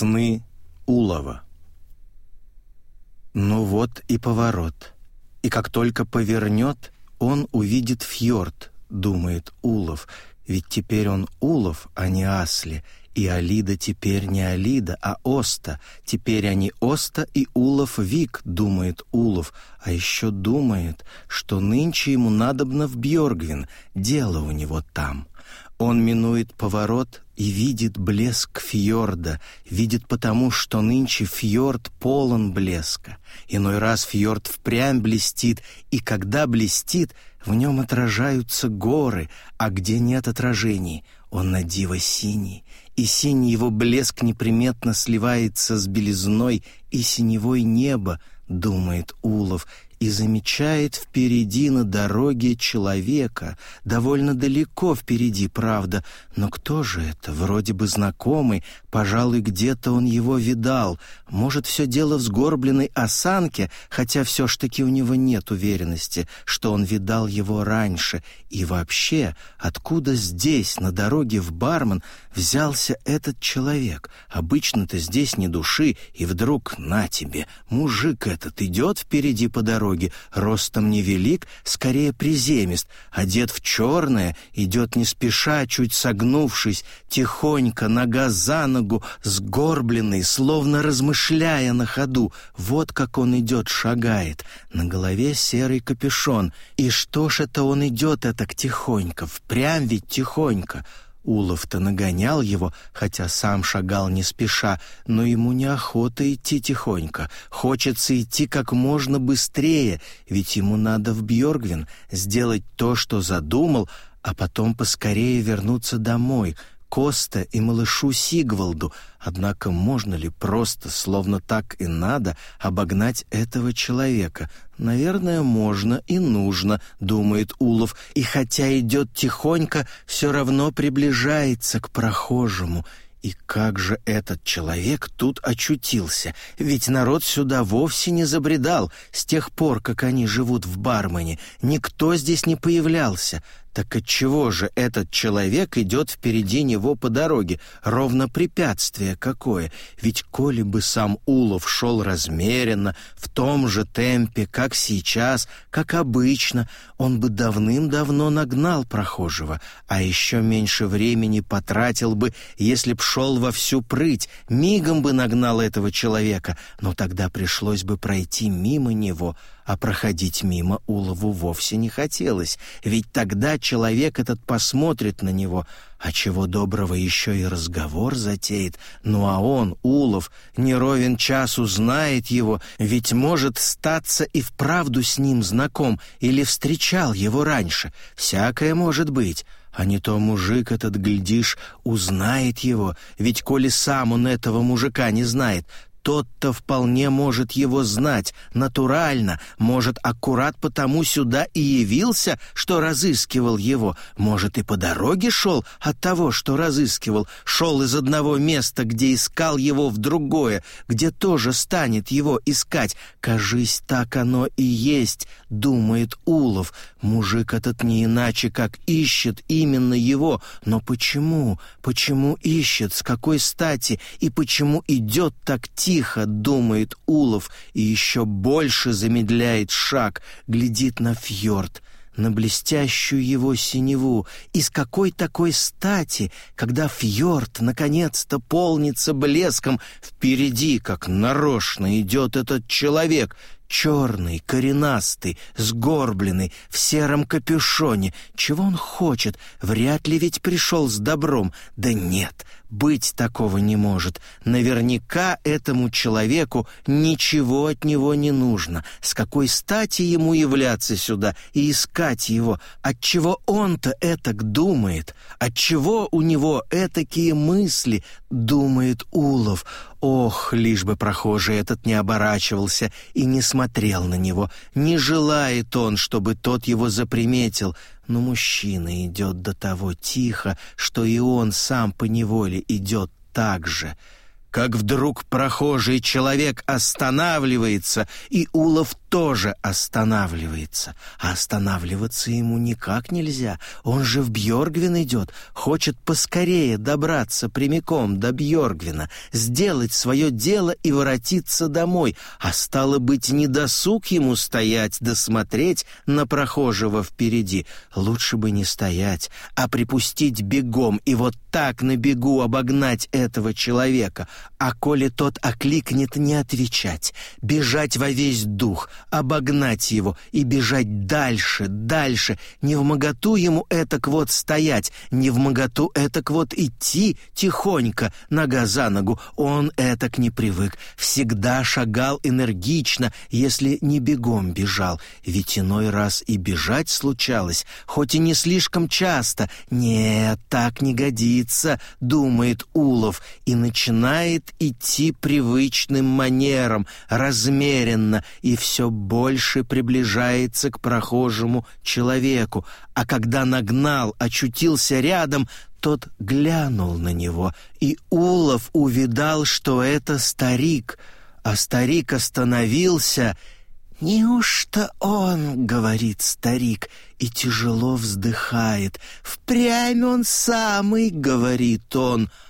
Сны Улова. Ну вот и поворот. И как только повернет, он увидит фьорд, думает Улов, ведь теперь он Улов, а не Асли, и Алида теперь не Алида, а Оста. Теперь они Оста и Улов Вик, думает Улов, а еще думает, что нынче ему надобно в Бьоргвин, дело у него там. Он минует поворот, и видит блеск фьорда, видит потому, что нынче фьорд полон блеска. Иной раз фьорд впрямь блестит, и когда блестит, в нем отражаются горы, а где нет отражений, он на диво синий, и синий его блеск неприметно сливается с белизной и синевой неба, думает Улов, и замечает впереди на дороге человека, довольно далеко впереди, правда, но кто же это, вроде бы знакомый, Пожалуй, где-то он его видал. Может, все дело в сгорбленной осанке, хотя все ж таки у него нет уверенности, что он видал его раньше. И вообще, откуда здесь, на дороге в бармен, взялся этот человек? Обычно-то здесь не души, и вдруг, на тебе, мужик этот идет впереди по дороге, ростом невелик, скорее приземист, одет в черное, идет не спеша, чуть согнувшись, тихонько, нога за ногу, ногу, сгорбленный, словно размышляя на ходу. Вот как он идет, шагает. На голове серый капюшон. И что ж это он идет этак тихонько, впрямь ведь тихонько. Улов-то нагонял его, хотя сам шагал не спеша, но ему неохота идти тихонько. Хочется идти как можно быстрее, ведь ему надо в Бьоргвин сделать то, что задумал, а потом поскорее вернуться домой — Коста и малышу Сигвалду, однако можно ли просто, словно так и надо, обогнать этого человека? Наверное, можно и нужно, думает Улов, и хотя идет тихонько, все равно приближается к прохожему. И как же этот человек тут очутился? Ведь народ сюда вовсе не забредал. С тех пор, как они живут в Бармане, никто здесь не появлялся. Так отчего же этот человек идет впереди него по дороге? Ровно препятствие какое! Ведь коли бы сам Улов шел размеренно, в том же темпе, как сейчас, как обычно, он бы давным-давно нагнал прохожего, а еще меньше времени потратил бы, если б шел во всю прыть, мигом бы нагнал этого человека, но тогда пришлось бы пройти мимо него — а проходить мимо Улову вовсе не хотелось, ведь тогда человек этот посмотрит на него, а чего доброго еще и разговор затеет. Ну а он, Улов, не ровен час узнает его, ведь может статься и вправду с ним знаком или встречал его раньше. Всякое может быть. А не то мужик этот, глядишь, узнает его, ведь коли сам он этого мужика не знает, тот-то вполне может его знать, натурально, может, аккурат потому сюда и явился, что разыскивал его, может, и по дороге шел от того, что разыскивал, шел из одного места, где искал его, в другое, где тоже станет его искать. Кажись, так оно и есть, думает Улов. Мужик этот не иначе, как ищет именно его. Но почему? Почему ищет? С какой стати? И почему идет так тихо? тихо думает Улов и еще больше замедляет шаг, глядит на фьорд, на блестящую его синеву. И с какой такой стати, когда фьорд наконец-то полнится блеском, впереди, как нарочно, идет этот человек, Черный, коренастый, сгорбленный, в сером капюшоне. Чего он хочет? Вряд ли ведь пришел с добром. Да нет, быть такого не может. Наверняка этому человеку ничего от него не нужно. С какой стати ему являться сюда и искать его? Отчего он-то этак думает? Отчего у него этакие мысли? Думает Улов. Ох, лишь бы прохожий этот не оборачивался и не смотрел смотрел на него. Не желает он, чтобы тот его заприметил, но мужчина идет до того тихо, что и он сам поневоле идет так же — как вдруг прохожий человек останавливается, и Улов тоже останавливается. А останавливаться ему никак нельзя, он же в Бьоргвин идет, хочет поскорее добраться прямиком до Бьоргвина, сделать свое дело и воротиться домой, а стало быть, не досуг ему стоять досмотреть да на прохожего впереди. Лучше бы не стоять, а припустить бегом и вот так на бегу обогнать этого человека — а коли тот окликнет, не отвечать, бежать во весь дух, обогнать его и бежать дальше, дальше, не в моготу ему этак вот стоять, не в моготу этак вот идти тихонько, нога за ногу, он этак не привык, всегда шагал энергично, если не бегом бежал, ведь иной раз и бежать случалось, хоть и не слишком часто, нет, так не годится, думает Улов, и начинает начинает идти привычным манером, размеренно, и все больше приближается к прохожему человеку, а когда нагнал, очутился рядом, тот глянул на него, и Улов увидал, что это старик, а старик остановился «Неужто он?» — говорит старик и тяжело вздыхает. «Впрямь он самый!» — говорит он —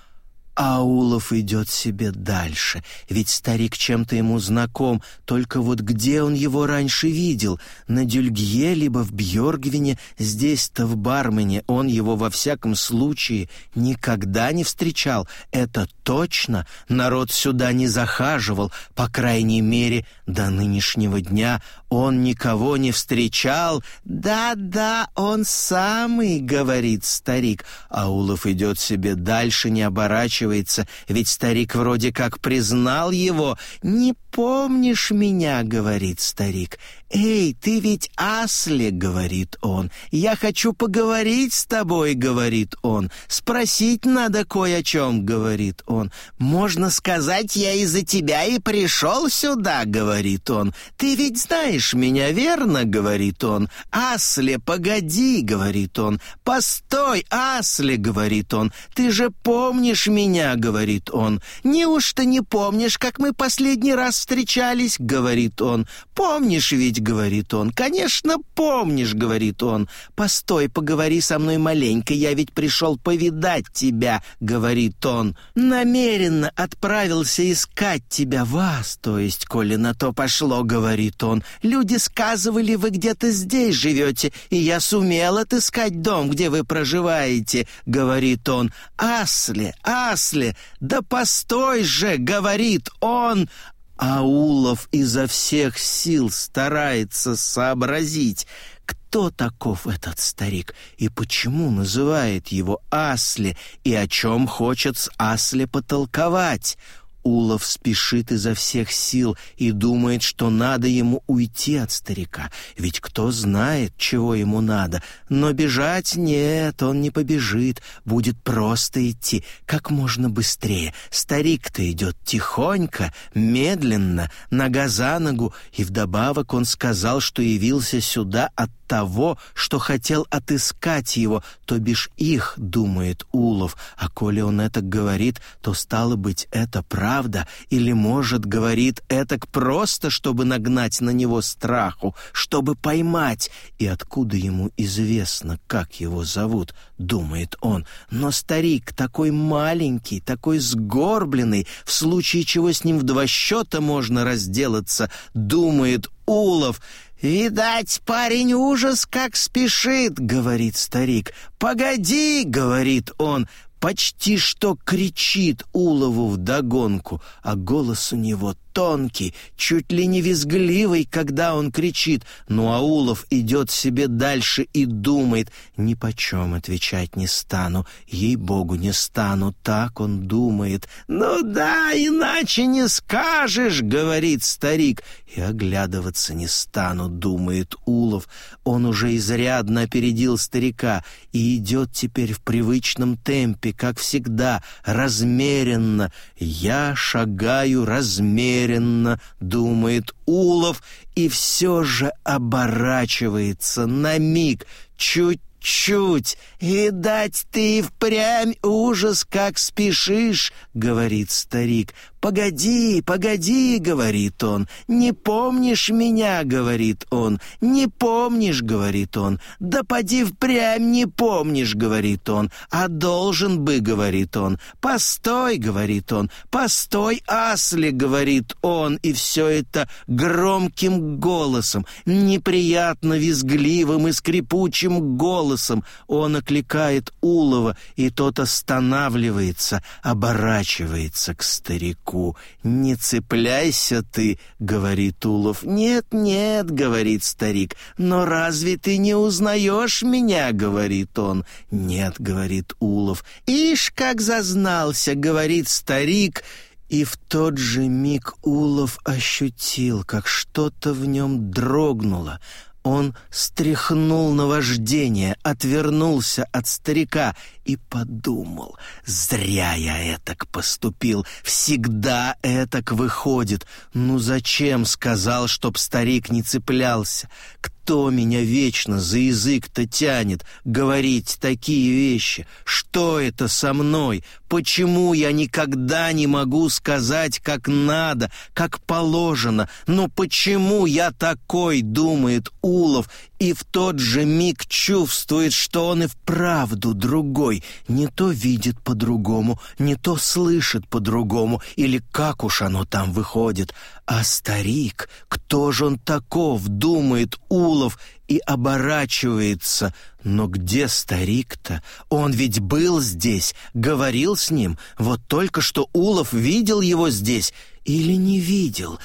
Аулов идет себе дальше, ведь старик чем-то ему знаком, только вот где он его раньше видел? На Дюльгье, либо в Бьоргвине, здесь-то в Бармене он его во всяком случае никогда не встречал. Это точно, народ сюда не захаживал, по крайней мере, до нынешнего дня он никого не встречал. Да-да, он самый, говорит старик. А Аулов идет себе дальше, не оборачивается, ведь старик вроде как признал его. Не помнишь меня, говорит старик. Эй, ты ведь Асли, говорит он. Я хочу поговорить с тобой, говорит он. Спросить надо кое о чем, говорит он. Можно сказать, я из-за тебя и пришел сюда, говорит он. Ты ведь знаешь, «Знаешь меня верно?» — говорит он. «Асле, погоди!» — говорит он. «Постой, Асле!» — говорит он. «Ты же помнишь меня?» — говорит он. «Неужто не помнишь, как мы последний раз встречались?» — говорит он. «Помнишь ведь?» — говорит он. «Конечно, помнишь!» — говорит он. «Постой, поговори со мной маленько, я ведь пришел повидать тебя!» — говорит он. «Намеренно отправился искать тебя, вас, то есть, коли на то пошло!» — говорит он. Люди сказывали, вы где-то здесь живете, и я сумел отыскать дом, где вы проживаете», — говорит он. «Асли, Асли, да постой же!» — говорит он. Аулов изо всех сил старается сообразить, кто таков этот старик и почему называет его Асли и о чем хочет с Асли потолковать. Улов спешит изо всех сил и думает, что надо ему уйти от старика, ведь кто знает, чего ему надо. Но бежать нет, он не побежит, будет просто идти, как можно быстрее. Старик-то идет тихонько, медленно, нога за ногу, и вдобавок он сказал, что явился сюда от того, что хотел отыскать его, то бишь их, думает Улов, а коли он это говорит, то стало быть это правда, или, может, говорит это просто, чтобы нагнать на него страху, чтобы поймать, и откуда ему известно, как его зовут, думает он, но старик такой маленький, такой сгорбленный, в случае чего с ним в два счета можно разделаться, думает Улов, — «Видать, парень ужас как спешит», — говорит старик. «Погоди», — говорит он, почти что кричит Улову вдогонку, а голос у него тонкий, чуть ли не визгливый, когда он кричит, но Аулов идет себе дальше и думает, «Ни почем отвечать не стану, ей-богу, не стану», так он думает. «Ну да, иначе не скажешь», — говорит старик, «и оглядываться не стану», — думает Улов. Он уже изрядно опередил старика и идет теперь в привычном темпе, как всегда, размеренно. «Я шагаю размеренно» уверенно думает Улов и все же оборачивается на миг, чуть чуть. Видать, ты впрямь ужас, как спешишь, — говорит старик. «Погоди, погоди», — говорит он, — «не помнишь меня», — говорит он, — «не помнишь», — говорит он, — «да поди впрямь не помнишь», — говорит он, — «а должен бы», — говорит он, — «постой», — говорит он, — «постой, асли», — говорит он, и все это громким голосом, неприятно визгливым и скрипучим голосом он окликает Улова, и тот останавливается, оборачивается к старику старику. «Не цепляйся ты», — говорит Улов. «Нет, нет», — говорит старик. «Но разве ты не узнаешь меня?» — говорит он. «Нет», — говорит Улов. «Ишь, как зазнался», — говорит старик. И в тот же миг Улов ощутил, как что-то в нем дрогнуло. Он стряхнул наваждение, отвернулся от старика и подумал, зря я этак поступил, всегда этак выходит. Ну зачем сказал, чтоб старик не цеплялся? Кто меня вечно за язык-то тянет говорить такие вещи? Что это со мной? Почему я никогда не могу сказать, как надо, как положено? Но ну почему я такой, думает Улов, и в тот же миг чувствует, что он и вправду другой, не то видит по-другому, не то слышит по-другому, или как уж оно там выходит. А старик, кто же он таков, думает Улов и оборачивается. Но где старик-то? Он ведь был здесь, говорил с ним, вот только что Улов видел его здесь или не видел?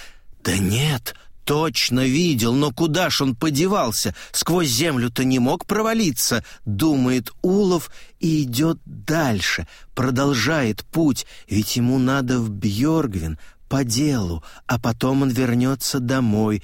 Да нет, — точно видел, но куда ж он подевался? Сквозь землю-то не мог провалиться, думает Улов и идет дальше, продолжает путь, ведь ему надо в Бьоргвин по делу, а потом он вернется домой,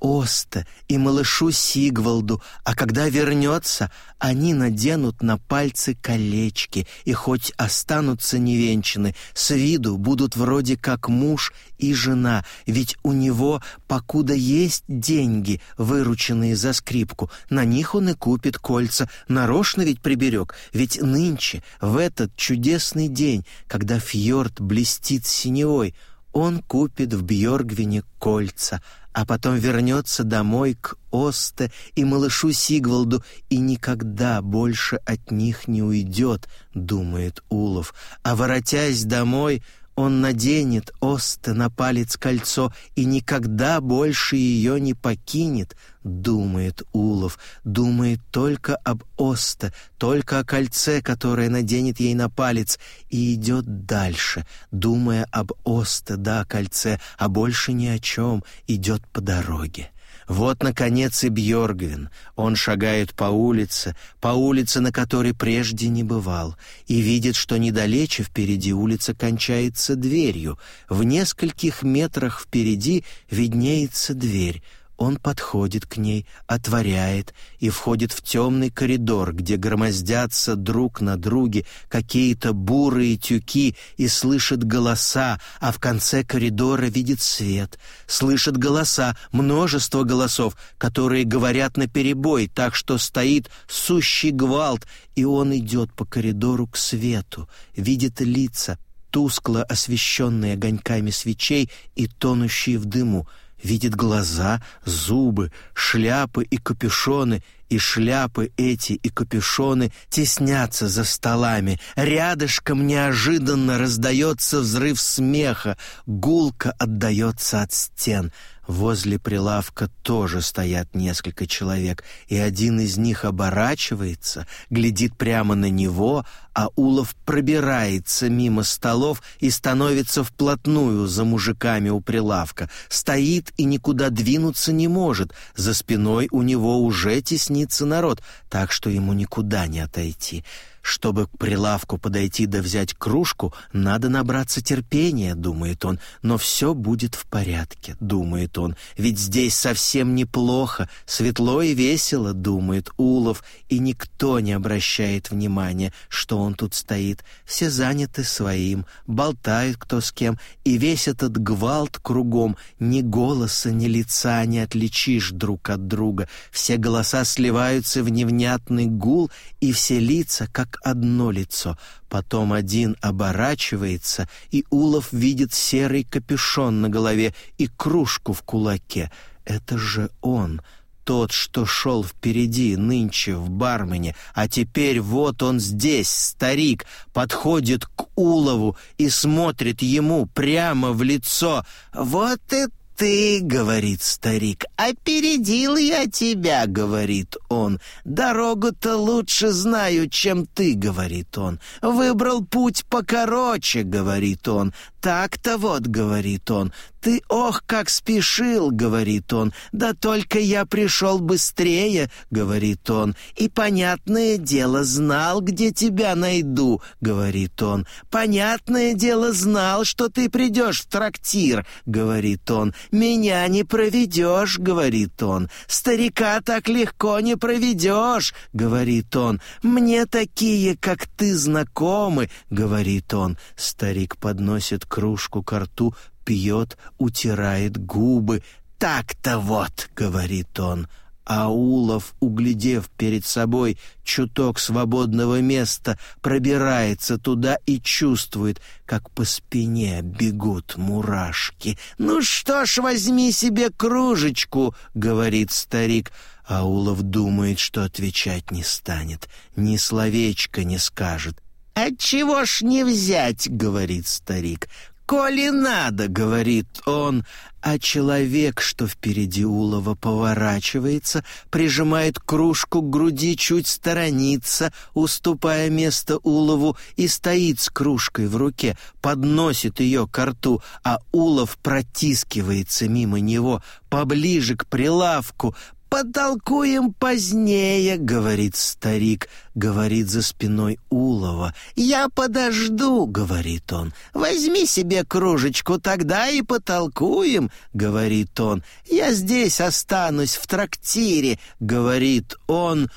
Оста и малышу Сигвалду, а когда вернется, они наденут на пальцы колечки и хоть останутся невенчаны, с виду будут вроде как муж и жена, ведь у него, покуда есть деньги, вырученные за скрипку, на них он и купит кольца, нарочно ведь приберег, ведь нынче, в этот чудесный день, когда фьорд блестит синевой — он купит в Бьоргвине кольца, а потом вернется домой к Осте и малышу Сигвалду и никогда больше от них не уйдет, думает Улов, а воротясь домой, он наденет Оста на палец кольцо и никогда больше ее не покинет, думает Улов, думает только об Осте, только о кольце, которое наденет ей на палец, и идет дальше, думая об Осте, да, о кольце, а больше ни о чем, идет по дороге. Вот, наконец, и Бьоргвин. Он шагает по улице, по улице, на которой прежде не бывал, и видит, что недалече впереди улица кончается дверью. В нескольких метрах впереди виднеется дверь — он подходит к ней, отворяет и входит в темный коридор, где громоздятся друг на друге какие-то бурые тюки и слышит голоса, а в конце коридора видит свет. Слышит голоса, множество голосов, которые говорят на перебой, так что стоит сущий гвалт, и он идет по коридору к свету, видит лица, тускло освещенные огоньками свечей и тонущие в дыму — видит глаза, зубы, шляпы и капюшоны, и шляпы эти и капюшоны теснятся за столами. Рядышком неожиданно раздается взрыв смеха, гулко отдается от стен — Возле прилавка тоже стоят несколько человек, и один из них оборачивается, глядит прямо на него, а Улов пробирается мимо столов и становится вплотную за мужиками у прилавка. Стоит и никуда двинуться не может, за спиной у него уже теснится народ, так что ему никуда не отойти. Чтобы к прилавку подойти да взять кружку, надо набраться терпения, думает он, но все будет в порядке, думает он, ведь здесь совсем неплохо, светло и весело, думает Улов, и никто не обращает внимания, что он тут стоит. Все заняты своим, болтают кто с кем, и весь этот гвалт кругом, ни голоса, ни лица не отличишь друг от друга, все голоса сливаются в невнятный гул, и все лица, как как одно лицо, потом один оборачивается, и Улов видит серый капюшон на голове и кружку в кулаке. Это же он, тот, что шел впереди нынче в бармене, а теперь вот он здесь, старик, подходит к Улову и смотрит ему прямо в лицо. «Вот и ты, — говорит старик, — опередил я тебя, — говорит он. Дорогу-то лучше знаю, чем ты, — говорит он. Выбрал путь покороче, — говорит он. «Так-то вот», — говорит он, — «ты ох, как спешил», — говорит он, — «да только я пришел быстрее», — говорит он, — «и, понятное дело, знал, где тебя найду», — говорит он, — «понятное дело, знал, что ты придешь в трактир», — говорит он, — «меня не проведешь», — говорит он, — «старика так легко не проведешь», — говорит он, — «мне такие, как ты, знакомы», — говорит он, — старик подносит кружку к рту, пьет, утирает губы. «Так-то вот!» — говорит он. Аулов, углядев перед собой чуток свободного места, пробирается туда и чувствует, как по спине бегут мурашки. «Ну что ж, возьми себе кружечку», — говорит старик. Аулов думает, что отвечать не станет, ни словечко не скажет, «Отчего «А ж не взять?» — говорит старик. «Коли надо», — говорит он, а человек, что впереди Улова, поворачивается, прижимает кружку к груди, чуть сторонится, уступая место Улову, и стоит с кружкой в руке, подносит ее к рту, а Улов протискивается мимо него, поближе к прилавку, «Потолкуем позднее», — говорит старик, — говорит за спиной Улова. «Я подожду», — говорит он. «Возьми себе кружечку, тогда и потолкуем», — говорит он. «Я здесь останусь, в трактире», — говорит он.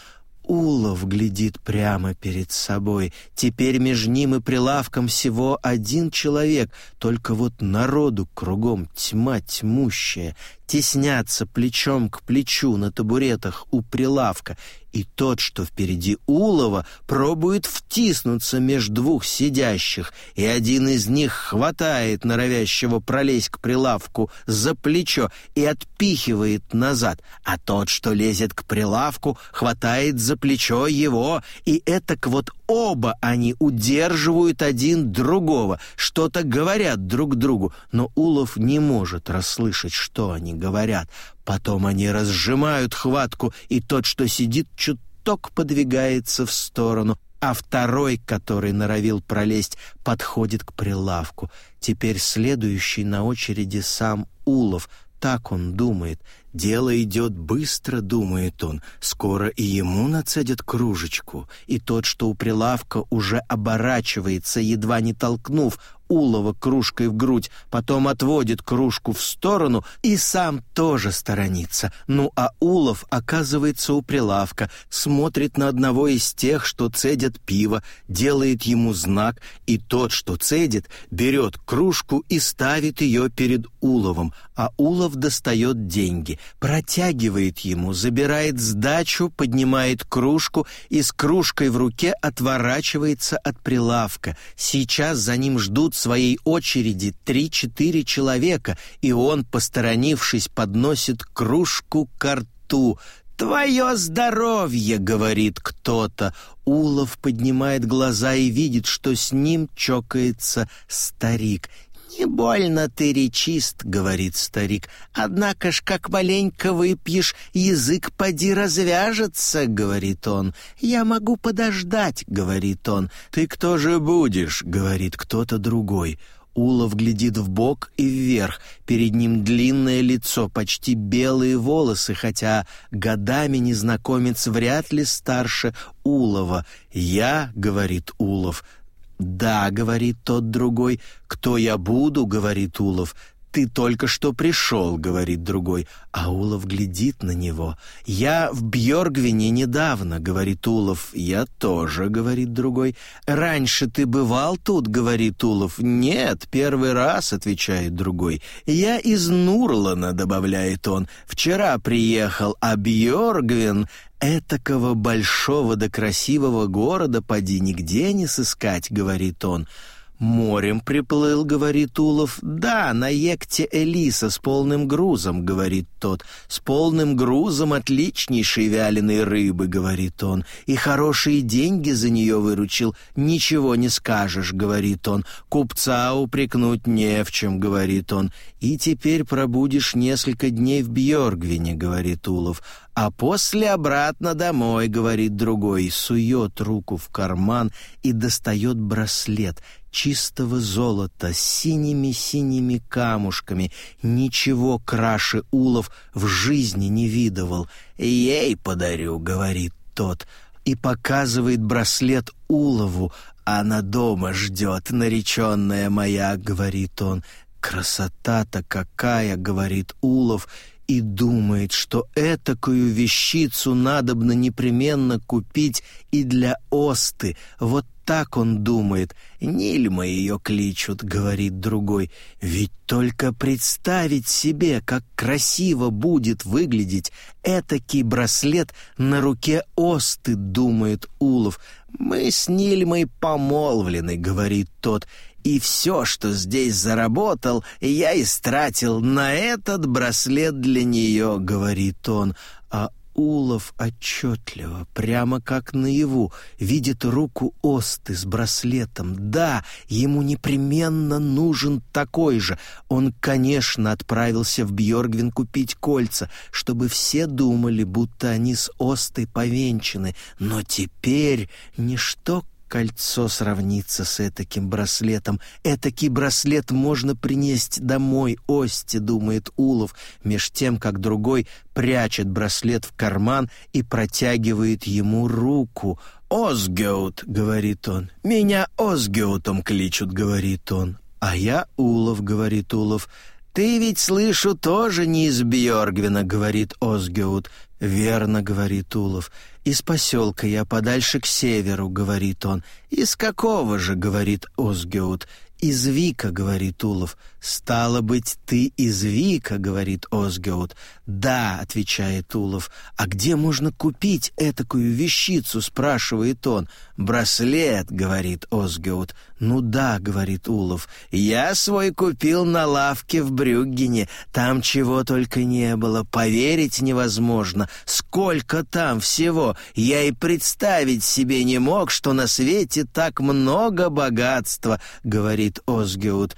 Улов глядит прямо перед собой. Теперь между ним и прилавком всего один человек, только вот народу кругом тьма тьмущая. Теснятся плечом к плечу на табуретах у прилавка, и тот, что впереди Улова, пробует втиснуться меж двух сидящих, и один из них хватает норовящего пролезть к прилавку за плечо и отпихивает назад, а тот, что лезет к прилавку, хватает за плечо его, и этак вот Оба они удерживают один другого, что-то говорят друг другу, но Улов не может расслышать, что они говорят. Потом они разжимают хватку, и тот, что сидит, чуток подвигается в сторону, а второй, который норовил пролезть, подходит к прилавку. Теперь следующий на очереди сам Улов. Так он думает. Дело идет быстро, думает он, скоро и ему нацедят кружечку, и тот, что у прилавка, уже оборачивается, едва не толкнув улова кружкой в грудь, потом отводит кружку в сторону и сам тоже сторонится. Ну а улов оказывается у прилавка, смотрит на одного из тех, что цедят пиво, делает ему знак, и тот, что цедит, берет кружку и ставит ее перед уловом, а улов достает деньги, протягивает ему, забирает сдачу, поднимает кружку и с кружкой в руке отворачивается от прилавка. Сейчас за ним ждут своей очереди три-четыре человека, и он, посторонившись, подносит кружку к рту. «Твое здоровье!» — говорит кто-то. Улов поднимает глаза и видит, что с ним чокается старик. «Не больно ты речист», — говорит старик, — «однако ж, как маленько выпьешь, язык поди развяжется», — говорит он. «Я могу подождать», — говорит он. «Ты кто же будешь?» — говорит кто-то другой. Улов глядит в бок и вверх. Перед ним длинное лицо, почти белые волосы, хотя годами незнакомец вряд ли старше Улова. «Я», — говорит Улов, «Да», — говорит тот другой. «Кто я буду?» — говорит Улов ты только что пришел», — говорит другой. А Улов глядит на него. «Я в Бьоргвине недавно», — говорит Улов. «Я тоже», — говорит другой. «Раньше ты бывал тут?» — говорит Улов. «Нет, первый раз», — отвечает другой. «Я из Нурлана», — добавляет он. «Вчера приехал, а Бьоргвин...» «Этакого большого да красивого города поди нигде не сыскать», — говорит «Он...» «Морем приплыл», — говорит Улов. «Да, на екте Элиса с полным грузом», — говорит тот. «С полным грузом отличнейшей вяленой рыбы», — говорит он. «И хорошие деньги за нее выручил. Ничего не скажешь», — говорит он. «Купца упрекнуть не в чем», — говорит он. «И теперь пробудешь несколько дней в Бьоргвине», — говорит Улов а после обратно домой, говорит другой, сует руку в карман и достает браслет чистого золота с синими-синими камушками. Ничего краше улов в жизни не видывал. «Ей подарю», — говорит тот, и показывает браслет улову. «Она дома ждет, нареченная моя», — говорит он. «Красота-то какая», — говорит улов, — и думает, что этакую вещицу надобно непременно купить и для Осты. Вот так он думает. «Нильма ее кличут», — говорит другой. «Ведь только представить себе, как красиво будет выглядеть этакий браслет на руке Осты», — думает Улов. «Мы с Нильмой помолвлены», — говорит тот, и все, что здесь заработал, я истратил на этот браслет для нее», — говорит он. А Улов отчетливо, прямо как наяву, видит руку Осты с браслетом. Да, ему непременно нужен такой же. Он, конечно, отправился в Бьоргвин купить кольца, чтобы все думали, будто они с Остой повенчаны. Но теперь ничто, кольцо сравнится с этаким браслетом. Этакий браслет можно принести домой, Ости, думает Улов, меж тем, как другой прячет браслет в карман и протягивает ему руку. «Озгеут», — говорит он. «Меня Озгеутом кличут», — говорит он. «А я Улов», — говорит Улов. «Ты ведь, слышу, тоже не из Бьоргвина», — говорит Озгеут. «Верно», — говорит Улов. «Из поселка я подальше к северу», — говорит он. «Из какого же?» — говорит Озгеут. «Из Вика», — говорит Улов. «Стало быть, ты из Вика», — говорит Озгеут. «Да», — отвечает Улов. «А где можно купить этакую вещицу?» — спрашивает он. «Браслет», — говорит Озгеут. «Ну да», — говорит Улов. «Я свой купил на лавке в Брюггене. Там чего только не было. Поверить невозможно. Сколько там всего. Я и представить себе не мог, что на свете так много богатства», — говорит Озгеут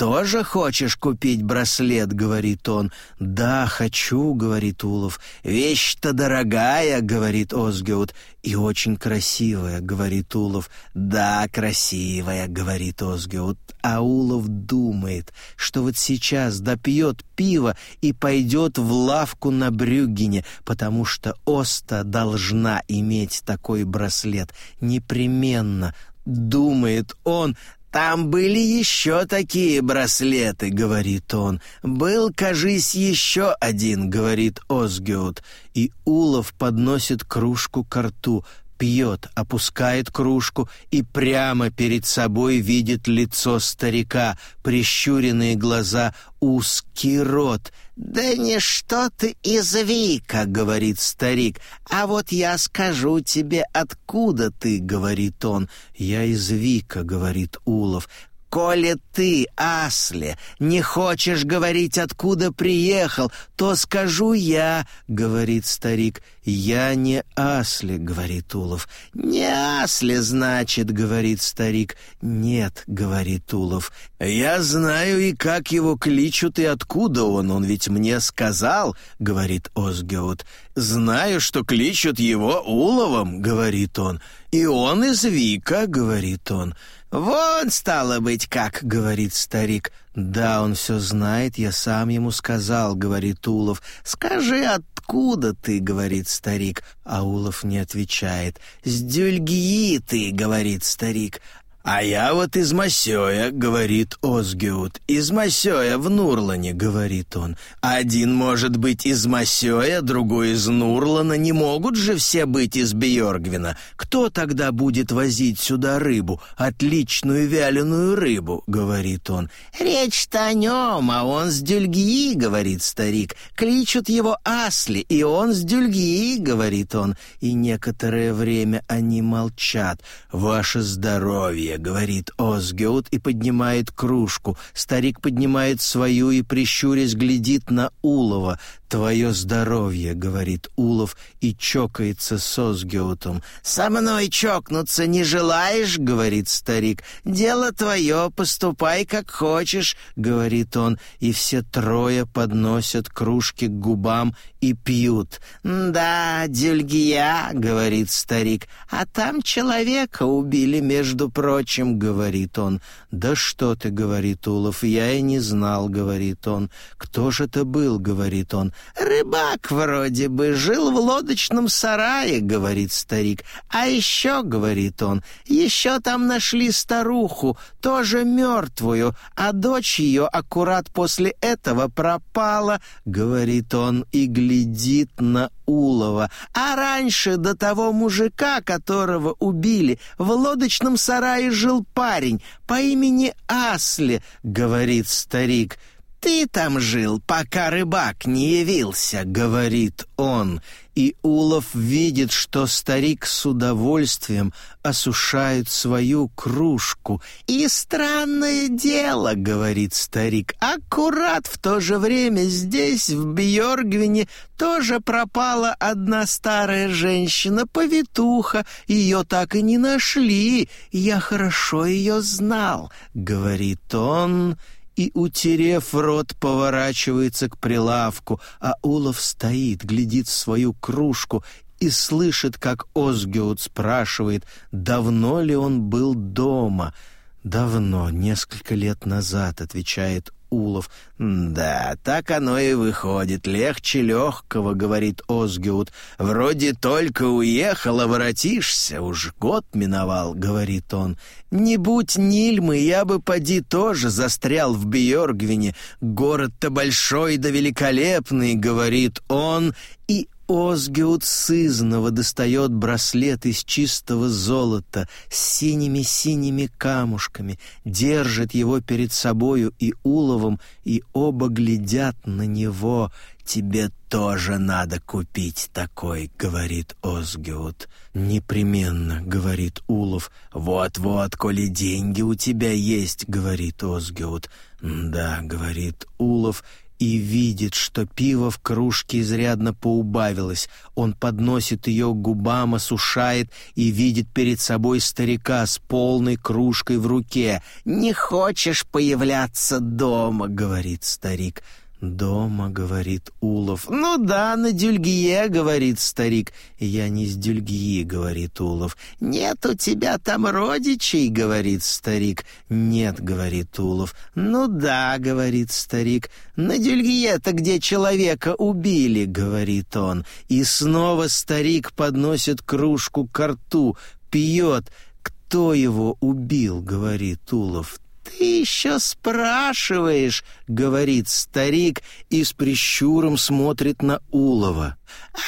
тоже хочешь купить браслет?» — говорит он. «Да, хочу», — говорит Улов. «Вещь-то дорогая», — говорит Озгеут. «И очень красивая», — говорит Улов. «Да, красивая», — говорит Озгеут. А Улов думает, что вот сейчас допьет пиво и пойдет в лавку на Брюгге, потому что Оста должна иметь такой браслет. Непременно, думает он, «Там были еще такие браслеты», — говорит он. «Был, кажись, еще один», — говорит Озгиот. И Улов подносит кружку к рту пьет, опускает кружку и прямо перед собой видит лицо старика, прищуренные глаза, узкий рот. «Да не что ты из Вика, говорит старик, — «а вот я скажу тебе, откуда ты», — говорит он. «Я из Вика, говорит Улов, «Коли ты, асли, не хочешь говорить, откуда приехал, то скажу я», — говорит старик. «Я не Асли», — говорит Улов. «Не Асли, значит», — говорит старик. «Нет», — говорит Улов. «Я знаю и как его кличут, и откуда он, он ведь мне сказал», — говорит Озгеут. «Знаю, что кличут его Уловом», — говорит он. «И он из Вика», — говорит он. «Вон, стало быть, как», — говорит старик. «Да, он все знает, я сам ему сказал», — говорит Улов. «Скажи, откуда ты?» — говорит старик. А Улов не отвечает. «С дюльгии ты», — говорит старик. «А я вот из Масёя», — говорит Озгиут. «Из Масёя в Нурлане», — говорит он. «Один может быть из Масёя, другой из Нурлана. Не могут же все быть из Бьоргвина. Кто тогда будет возить сюда рыбу? Отличную вяленую рыбу», — говорит он. «Речь-то о нём, а он с Дюльгии», — говорит старик. «Кличут его Асли, и он с Дюльгии», — говорит он. И некоторое время они молчат. «Ваше здоровье!» «Магия», — говорит Озгеут и поднимает кружку. Старик поднимает свою и, прищурясь, глядит на Улова. «Твое здоровье», — говорит Улов и чокается со Сгеутом. «Со мной чокнуться не желаешь?» — говорит старик. «Дело твое, поступай как хочешь», — говорит он, и все трое подносят кружки к губам и пьют. «Да, дюльгия», — говорит старик, — «а там человека убили, между прочим», — говорит он. «Да что ты», — говорит Улов, — «я и не знал», — говорит он. «Кто же это был?» — говорит он. «Рыбак вроде бы жил в лодочном сарае», — говорит старик. «А еще, — говорит он, — еще там нашли старуху, тоже мертвую, а дочь ее аккурат после этого пропала», — говорит он и глядит на Улова. «А раньше до того мужика, которого убили, в лодочном сарае жил парень по имени Асли», — говорит старик ты там жил, пока рыбак не явился», — говорит он. И Улов видит, что старик с удовольствием осушает свою кружку. «И странное дело», — говорит старик, — «аккурат в то же время здесь, в Бьоргвине, тоже пропала одна старая женщина-повитуха. Ее так и не нашли. Я хорошо ее знал», — говорит он, — и, утерев рот, поворачивается к прилавку, а Улов стоит, глядит в свою кружку и слышит, как Озгиут спрашивает, давно ли он был дома. «Давно, несколько лет назад», — отвечает Улов. «Да, так оно и выходит. Легче легкого», — говорит Озгиут. «Вроде только уехал, а воротишься. Уж год миновал», — говорит он. «Не будь Нильмы, я бы, поди, тоже застрял в Бьоргвине. Город-то большой да великолепный», — говорит он. И Озгеут сызного достает браслет из чистого золота с синими-синими камушками, держит его перед собою и уловом, и оба глядят на него. «Тебе тоже надо купить такой», — говорит Озгеут. «Непременно», — говорит Улов. «Вот-вот, коли деньги у тебя есть», — говорит Озгеут. «Да», — говорит Улов, и видит, что пиво в кружке изрядно поубавилось. Он подносит ее к губам, осушает и видит перед собой старика с полной кружкой в руке. «Не хочешь появляться дома?» — говорит старик. «Дома», — говорит Улов. «Ну да, на Дюльгие», — говорит старик. «Я не с Дюльгии», — говорит Улов. «Нет у тебя там родичей», — говорит старик. «Нет», — говорит Улов. «Ну да», — говорит старик. «На Дюльгие-то, где человека убили», — говорит он. И снова старик подносит кружку к рту, пьет. «Кто его убил?» — говорит Улов. «Ты еще спрашиваешь», — говорит старик и с прищуром смотрит на Улова.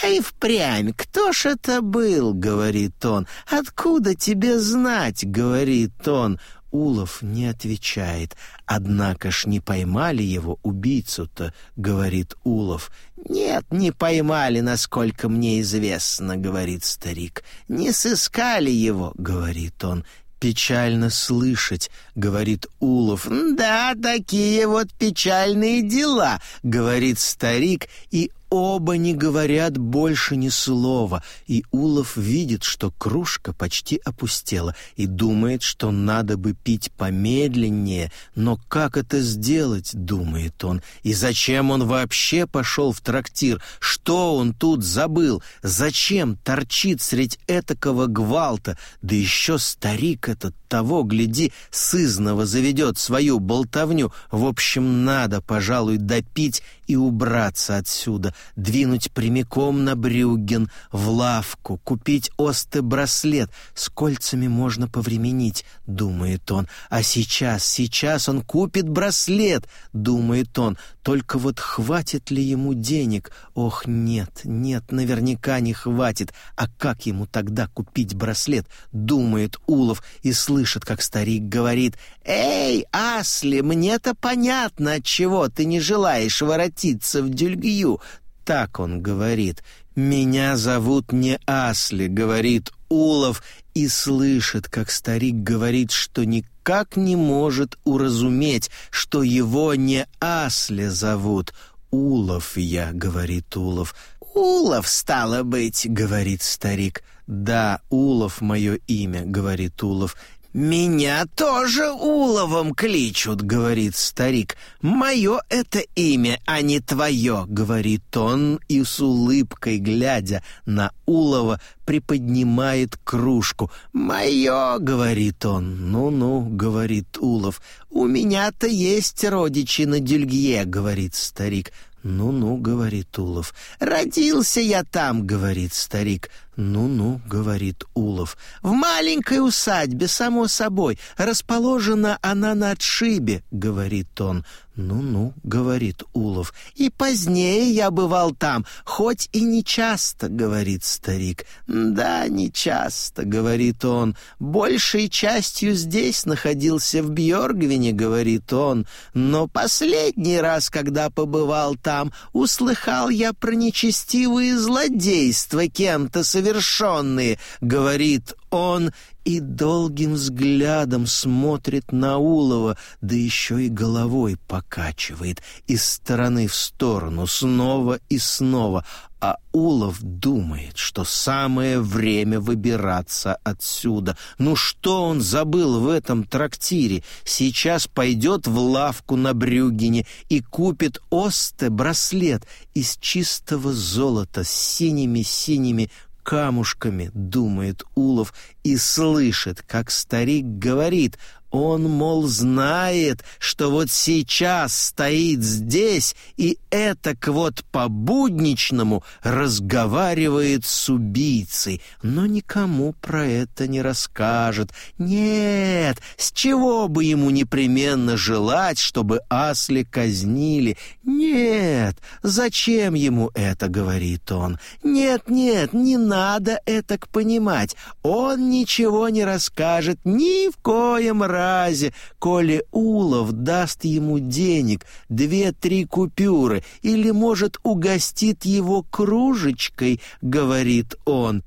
«Ай, впрямь, кто ж это был?» — говорит он. «Откуда тебе знать?» — говорит он. Улов не отвечает. «Однако ж не поймали его, убийцу-то», — говорит Улов. «Нет, не поймали, насколько мне известно», — говорит старик. «Не сыскали его», — говорит он. печально слышать», — говорит Улов. «Да, такие вот печальные дела», — говорит старик, и оба не говорят больше ни слова, и Улов видит, что кружка почти опустела, и думает, что надо бы пить помедленнее, но как это сделать, думает он, и зачем он вообще пошел в трактир, что он тут забыл, зачем торчит средь этакого гвалта, да еще старик этот того, гляди, сызново заведет свою болтовню, в общем, надо, пожалуй, допить и убраться отсюда, двинуть прямиком на Брюген в лавку, купить осты браслет. С кольцами можно повременить, думает он. А сейчас, сейчас он купит браслет, думает он. Только вот хватит ли ему денег? Ох, нет, нет, наверняка не хватит. А как ему тогда купить браслет? Думает Улов и слышит, как старик говорит. «Эй, Асли, мне-то понятно, от чего ты не желаешь воротиться в дюльгию так он говорит. «Меня зовут не Асли», — говорит Улов, и слышит, как старик говорит, что никак не может уразуметь, что его не Асли зовут. «Улов я», — говорит Улов. «Улов, стало быть», — говорит старик. «Да, Улов мое имя», — говорит Улов. «Меня тоже Уловом кличут», — говорит старик. «Мое это имя, а не твое», — говорит он и с улыбкой, глядя на Улова, приподнимает кружку. «Мое», — говорит он. «Ну-ну», — говорит Улов. «У меня-то есть родичи на Дюльге», — говорит старик. «Ну-ну», — говорит Улов. «Родился я там», — говорит старик. «Ну-ну», — говорит Улов, — «в маленькой усадьбе, само собой, расположена она на отшибе», — говорит он. «Ну-ну», — говорит Улов, — «и позднее я бывал там, хоть и нечасто, говорит старик. «Да, нечасто, говорит он, — «большей частью здесь находился в Бьоргвине», — говорит он, — «но последний раз, когда побывал там, услыхал я про нечестивые злодейства кем-то совершенно совершенные», — говорит он и долгим взглядом смотрит на Улова, да еще и головой покачивает из стороны в сторону снова и снова, а Улов думает, что самое время выбираться отсюда. Ну что он забыл в этом трактире? Сейчас пойдет в лавку на Брюгине и купит Осте браслет из чистого золота с синими-синими камушками, думает Улов и слышит, как старик говорит он, мол, знает, что вот сейчас стоит здесь и этак вот по-будничному разговаривает с убийцей, но никому про это не расскажет. Нет, с чего бы ему непременно желать, чтобы Асли казнили? Нет, зачем ему это, говорит он. Нет, нет, не надо этак понимать. Он ничего не расскажет ни в коем разе разе, коли Улов даст ему денег, две-три купюры, или, может, угостит его кружечкой, говорит он.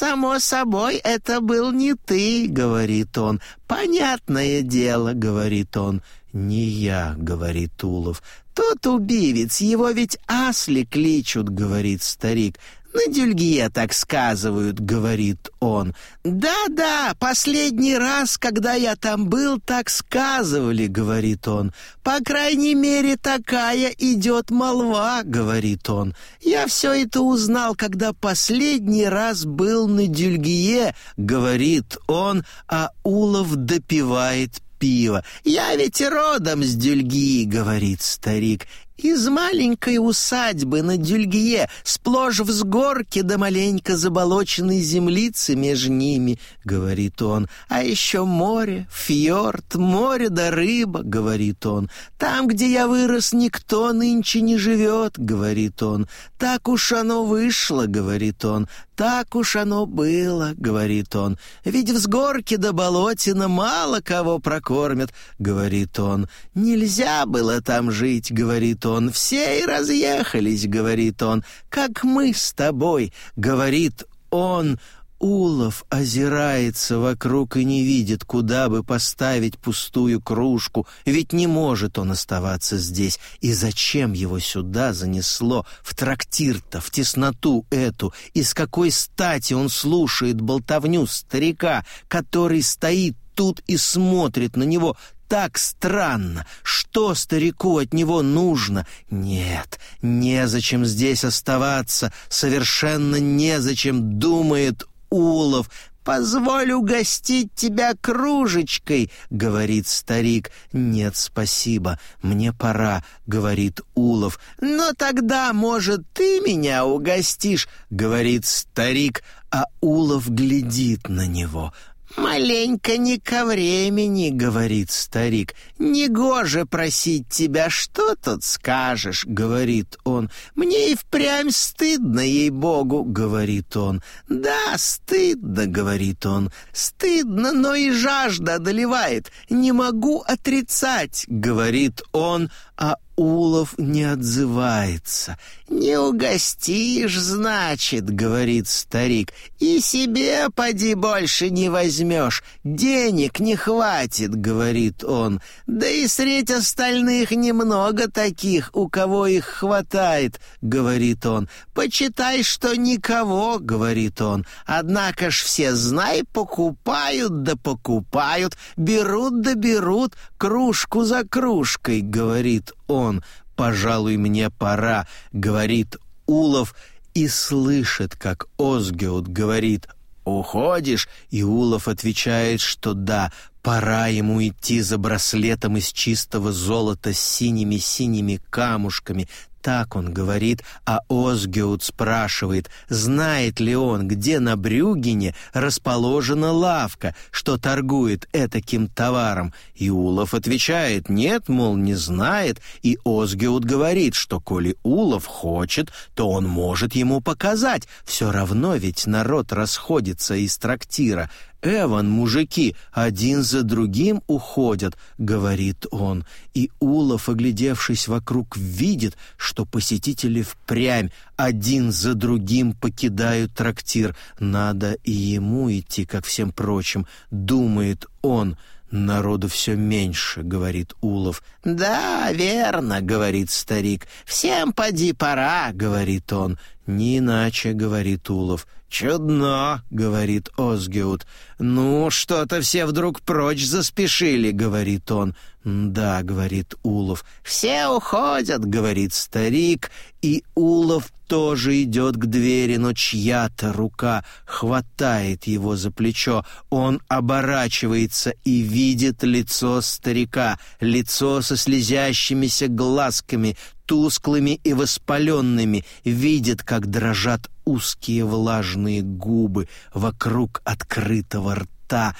«Само собой, это был не ты», — говорит он. «Понятное дело», — говорит он. «Не я», — говорит Улов. «Тот убивец, его ведь Асли кличут», — говорит старик. «На дюльге так сказывают», — говорит он. «Да-да, последний раз, когда я там был, так сказывали», — говорит он. «По крайней мере, такая идет молва», — говорит он. «Я все это узнал, когда последний раз был на дюльге», — говорит он, а Улов допивает пиво. «Я ведь родом с дюльги», — говорит старик. Из маленькой усадьбы на Дюльгие, сплошь в сгорке да маленько заболоченной землицы между ними, — говорит он. А еще море, фьорд, море да рыба, — говорит он. Там, где я вырос, никто нынче не живет, — говорит он. Так уж оно вышло, — говорит он. «Так уж оно было», — говорит он. «Ведь в сгорке до болотина мало кого прокормят», — говорит он. «Нельзя было там жить», — говорит он. «Все и разъехались», — говорит он. «Как мы с тобой», — говорит он. Улов озирается вокруг и не видит, куда бы поставить пустую кружку, ведь не может он оставаться здесь. И зачем его сюда занесло, в трактир-то, в тесноту эту? И с какой стати он слушает болтовню старика, который стоит тут и смотрит на него так странно. Что старику от него нужно? Нет, незачем здесь оставаться, совершенно незачем, думает улов. «Позволю угостить тебя кружечкой», — говорит старик. «Нет, спасибо, мне пора», — говорит Улов. «Но тогда, может, ты меня угостишь», — говорит старик, а Улов глядит на него. «Маленько не ко времени», — говорит старик. «Негоже просить тебя, что тут скажешь», — говорит он. «Мне и впрямь стыдно, ей-богу», — говорит он. «Да, стыдно», — говорит он. «Стыдно, но и жажда одолевает. Не могу отрицать», — говорит он, а Улов не отзывается. «Не угостишь, значит», — говорит старик, — «и себе, поди, больше не возьмешь. Денег не хватит», — говорит он, — «да и средь остальных немного таких, у кого их хватает», — говорит он. «Почитай, что никого», — говорит он, — «однако ж все, знай, покупают да покупают, берут да берут, кружку за кружкой», — говорит он он. «Пожалуй, мне пора», — говорит Улов и слышит, как Озгеут говорит «Уходишь?» И Улов отвечает, что да, пора ему идти за браслетом из чистого золота с синими-синими камушками, так он говорит, а Озгеут спрашивает, знает ли он, где на Брюгине расположена лавка, что торгует этаким товаром. И Улов отвечает, нет, мол, не знает, и Озгеут говорит, что коли Улов хочет, то он может ему показать. Все равно ведь народ расходится из трактира. «Эван, мужики, один за другим уходят», — говорит он, и Улов, оглядевшись вокруг, видит, что посетители впрямь один за другим покидают трактир. Надо и ему идти, как всем прочим, думает он. «Народу все меньше», — говорит Улов. «Да, верно», — говорит старик. «Всем поди пора», — говорит он. «Не иначе», — говорит Улов. «Чудно», — говорит Озгиут. «Ну, что-то все вдруг прочь заспешили», — говорит он. «Да», — говорит Улов. «Все уходят», — говорит старик. И Улов тоже идет к двери, но чья-то рука хватает его за плечо. Он оборачивается и видит лицо старика, лицо со слезящимися глазками, тусклыми и воспаленными, видит, как дрожат узкие влажные губы вокруг открытого рта.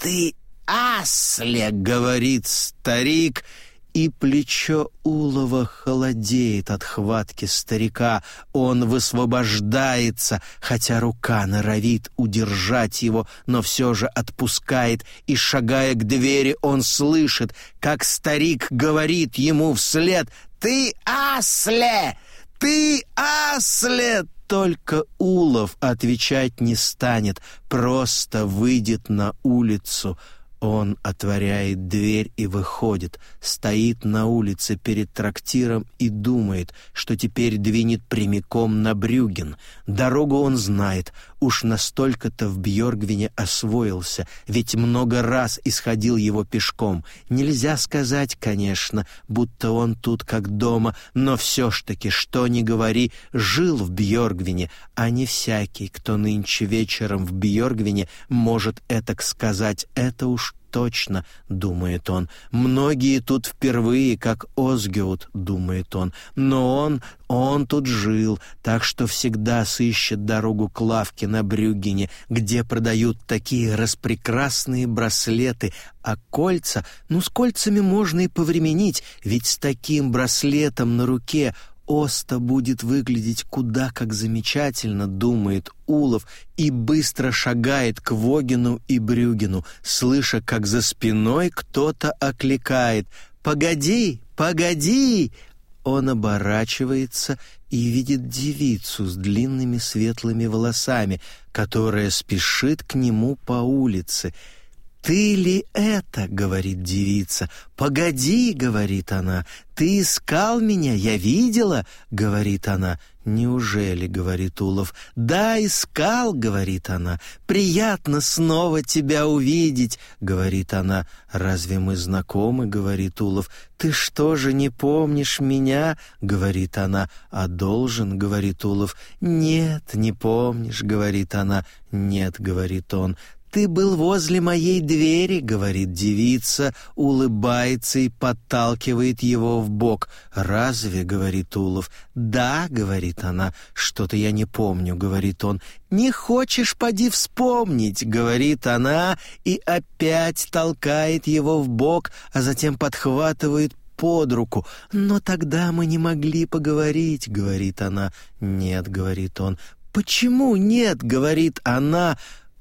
«Ты асле!» — говорит старик, и плечо Улова холодеет от хватки старика. Он высвобождается, хотя рука норовит удержать его, но все же отпускает, и, шагая к двери, он слышит, как старик говорит ему вслед «Ты асле! Ты асле!» Только Улов отвечать не станет, просто выйдет на улицу. Он отворяет дверь и выходит, стоит на улице перед трактиром и думает, что теперь двинет прямиком на Брюген. Дорогу он знает, Уж настолько-то в Бьоргвине освоился, ведь много раз исходил его пешком. Нельзя сказать, конечно, будто он тут как дома, но все ж таки, что ни говори, жил в Бьоргвине, а не всякий, кто нынче вечером в Бьоргвине, может это сказать, это уж точно», — думает он. «Многие тут впервые, как Озгиут», — думает он. «Но он, он тут жил, так что всегда сыщет дорогу к лавке на Брюгине, где продают такие распрекрасные браслеты, а кольца, ну с кольцами можно и повременить, ведь с таким браслетом на руке Оста будет выглядеть куда как замечательно, думает Улов и быстро шагает к Вогину и Брюгину, слыша, как за спиной кто-то окликает «Погоди, погоди!» Он оборачивается и видит девицу с длинными светлыми волосами, которая спешит к нему по улице — «Ты ли это?» — говорит девица. «Погоди!» — говорит она. «Ты искал меня, я видела!» — говорит она. «Неужели?» — говорит Улов. «Да, искал!» — говорит она. «Приятно снова тебя увидеть!» — говорит она. «Разве мы знакомы?» — говорит Улов. «Ты что же не помнишь меня?» — говорит она. «А должен?» — говорит Улов. «Нет, не помнишь!» — говорит она. «Нет!» — говорит он ты был возле моей двери», — говорит девица, улыбается и подталкивает его в бок. «Разве?» — говорит Улов. «Да», — говорит она. «Что-то я не помню», — говорит он. «Не хочешь, поди вспомнить», — говорит она, и опять толкает его в бок, а затем подхватывает под руку. «Но тогда мы не могли поговорить», — говорит она. «Нет», — говорит он. «Почему нет?» — говорит она.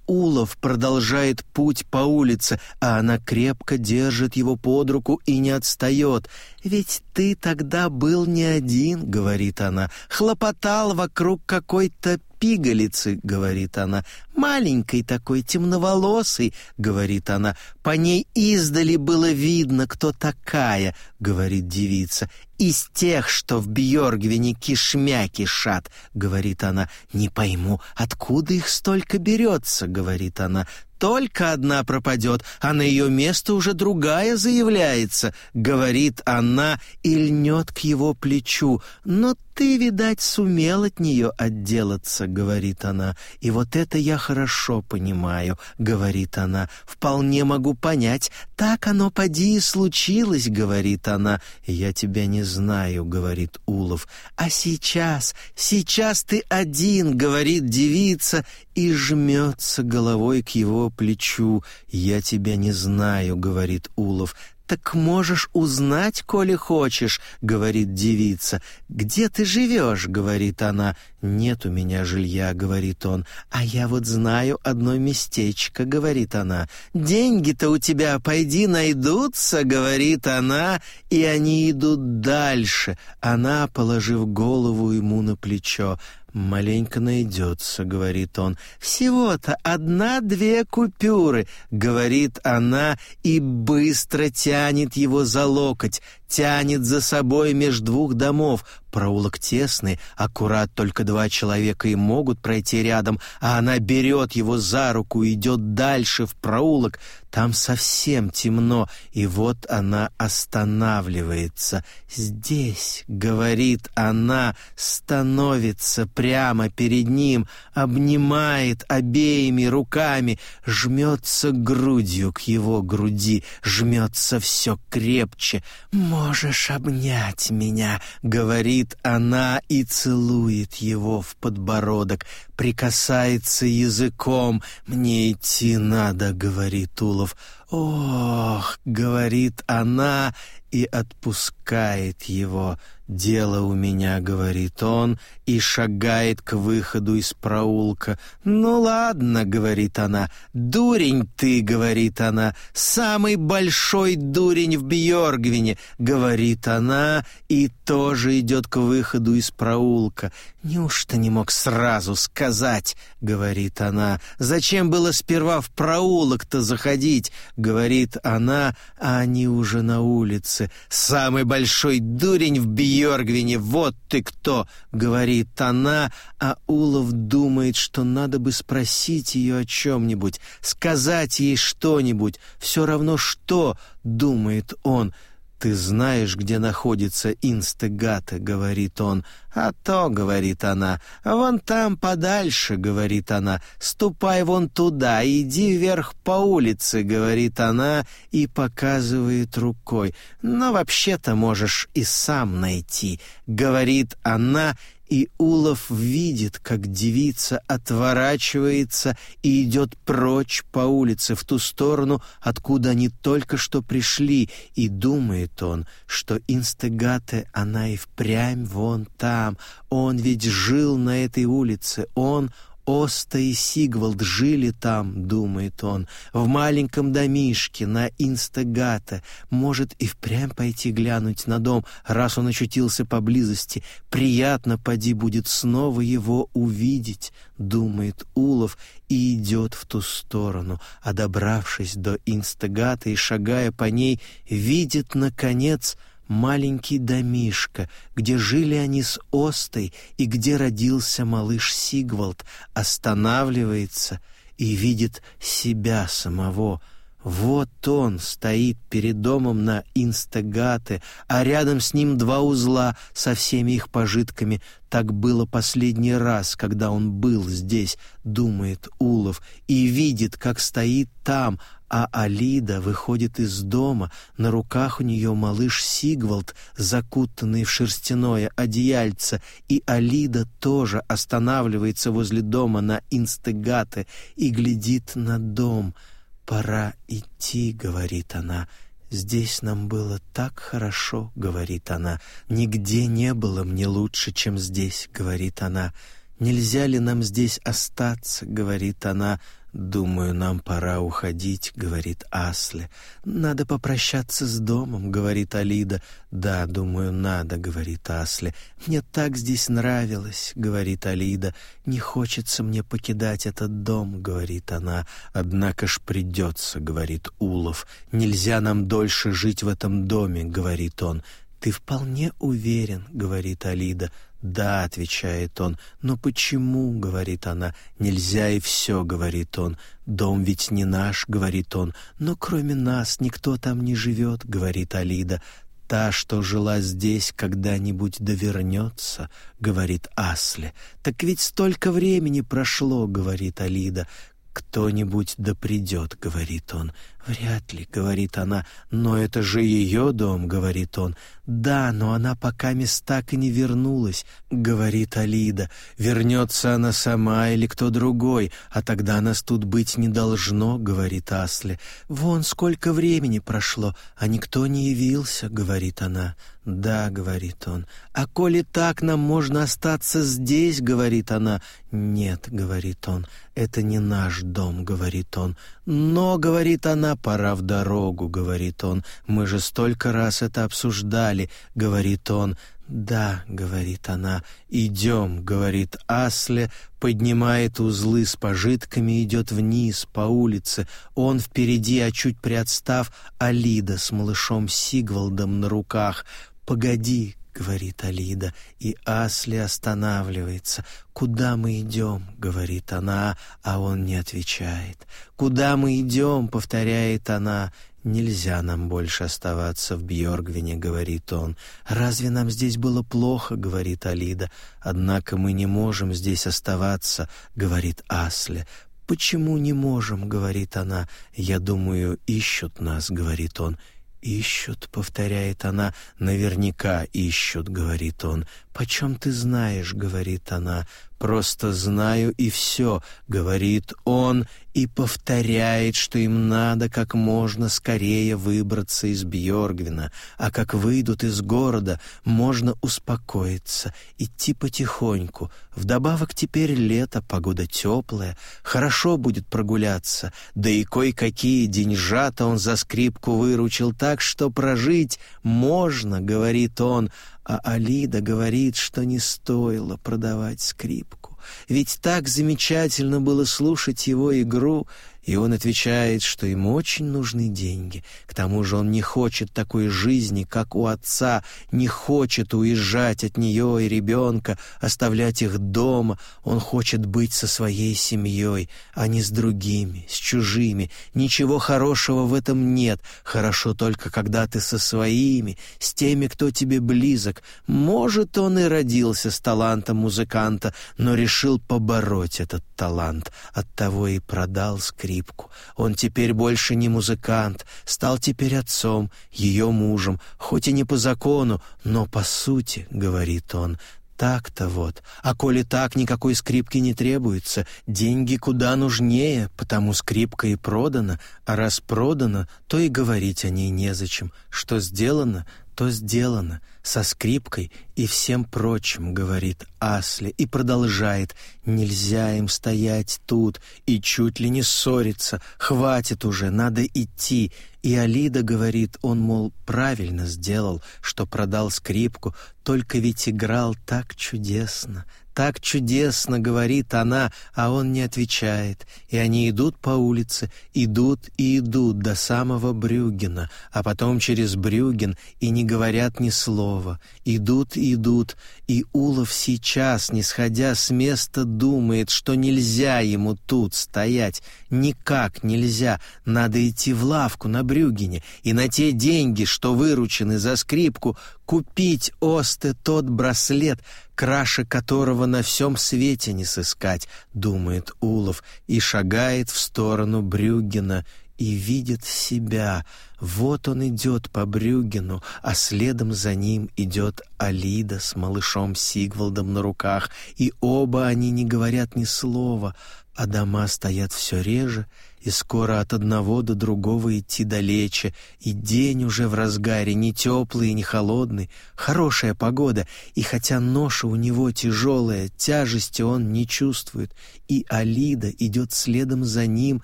Улов продолжает путь по улице, а она крепко держит его под руку и не отстает. «Ведь ты тогда был не один», — говорит она, — «хлопотал вокруг какой-то пигалицы», — говорит она, — «маленькой такой, темноволосый, говорит она, — «по ней издали было видно, кто такая», — говорит девица, — «из тех, что в Бьоргвине кишмя кишат», — говорит она, — «не пойму, откуда их столько берется», — говорит она, только одна пропадет, а на ее место уже другая заявляется», — говорит она и льнет к его плечу, но «Ты, видать, сумел от нее отделаться», — говорит она. «И вот это я хорошо понимаю», — говорит она. «Вполне могу понять. Так оно, поди, и случилось», — говорит она. «Я тебя не знаю», — говорит Улов. «А сейчас, сейчас ты один», — говорит девица и жмется головой к его плечу. «Я тебя не знаю», — говорит Улов. «Так можешь узнать, коли хочешь», — говорит девица. «Где ты живешь?» — говорит она. «Нет у меня жилья», — говорит он. «А я вот знаю одно местечко», — говорит она. «Деньги-то у тебя пойди найдутся», — говорит она. И они идут дальше. Она, положив голову ему на плечо. «Маленько найдется», — говорит он. «Всего-то одна-две купюры», — говорит она и быстро тянет его за локоть тянет за собой меж двух домов. Проулок тесный, аккурат только два человека и могут пройти рядом, а она берет его за руку и идет дальше в проулок. Там совсем темно, и вот она останавливается. «Здесь», — говорит она, становится прямо перед ним, обнимает обеими руками, жмется грудью к его груди, жмется все крепче. «Мой можешь обнять меня», — говорит она и целует его в подбородок, прикасается языком. «Мне идти надо», — говорит Улов. «Ох», — говорит она и отпускает окликает его. «Дело у меня», — говорит он, и шагает к выходу из проулка. «Ну ладно», — говорит она, — «дурень ты», — говорит она, — «самый большой дурень в Бьоргвине», — говорит она, и тоже идет к выходу из проулка. «Неужто не мог сразу сказать?» — говорит она. «Зачем было сперва в проулок-то заходить?» — говорит она, а они уже на улице. «Самый большой дурень в Бьоргвине, вот ты кто!» — говорит она, а Улов думает, что надо бы спросить ее о чем-нибудь, сказать ей что-нибудь, все равно что, — думает он, — ты знаешь, где находится инстегата», — говорит он. «А то», — говорит она, — «вон там подальше», — говорит она, — «ступай вон туда, иди вверх по улице», — говорит она и показывает рукой. «Но вообще-то можешь и сам найти», — говорит она и Улов видит, как девица отворачивается и идет прочь по улице в ту сторону, откуда они только что пришли, и думает он, что инстегаты она и впрямь вон там, он ведь жил на этой улице, он — Оста и Сигвальд жили там, думает он, в маленьком домишке на Инстагата. Может и впрямь пойти глянуть на дом, раз он очутился поблизости. Приятно, поди, будет снова его увидеть, думает Улов и идет в ту сторону. А добравшись до Инстагата и шагая по ней, видит, наконец, — маленький домишко, где жили они с Остой и где родился малыш Сигвальд, останавливается и видит себя самого — вот он стоит перед домом на инстагате, а рядом с ним два узла со всеми их пожитками. Так было последний раз, когда он был здесь, думает Улов, и видит, как стоит там, а Алида выходит из дома, на руках у нее малыш Сигвалд, закутанный в шерстяное одеяльце, и Алида тоже останавливается возле дома на инстегате и глядит на дом — пора идти», — говорит она. «Здесь нам было так хорошо», — говорит она. «Нигде не было мне лучше, чем здесь», — говорит она. «Нельзя ли нам здесь остаться?» — говорит она. «Думаю, нам пора уходить», — говорит Асли. «Надо попрощаться с домом», — говорит Алида. «Да, думаю, надо», — говорит Асли. «Мне так здесь нравилось», — говорит Алида. «Не хочется мне покидать этот дом», — говорит она. «Однако ж придется», — говорит Улов. «Нельзя нам дольше жить в этом доме», — говорит он. «Ты вполне уверен», — говорит Алида. «Да», — отвечает он. «Но почему?» — говорит она. «Нельзя и все», — говорит он. «Дом ведь не наш», — говорит он. «Но кроме нас никто там не живет», — говорит Алида. «Та, что жила здесь, когда-нибудь довернется», — говорит Асли. «Так ведь столько времени прошло», — говорит Алида. «Кто-нибудь да придет», — говорит он. «Вряд ли», — говорит она, — «но это же ее дом», — говорит он. «Да, но она пока мест так и не вернулась», — говорит Алида. «Вернется она сама или кто другой, а тогда нас тут быть не должно», — говорит Асли. «Вон сколько времени прошло, а никто не явился», — говорит она. «Да», — говорит он. «А коли так, нам можно остаться здесь», — говорит она. «Нет», — говорит он, — «это не наш дом», — говорит он. «Но», — говорит она, пора в дорогу», — говорит он. «Мы же столько раз это обсуждали», — говорит он. «Да», — говорит она, — «идем», — говорит Асле, поднимает узлы с пожитками, идет вниз по улице. Он впереди, а чуть приотстав, Алида с малышом Сигвальдом на руках. «Погоди», — говорит Алида, и Асли останавливается. «Куда мы идем?» — говорит она, а он не отвечает. «Куда мы идем?» — повторяет она. «Нельзя нам больше оставаться в Бьоргвине», — говорит он. «Разве нам здесь было плохо?» — говорит Алида. «Однако мы не можем здесь оставаться», — говорит Асли. «Почему не можем?» — говорит она. «Я думаю, ищут нас», — говорит он. «Ищут», — повторяет она, — «наверняка ищут», — говорит он. «Почем ты знаешь?» — говорит она. Просто знаю и все», — говорит он и повторяет, что им надо как можно скорее выбраться из Бьоргвина, а как выйдут из города, можно успокоиться, идти потихоньку. Вдобавок теперь лето, погода теплая, хорошо будет прогуляться, да и кое-какие деньжата он за скрипку выручил так, что прожить можно, — говорит он, — а Алида говорит, что не стоило продавать скрипку. Ведь так замечательно было слушать его игру и он отвечает, что ему очень нужны деньги. К тому же он не хочет такой жизни, как у отца, не хочет уезжать от нее и ребенка, оставлять их дома. Он хочет быть со своей семьей, а не с другими, с чужими. Ничего хорошего в этом нет. Хорошо только, когда ты со своими, с теми, кто тебе близок. Может, он и родился с талантом музыканта, но решил побороть этот талант. Оттого и продал скрип скрипку. Он теперь больше не музыкант, стал теперь отцом, ее мужем, хоть и не по закону, но по сути, — говорит он, — так-то вот. А коли так, никакой скрипки не требуется, деньги куда нужнее, потому скрипка и продана, а раз продана, то и говорить о ней незачем. Что сделано, то сделано, со скрипкой и всем прочим, говорит Асли, и продолжает, нельзя им стоять тут и чуть ли не ссориться, хватит уже, надо идти. И Алида говорит, он, мол, правильно сделал, что продал скрипку, только ведь играл так чудесно, так чудесно, говорит она, а он не отвечает. И они идут по улице, идут и идут до самого Брюгена, а потом через Брюген и не говорят ни слова, идут и идут, и Улов сейчас, не сходя с места, думает, что нельзя ему тут стоять, никак нельзя, надо идти в лавку на Брюгине и на те деньги, что выручены за скрипку, купить Осте тот браслет, краше которого на всем свете не сыскать, думает Улов и шагает в сторону Брюгина, и видит себя. Вот он идет по Брюгину, а следом за ним идет Алида с малышом Сигвалдом на руках, и оба они не говорят ни слова, а дома стоят все реже, и скоро от одного до другого идти далече, и день уже в разгаре, не теплый и не холодный, хорошая погода, и хотя ноша у него тяжелая, тяжести он не чувствует, и Алида идет следом за ним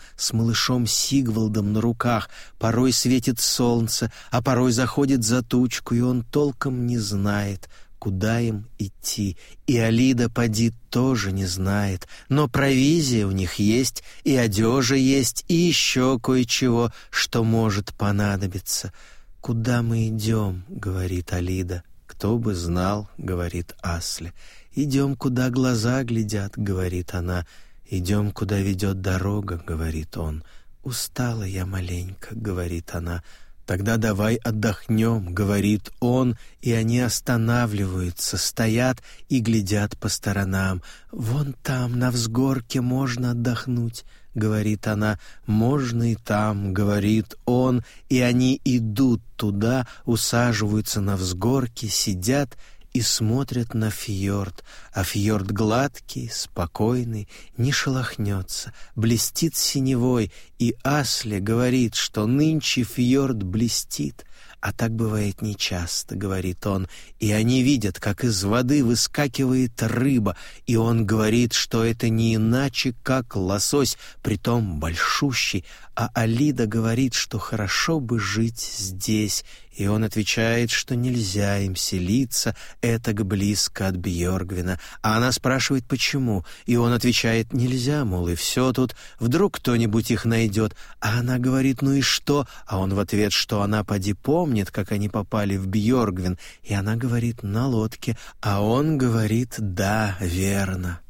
с малышом Сигвалдом на руках, порой светит солнце, а порой заходит за тучку, и он толком не знает, куда им идти, и Алида поди тоже не знает, но провизия у них есть, и одежа есть, и еще кое-чего, что может понадобиться. «Куда мы идем?» — говорит Алида. «Кто бы знал?» — говорит Асли. «Идем, куда глаза глядят», — говорит она. «Идем, куда ведет дорога», — говорит он. «Устала я маленько», — говорит она. Тогда давай отдохнем, говорит он, и они останавливаются, стоят и глядят по сторонам. Вон там на взгорке можно отдохнуть, говорит она. Можно и там, говорит он, и они идут туда, усаживаются на взгорке, сидят и смотрят на фьорд, а фьорд гладкий, спокойный, не шелохнется, блестит синевой, и Асли говорит, что нынче фьорд блестит, а так бывает нечасто, говорит он, и они видят, как из воды выскакивает рыба, и он говорит, что это не иначе, как лосось, притом большущий, а Алида говорит, что хорошо бы жить здесь, и он отвечает, что нельзя им селиться, это близко от Бьоргвина, а она спрашивает, почему, и он отвечает, нельзя, мол, и все тут, вдруг кто-нибудь их найдет, а она говорит, ну и что, а он в ответ, что она поди помнит, как они попали в Бьоргвин, и она говорит, говорит «на лодке», а он говорит «да, верно».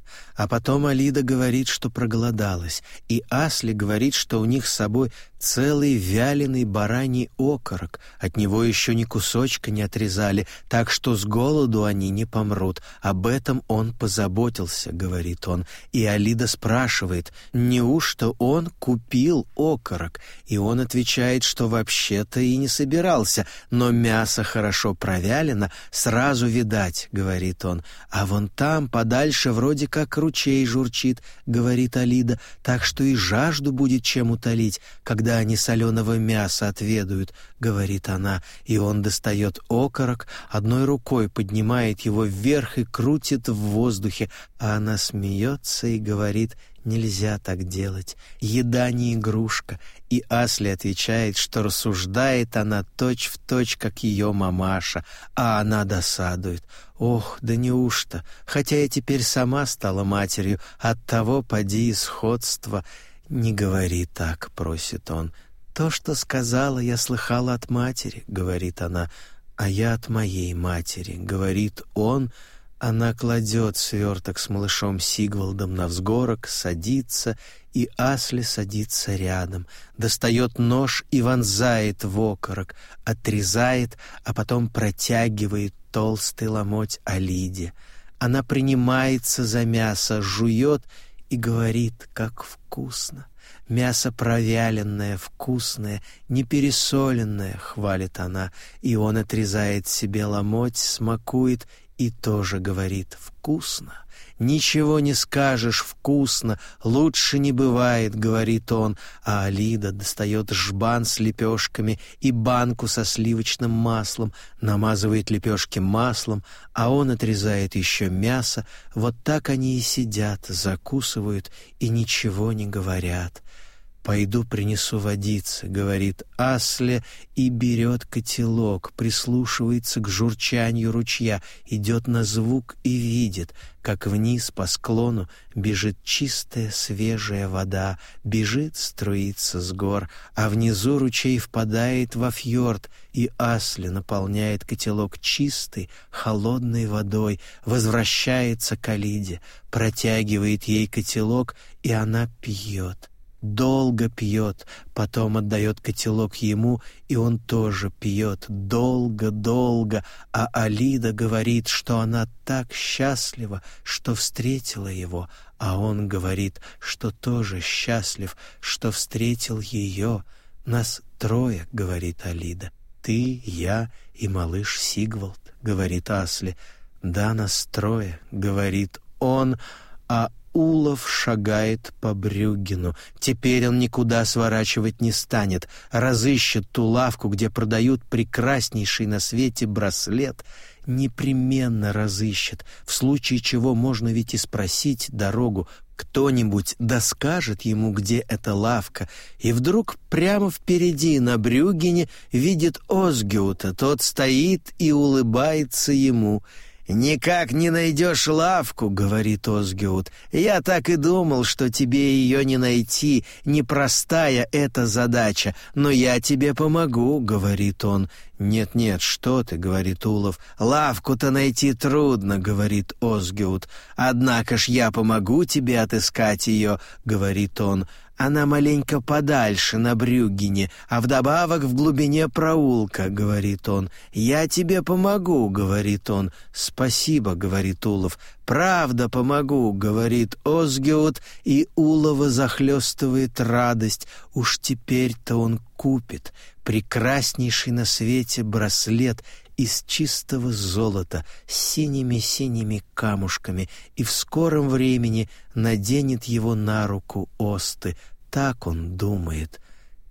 А потом Алида говорит, что проголодалась, и Асли говорит, что у них с собой целый вяленый бараний окорок, от него еще ни кусочка не отрезали, так что с голоду они не помрут. Об этом он позаботился, говорит он. И Алида спрашивает, неужто он купил окорок? И он отвечает, что вообще-то и не собирался, но мясо хорошо провялено, сразу видать, говорит он. А вон там подальше вроде как ручей, ручей журчит», — говорит Алида, «так что и жажду будет чем утолить, когда они соленого мяса отведают», — говорит она, и он достает окорок, одной рукой поднимает его вверх и крутит в воздухе, а она смеется и говорит «Нельзя так делать. Еда не игрушка». И Асли отвечает, что рассуждает она точь-в-точь, точь, как ее мамаша, а она досадует. Ох, да неужто, хотя я теперь сама стала матерью, от того поди исходство. Не говори так, просит он. То, что сказала, я слыхала от матери, говорит она, а я от моей матери, говорит он, — она кладет сверток с малышом Сигвалдом на взгорок, садится, и Асли садится рядом, достает нож и вонзает в окорок, отрезает, а потом протягивает толстый ломоть Алиде. Она принимается за мясо, жует и говорит, как вкусно. Мясо провяленное, вкусное, непересоленное, хвалит она, и он отрезает себе ломоть, смакует — и тоже говорит «вкусно». «Ничего не скажешь, вкусно, лучше не бывает», — говорит он, а Алида достает жбан с лепешками и банку со сливочным маслом, намазывает лепешки маслом, а он отрезает еще мясо. Вот так они и сидят, закусывают и ничего не говорят. «Пойду принесу водицы», — говорит Асле и берет котелок, прислушивается к журчанию ручья, идет на звук и видит, как вниз по склону бежит чистая свежая вода, бежит, струится с гор, а внизу ручей впадает во фьорд, и Асле наполняет котелок чистой, холодной водой, возвращается к Алиде, протягивает ей котелок, и она пьет долго пьет, потом отдает котелок ему, и он тоже пьет, долго-долго, а Алида говорит, что она так счастлива, что встретила его, а он говорит, что тоже счастлив, что встретил ее. «Нас трое», — говорит Алида. «Ты, я и малыш Сигвалд», — говорит Асли. «Да, нас трое», — говорит он, а Улов шагает по Брюгину. Теперь он никуда сворачивать не станет. Разыщет ту лавку, где продают прекраснейший на свете браслет. Непременно разыщет. В случае чего можно ведь и спросить дорогу. Кто-нибудь доскажет ему, где эта лавка. И вдруг прямо впереди на Брюгине видит Озгиута. Тот стоит и улыбается ему — «Никак не найдешь лавку», — говорит Озгиут. «Я так и думал, что тебе ее не найти. Непростая эта задача, но я тебе помогу», — говорит он. «Нет-нет, что ты», — говорит Улов. «Лавку-то найти трудно», — говорит Озгиут. «Однако ж я помогу тебе отыскать ее», — говорит он она маленько подальше, на Брюгине, а вдобавок в глубине проулка», — говорит он. «Я тебе помогу», — говорит он. «Спасибо», — говорит Улов. «Правда помогу», — говорит Озгиот, и Улова захлестывает радость. Уж теперь-то он купит прекраснейший на свете браслет из чистого золота с синими-синими камушками и в скором времени наденет его на руку Осты. Так он думает.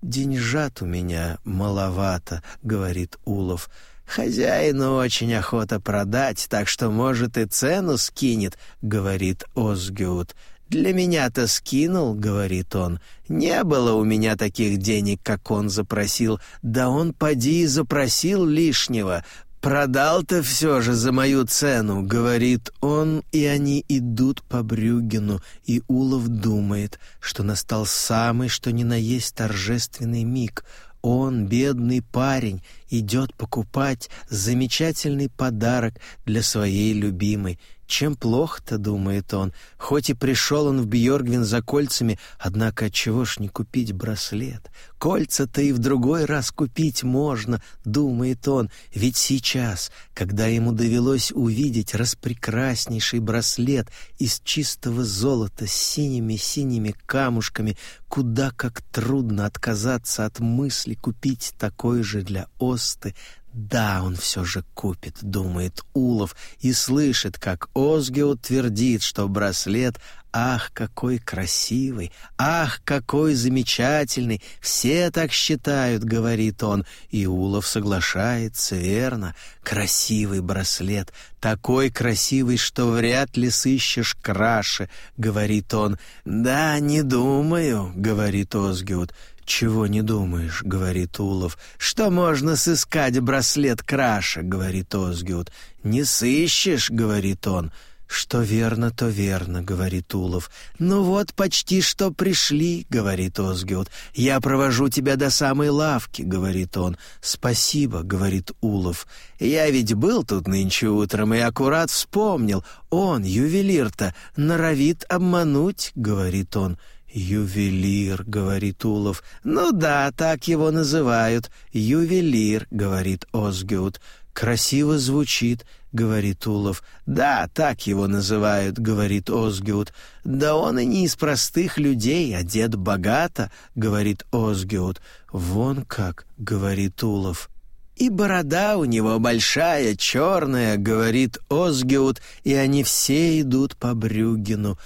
«Деньжат у меня маловато», — говорит Улов. «Хозяину очень охота продать, так что, может, и цену скинет», — говорит Озгиут. «Для меня-то скинул», — говорит он. «Не было у меня таких денег, как он запросил. Да он, поди, и запросил лишнего. «Продал-то все же за мою цену», — говорит он, и они идут по Брюгину, и Улов думает, что настал самый, что ни на есть торжественный миг. Он, бедный парень, идет покупать замечательный подарок для своей любимой. Чем плохо-то, думает он. Хоть и пришел он в Бьоргвин за кольцами, однако чего ж не купить браслет? Кольца-то и в другой раз купить можно, думает он. Ведь сейчас, когда ему довелось увидеть распрекраснейший браслет из чистого золота с синими-синими камушками, куда как трудно отказаться от мысли купить такой же для Оз капусты. Да, он все же купит, думает Улов, и слышит, как Озгио твердит, что браслет «Ах, какой красивый! Ах, какой замечательный! Все так считают», — говорит он. И Улов соглашается, верно. «Красивый браслет! Такой красивый, что вряд ли сыщешь краше», — говорит он. «Да, не думаю», — говорит Озгиот. «Чего не думаешь», — говорит Улов. «Что можно сыскать браслет краша», — говорит Озгиут. «Не сыщешь», — говорит он. «Что верно, то верно», — говорит Улов. «Ну вот, почти что пришли», — говорит Озгиут. «Я провожу тебя до самой лавки», — говорит он. «Спасибо», — говорит Улов. «Я ведь был тут нынче утром и аккурат вспомнил. Он, ювелир-то, норовит обмануть», — говорит он. «Ювелир», — говорит Улов. «Ну да, так его называют. Ювелир», — говорит Озгюд. «Красиво звучит», — говорит Улов. «Да, так его называют», — говорит Озгюд. «Да он и не из простых людей, одет а богато», — говорит Озгюд. «Вон как», — говорит Улов. «И борода у него большая, черная», — говорит Озгиут, и они все идут по Брюгину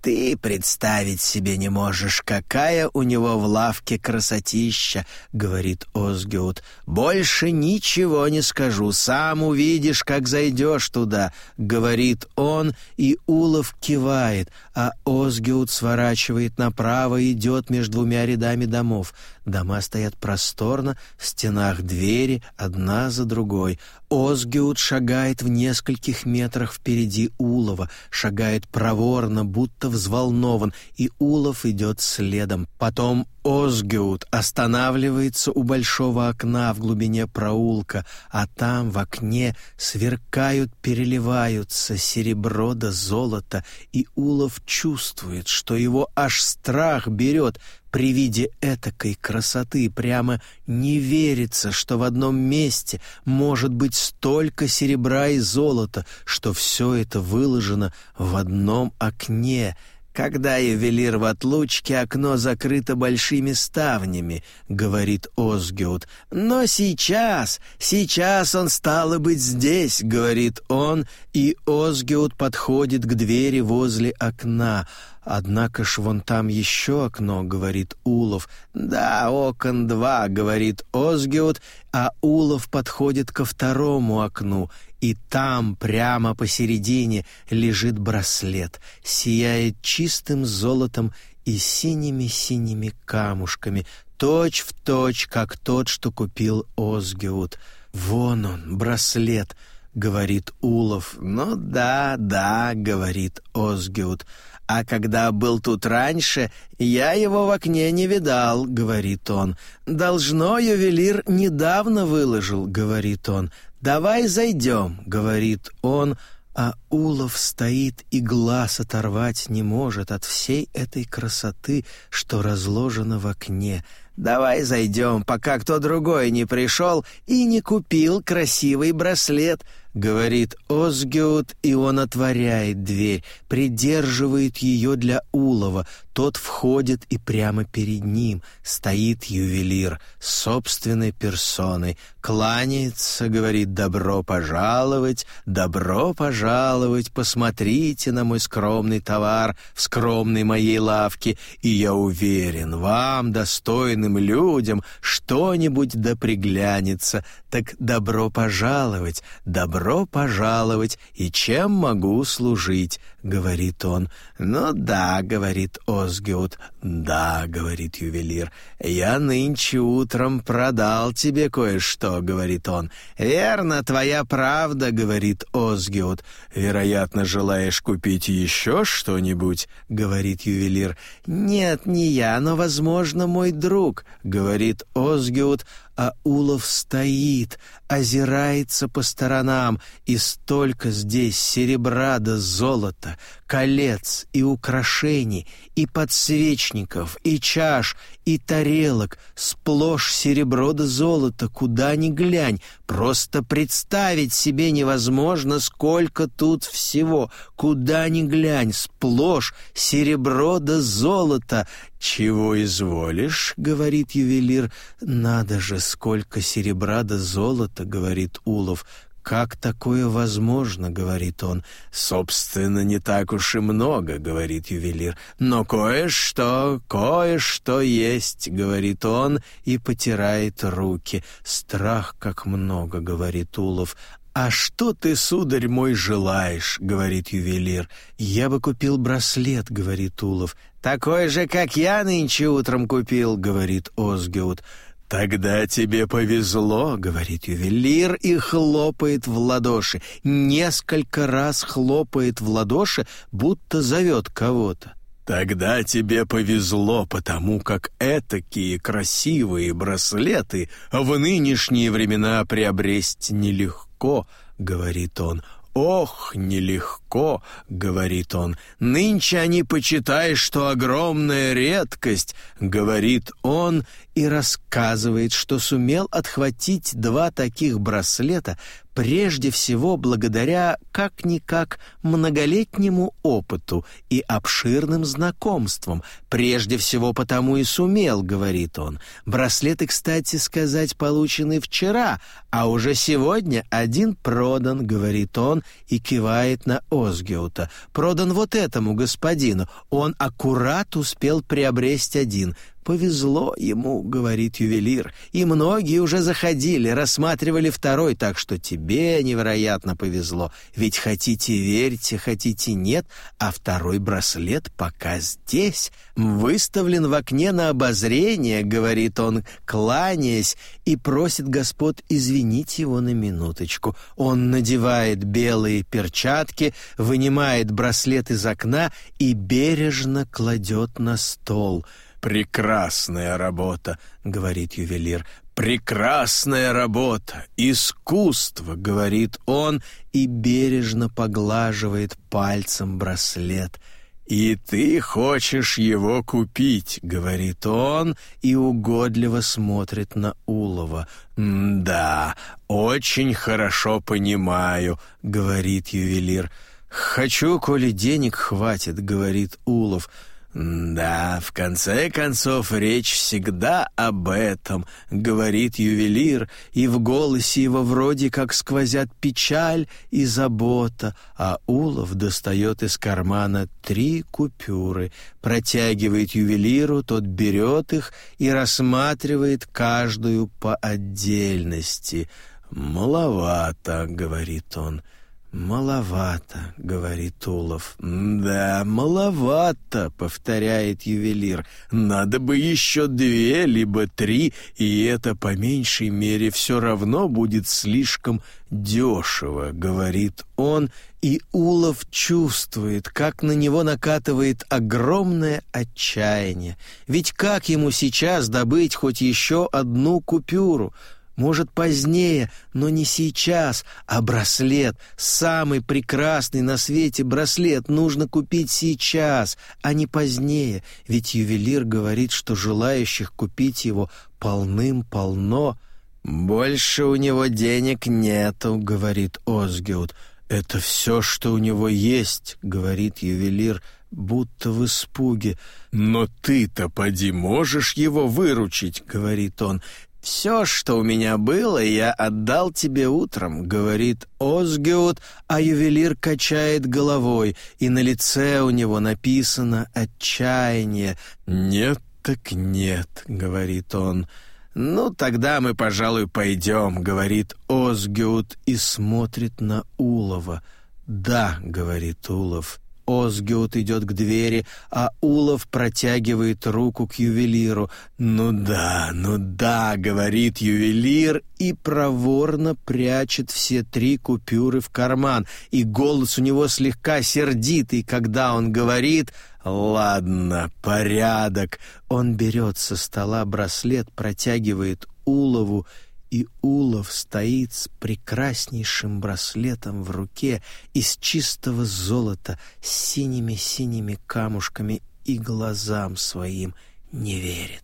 ты представить себе не можешь, какая у него в лавке красотища», — говорит Озгиут. «Больше ничего не скажу, сам увидишь, как зайдешь туда», — говорит он, и Улов кивает, а Озгиут сворачивает направо и идет между двумя рядами домов. Дома стоят просторно, в стенах двери, одна за другой. Озгиут шагает в нескольких метрах впереди Улова, шагает проворно, будто взволнован, и Улов идет следом. Потом Озгиут останавливается у большого окна в глубине проулка, а там в окне сверкают, переливаются серебро да золота, и Улов чувствует, что его аж страх берет — при виде этакой красоты прямо не верится, что в одном месте может быть столько серебра и золота, что все это выложено в одном окне — «Когда ювелир в отлучке, окно закрыто большими ставнями», — говорит Озгиут. «Но сейчас, сейчас он стало быть здесь», — говорит он, и Озгиут подходит к двери возле окна. «Однако ж вон там еще окно», — говорит Улов. «Да, окон два», — говорит Озгиут, а Улов подходит ко второму окну — и там, прямо посередине, лежит браслет, сияет чистым золотом и синими-синими камушками, точь в точь, как тот, что купил Озгиут. «Вон он, браслет!» — говорит Улов. «Ну да, да», — говорит Озгиут. «А когда был тут раньше, я его в окне не видал», — говорит он. «Должно, ювелир недавно выложил», — говорит он давай зайдем», — говорит он, а Улов стоит и глаз оторвать не может от всей этой красоты, что разложено в окне. «Давай зайдем, пока кто другой не пришел и не купил красивый браслет», — говорит Озгиут, и он отворяет дверь, придерживает ее для Улова, тот входит, и прямо перед ним стоит ювелир собственной персоной, кланяется, говорит «добро пожаловать, добро пожаловать, посмотрите на мой скромный товар в скромной моей лавке, и я уверен, вам, достойным людям, что-нибудь да приглянется, так добро пожаловать, добро пожаловать, и чем могу служить, — говорит он. «Ну да», — говорит Озгиут. «Да», — говорит ювелир. «Я нынче утром продал тебе кое-что», — говорит он. «Верно, твоя правда», — говорит Озгиут. «Вероятно, желаешь купить еще что-нибудь», — говорит ювелир. «Нет, не я, но, возможно, мой друг», — говорит Озгиут а Улов стоит, озирается по сторонам, и столько здесь серебра да золота, колец и украшений, и подсвечников, и чаш, и тарелок, сплошь серебро да золото, куда ни глянь, просто представить себе невозможно, сколько тут всего, куда ни глянь, сплошь серебро да золото, «Чего изволишь?» — говорит ювелир. «Надо же, сколько серебра да золота!» — говорит Улов. «Как такое возможно?» — говорит он. «Собственно, не так уж и много», — говорит ювелир. «Но кое-что, кое-что есть», — говорит он и потирает руки. «Страх, как много», — говорит Улов. «А что ты, сударь мой, желаешь?» — говорит ювелир. «Я бы купил браслет», — говорит Улов. «Такой же, как я нынче утром купил», — говорит Озгиут. «Тогда тебе повезло», — говорит ювелир и хлопает в ладоши. Несколько раз хлопает в ладоши, будто зовет кого-то. «Тогда тебе повезло, потому как этакие красивые браслеты в нынешние времена приобрести нелегко», — говорит он. «Ох, нелегко», — говорит он, — «нынче они почитают, что огромная редкость», — говорит он, и рассказывает, что сумел отхватить два таких браслета прежде всего благодаря как-никак многолетнему опыту и обширным знакомствам. Прежде всего потому и сумел, говорит он. Браслеты, кстати сказать, получены вчера, а уже сегодня один продан, говорит он и кивает на Озгиута. Продан вот этому господину. Он аккурат успел приобрести один. «Повезло ему», — говорит ювелир, «и многие уже заходили, рассматривали второй, так что тебе невероятно повезло, ведь хотите верьте, хотите нет, а второй браслет пока здесь, выставлен в окне на обозрение», — говорит он, кланяясь, и просит господ извинить его на минуточку. Он надевает белые перчатки, вынимает браслет из окна и бережно кладет на стол — «Прекрасная работа», — говорит ювелир, «прекрасная работа, искусство», — говорит он и бережно поглаживает пальцем браслет. «И ты хочешь его купить», — говорит он и угодливо смотрит на Улова. «Да, очень хорошо понимаю», — говорит ювелир. «Хочу, коли денег хватит», — говорит Улов, — «Да, в конце концов, речь всегда об этом», — говорит ювелир, и в голосе его вроде как сквозят печаль и забота, а Улов достает из кармана три купюры, протягивает ювелиру, тот берет их и рассматривает каждую по отдельности. «Маловато», — говорит он, — «Маловато», — говорит Улов. «Да, маловато», — повторяет ювелир. «Надо бы еще две, либо три, и это по меньшей мере все равно будет слишком дешево», — говорит он, и Улов чувствует, как на него накатывает огромное отчаяние. Ведь как ему сейчас добыть хоть еще одну купюру — может, позднее, но не сейчас, а браслет, самый прекрасный на свете браслет, нужно купить сейчас, а не позднее, ведь ювелир говорит, что желающих купить его полным-полно. «Больше у него денег нету», — говорит Озгиут. «Это все, что у него есть», — говорит ювелир, будто в испуге. «Но ты-то, поди, можешь его выручить», — говорит он. «Все, что у меня было, я отдал тебе утром», — говорит Озгиот, а ювелир качает головой, и на лице у него написано «отчаяние». «Нет так нет», — говорит он. «Ну, тогда мы, пожалуй, пойдем», — говорит Озгиот и смотрит на Улова. «Да», — говорит Улов. Озгиот идет к двери, а Улов протягивает руку к ювелиру. «Ну да, ну да», — говорит ювелир и проворно прячет все три купюры в карман. И голос у него слегка сердитый, когда он говорит «Ладно, порядок». Он берет со стола браслет, протягивает Улову и и Улов стоит с прекраснейшим браслетом в руке из чистого золота с синими-синими камушками и глазам своим не верит.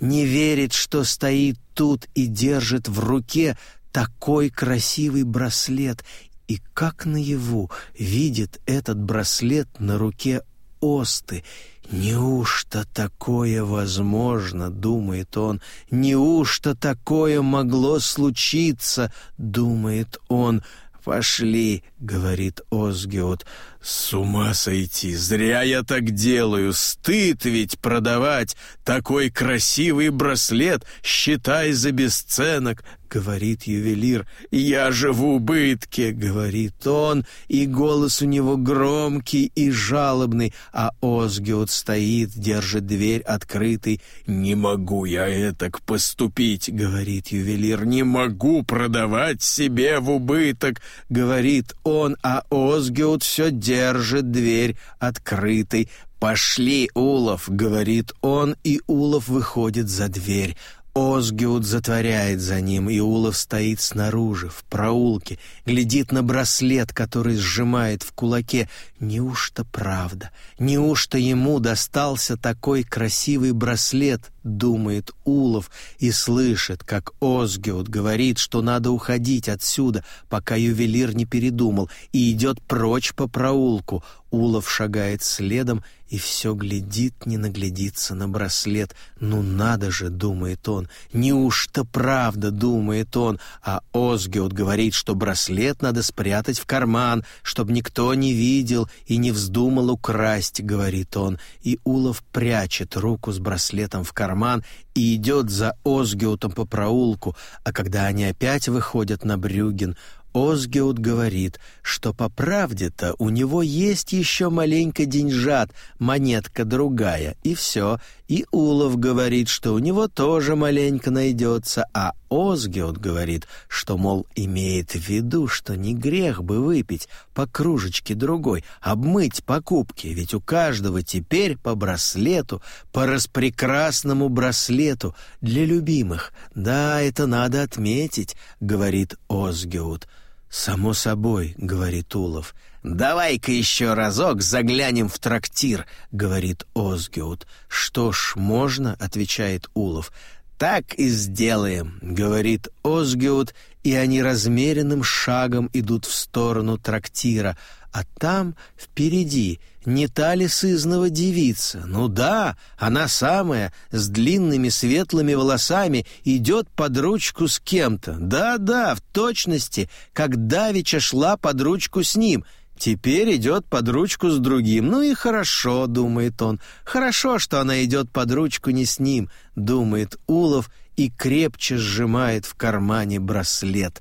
Не верит, что стоит тут и держит в руке такой красивый браслет, и как наяву видит этот браслет на руке Осты — «Неужто такое возможно?» — думает он. «Неужто такое могло случиться?» — думает он. «Пошли», — говорит Озгиот. «С ума сойти! Зря я так делаю! Стыд ведь продавать! Такой красивый браслет считай за бесценок!» — говорит ювелир. «Я живу в убытке!» — говорит он, и голос у него громкий и жалобный, а Озгиот стоит, держит дверь открытой. «Не могу я этак поступить!» — говорит ювелир. «Не могу продавать себе в убыток!» — говорит он, а Озгиот все держит дверь открытой. «Пошли, Улов!» — говорит он, и Улов выходит за дверь. Озгиуд затворяет за ним, и Улов стоит снаружи, в проулке, глядит на браслет, который сжимает в кулаке. Неужто правда? Неужто ему достался такой красивый браслет, думает Улов, и слышит, как Озгиуд говорит, что надо уходить отсюда, пока ювелир не передумал, и идет прочь по проулку. Улов шагает следом, и все глядит, не наглядится на браслет. «Ну надо же!» — думает он. «Неужто правда?» — думает он. А Озгиот говорит, что браслет надо спрятать в карман, чтобы никто не видел и не вздумал украсть, — говорит он. И Улов прячет руку с браслетом в карман и идет за Озгиотом по проулку, а когда они опять выходят на Брюген, Озгеут говорит, что по правде-то у него есть еще маленько деньжат, монетка другая, и все. И Улов говорит, что у него тоже маленько найдется, а Озгеут говорит, что, мол, имеет в виду, что не грех бы выпить по кружечке другой, обмыть покупки, ведь у каждого теперь по браслету, по распрекрасному браслету для любимых. Да, это надо отметить, говорит Озгеут. «Само собой», — говорит Улов. «Давай-ка еще разок заглянем в трактир», — говорит Озгеут. «Что ж, можно?» — отвечает Улов. «Так и сделаем», — говорит Озгеут, и они размеренным шагом идут в сторону трактира — а там, впереди, не та ли сызного девица? Ну да, она самая, с длинными светлыми волосами, идет под ручку с кем-то. Да-да, в точности, как Давича шла под ручку с ним. Теперь идет под ручку с другим. Ну и хорошо, думает он. Хорошо, что она идет под ручку не с ним, думает Улов и крепче сжимает в кармане браслет.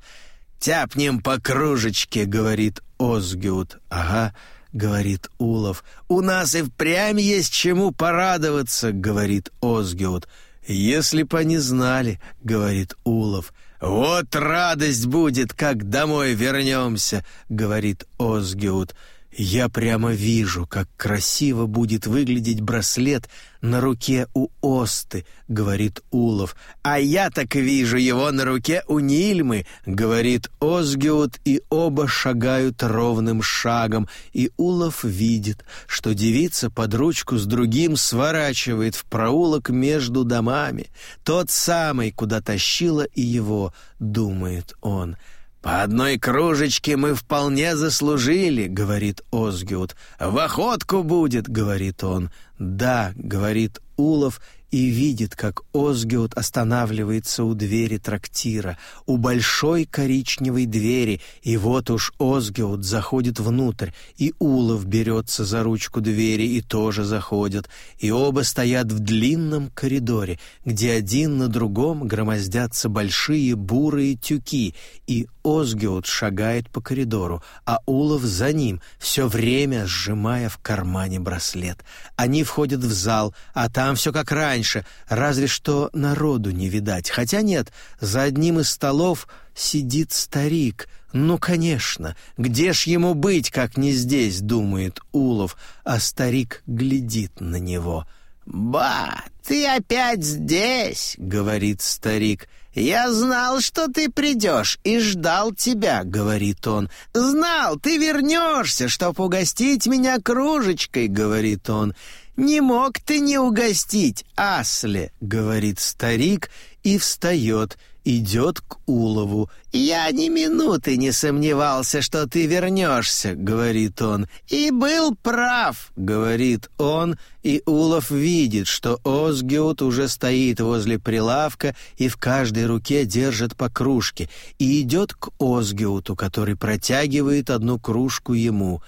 «Тяпнем по кружечке», — говорит Озгюд. Ага, говорит Улов. У нас и впрямь есть чему порадоваться, говорит Озгюд. Если бы они знали, говорит Улов. Вот радость будет, как домой вернемся, говорит Озгюд. Я прямо вижу, как красиво будет выглядеть браслет на руке у Осты, говорит Улов. А я так вижу его на руке у Нильмы, говорит Озгиот, и оба шагают ровным шагом, и Улов видит, что девица под ручку с другим сворачивает в проулок между домами, тот самый, куда тащила и его, думает он. «По одной кружечке мы вполне заслужили», — говорит Озгиут. «В охотку будет», — говорит он. «Да», — говорит Улов и видит, как Озгиот останавливается у двери трактира, у большой коричневой двери, и вот уж Озгиот заходит внутрь, и Улов берется за ручку двери и тоже заходит, и оба стоят в длинном коридоре, где один на другом громоздятся большие бурые тюки, и Озгиот шагает по коридору, а Улов за ним, все время сжимая в кармане браслет. Они входят в зал, а там все как раньше, раньше, разве что народу не видать. Хотя нет, за одним из столов сидит старик. Ну, конечно, где ж ему быть, как не здесь, думает Улов, а старик глядит на него. «Ба, ты опять здесь!» — говорит старик. «Я знал, что ты придешь, и ждал тебя», — говорит он. «Знал, ты вернешься, чтоб угостить меня кружечкой», — говорит он. «Не мог ты не угостить, Асле!» — говорит старик и встает, идет к Улову. «Я ни минуты не сомневался, что ты вернешься», — говорит он. «И был прав», — говорит он, и Улов видит, что Озгиот уже стоит возле прилавка и в каждой руке держит по кружке, и идет к Озгиоту, который протягивает одну кружку ему.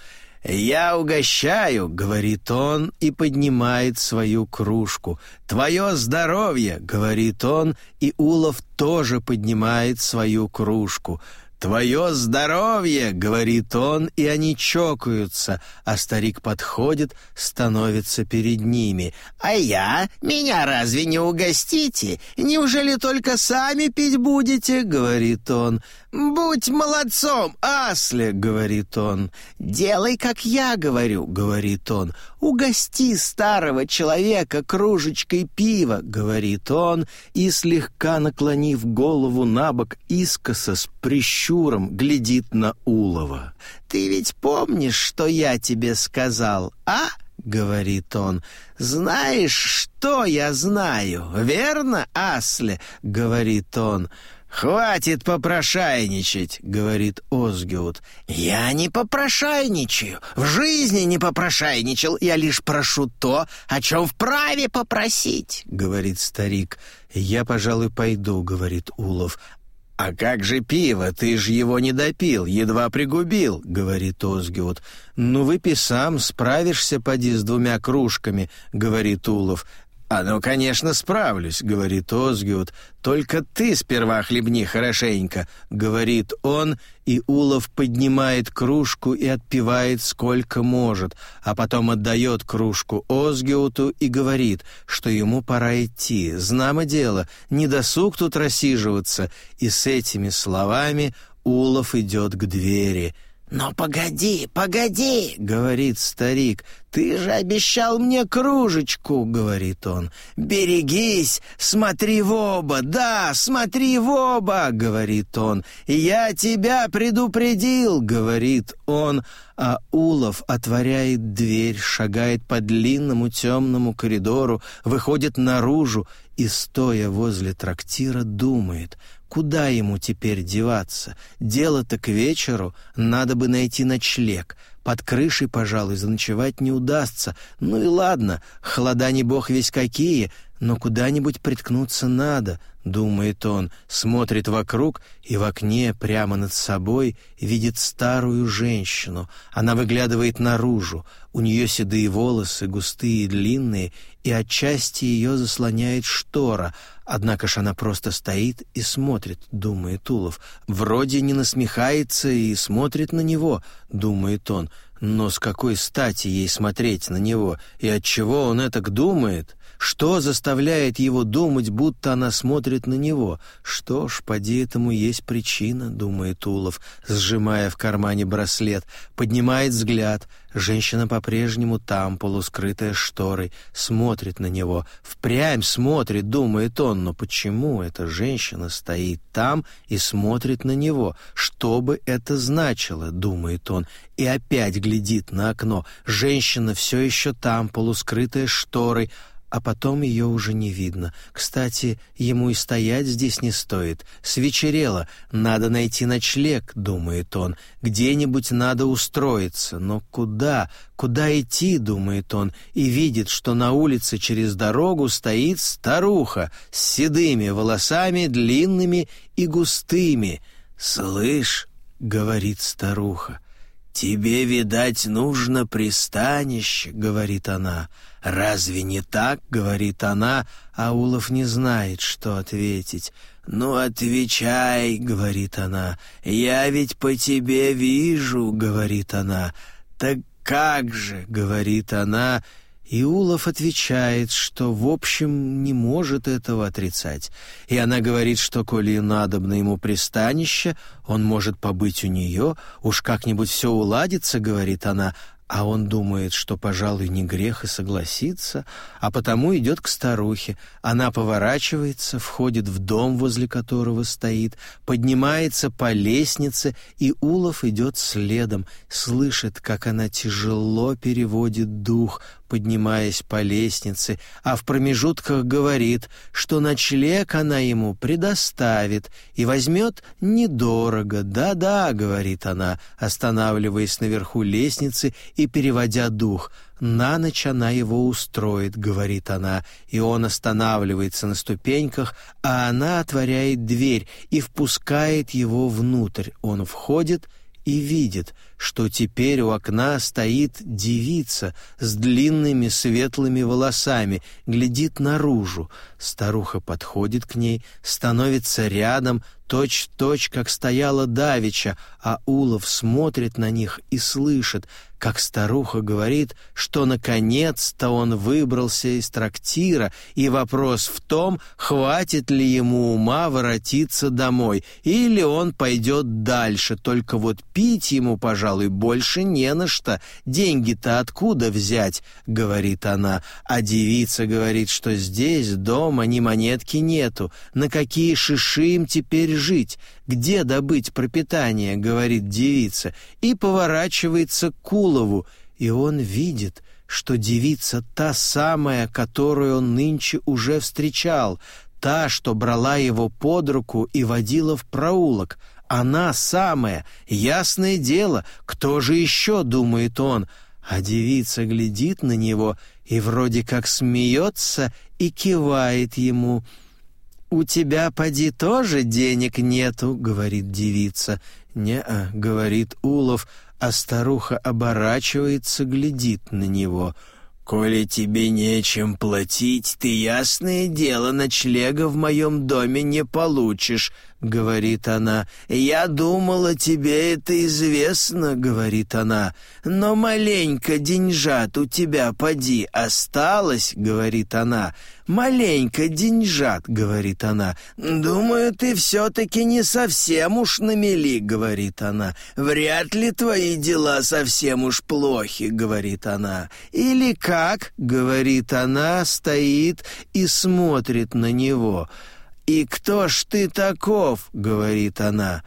«Я угощаю», — говорит он и поднимает свою кружку. «Твое здоровье», — говорит он, и Улов тоже поднимает свою кружку. «Твое здоровье!» — говорит он, и они чокаются, а старик подходит, становится перед ними. «А я? Меня разве не угостите? Неужели только сами пить будете?» — говорит он. «Будь молодцом, Асле!» — говорит он. «Делай, как я говорю!» — говорит он. «Угости старого человека кружечкой пива», — говорит он, и, слегка наклонив голову на бок искоса с прищуром, глядит на Улова. «Ты ведь помнишь, что я тебе сказал, а?» — говорит он. «Знаешь, что я знаю, верно, Асле?» — говорит он. «Асле?» «Хватит попрошайничать», — говорит Озгиут. «Я не попрошайничаю, в жизни не попрошайничал, я лишь прошу то, о чем вправе попросить», — говорит старик. «Я, пожалуй, пойду», — говорит Улов. «А как же пиво? Ты ж его не допил, едва пригубил», — говорит Озгиут. «Ну, выпей сам, справишься, поди, с двумя кружками», — говорит Улов. «А ну, конечно, справлюсь», — говорит Озгиот. «Только ты сперва хлебни хорошенько», — говорит он, и Улов поднимает кружку и отпивает сколько может, а потом отдает кружку Озгиоту и говорит, что ему пора идти. Знамо дело, не досуг тут рассиживаться. И с этими словами Улов идет к двери — «Но погоди, погоди!» — говорит старик. «Ты же обещал мне кружечку!» — говорит он. «Берегись! Смотри в оба! Да, смотри в оба!» — говорит он. «Я тебя предупредил!» — говорит он. А Улов отворяет дверь, шагает по длинному темному коридору, выходит наружу и, стоя возле трактира, думает — Куда ему теперь деваться? Дело-то к вечеру, надо бы найти ночлег. Под крышей, пожалуй, заночевать не удастся. Ну и ладно, холода не бог весь какие, но куда-нибудь приткнуться надо, думает он, смотрит вокруг и в окне прямо над собой видит старую женщину. Она выглядывает наружу. У нее седые волосы, густые и длинные, и отчасти ее заслоняет штора, однако ж она просто стоит и смотрит, думает Улов. Вроде не насмехается и смотрит на него, думает он, но с какой стати ей смотреть на него и от чего он это думает? Что заставляет его думать, будто она смотрит на него? Что ж, поди этому есть причина, думает Улов, сжимая в кармане браслет, поднимает взгляд. Женщина по-прежнему там, полускрытая шторой, смотрит на него. Впрямь смотрит, думает он, но почему эта женщина стоит там и смотрит на него? Что бы это значило, думает он, и опять глядит на окно. Женщина все еще там, полускрытая шторой, а потом ее уже не видно. Кстати, ему и стоять здесь не стоит. Свечерело, надо найти ночлег, думает он. Где-нибудь надо устроиться, но куда? Куда идти, думает он, и видит, что на улице через дорогу стоит старуха с седыми волосами, длинными и густыми. «Слышь», — говорит старуха, — «Тебе, видать, нужно пристанище», — говорит она. «Разве не так?» — говорит она. А Аулов не знает, что ответить. «Ну, отвечай», — говорит она. «Я ведь по тебе вижу», — говорит она. «Так как же», — говорит она, — и Улов отвечает, что в общем не может этого отрицать, и она говорит, что коли надобно ему пристанище, он может побыть у нее, уж как-нибудь все уладится, говорит она, а он думает, что, пожалуй, не грех и согласится, а потому идет к старухе. Она поворачивается, входит в дом, возле которого стоит, поднимается по лестнице, и Улов идет следом, слышит, как она тяжело переводит дух, поднимаясь по лестнице, а в промежутках говорит, что ночлег она ему предоставит и возьмет недорого. «Да-да», — говорит она, останавливаясь наверху лестницы и переводя дух. «На ночь она его устроит», — говорит она, и он останавливается на ступеньках, а она отворяет дверь и впускает его внутрь. Он входит — и видит, что теперь у окна стоит девица с длинными светлыми волосами, глядит наружу. Старуха подходит к ней, становится рядом, точь-точь, как стояла Давича, а Улов смотрит на них и слышит, как старуха говорит, что наконец-то он выбрался из трактира, и вопрос в том, хватит ли ему ума воротиться домой, или он пойдет дальше, только вот пить ему, пожалуй, больше не на что, деньги-то откуда взять, говорит она, а девица говорит, что здесь дома ни монетки нету, на какие шиши им теперь жить, где добыть пропитание, говорит девица, и поворачивается к Кулову, и он видит, что девица та самая, которую он нынче уже встречал, та, что брала его под руку и водила в проулок. Она самая, ясное дело, кто же еще, думает он, а девица глядит на него и вроде как смеется и кивает ему — «У тебя, поди, тоже денег нету», — говорит девица. «Не-а», — говорит Улов, а старуха оборачивается, глядит на него. «Коли тебе нечем платить, ты, ясное дело, ночлега в моем доме не получишь», — говорит она. «Я думала, тебе это известно», — говорит она. «Но маленько деньжат у тебя, поди, осталось», — говорит она. «Маленько деньжат», — говорит она. «Думаю, ты все-таки не совсем уж на мели», — говорит она. «Вряд ли твои дела совсем уж плохи», — говорит она. «Или как?» — говорит она, стоит и смотрит на него. «Или как?» «И кто ж ты таков?» — говорит она.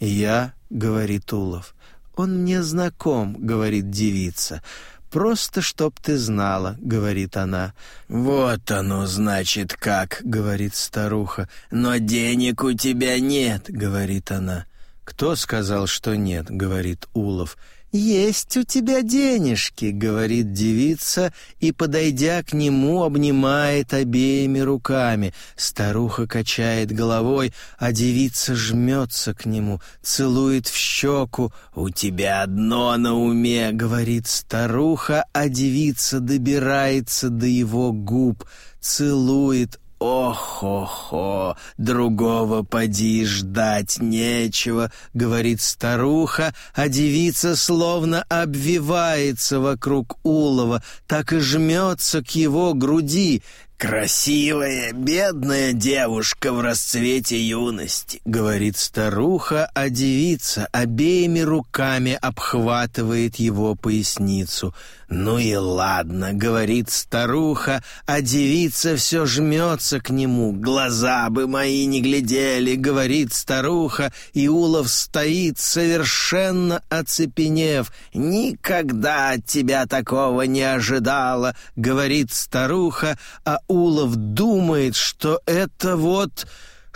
«Я», — говорит Улов. «Он мне знаком», — говорит девица. «Просто чтоб ты знала», — говорит она. «Вот оно, значит, как», — говорит старуха. «Но денег у тебя нет», — говорит она. «Кто сказал, что нет?» — говорит Улов. «Улов». «Есть у тебя денежки», — говорит девица, и, подойдя к нему, обнимает обеими руками. Старуха качает головой, а девица жмется к нему, целует в щеку. «У тебя одно на уме», — говорит старуха, а девица добирается до его губ, целует «О-хо-хо, другого поди ждать нечего», — говорит старуха, а девица словно обвивается вокруг Улова, так и жмется к его груди, «Красивая, бедная девушка в расцвете юности», — говорит старуха, а девица обеими руками обхватывает его поясницу. «Ну и ладно», — говорит старуха, а девица все жмется к нему. «Глаза бы мои не глядели», — говорит старуха, и Улов стоит, совершенно оцепенев. «Никогда от тебя такого не ожидала», — говорит старуха, а Улов думает, что это вот...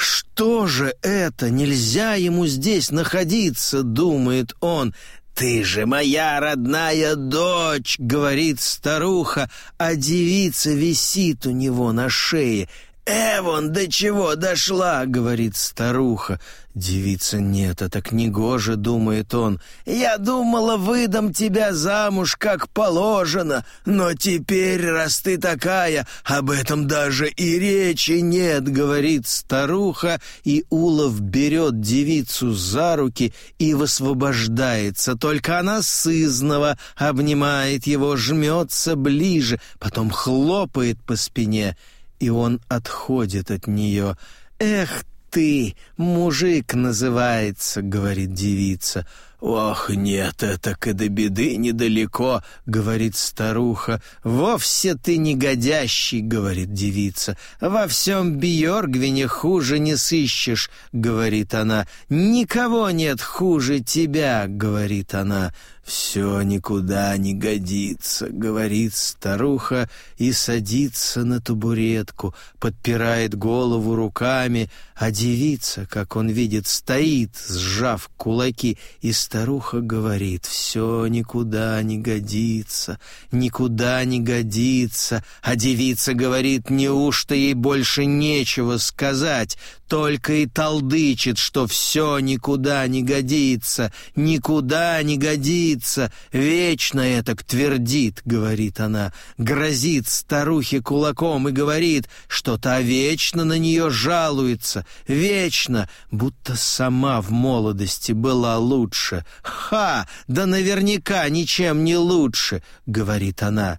«Что же это? Нельзя ему здесь находиться!» — думает он. «Ты же моя родная дочь!» — говорит старуха, а девица висит у него на шее. «Эвон, до чего дошла!» — говорит старуха. Девица нет, а так негоже, думает он. Я думала, выдам тебя замуж, как положено, но теперь, раз ты такая, об этом даже и речи нет, говорит старуха, и Улов берет девицу за руки и высвобождается, только она сызнова обнимает его, жмется ближе, потом хлопает по спине, и он отходит от нее. «Эх ты, мужик называется», — говорит девица. «Ох, нет, это к до беды недалеко», — говорит старуха. «Вовсе ты негодящий», — говорит девица. «Во всем Бьоргвине хуже не сыщешь», — говорит она. «Никого нет хуже тебя», — говорит она. «Все никуда не годится», — говорит старуха и садится на табуретку, подпирает голову руками, а девица, как он видит, стоит, сжав кулаки, и стоит Старуха говорит, все никуда не годится, никуда не годится, а девица говорит, неужто ей больше нечего сказать, только и толдычит, что все никуда не годится, никуда не годится, вечно это твердит, говорит она, грозит старухе кулаком и говорит, что та вечно на нее жалуется, вечно, будто сама в молодости была лучше «Ха! Да наверняка ничем не лучше!» — говорит она.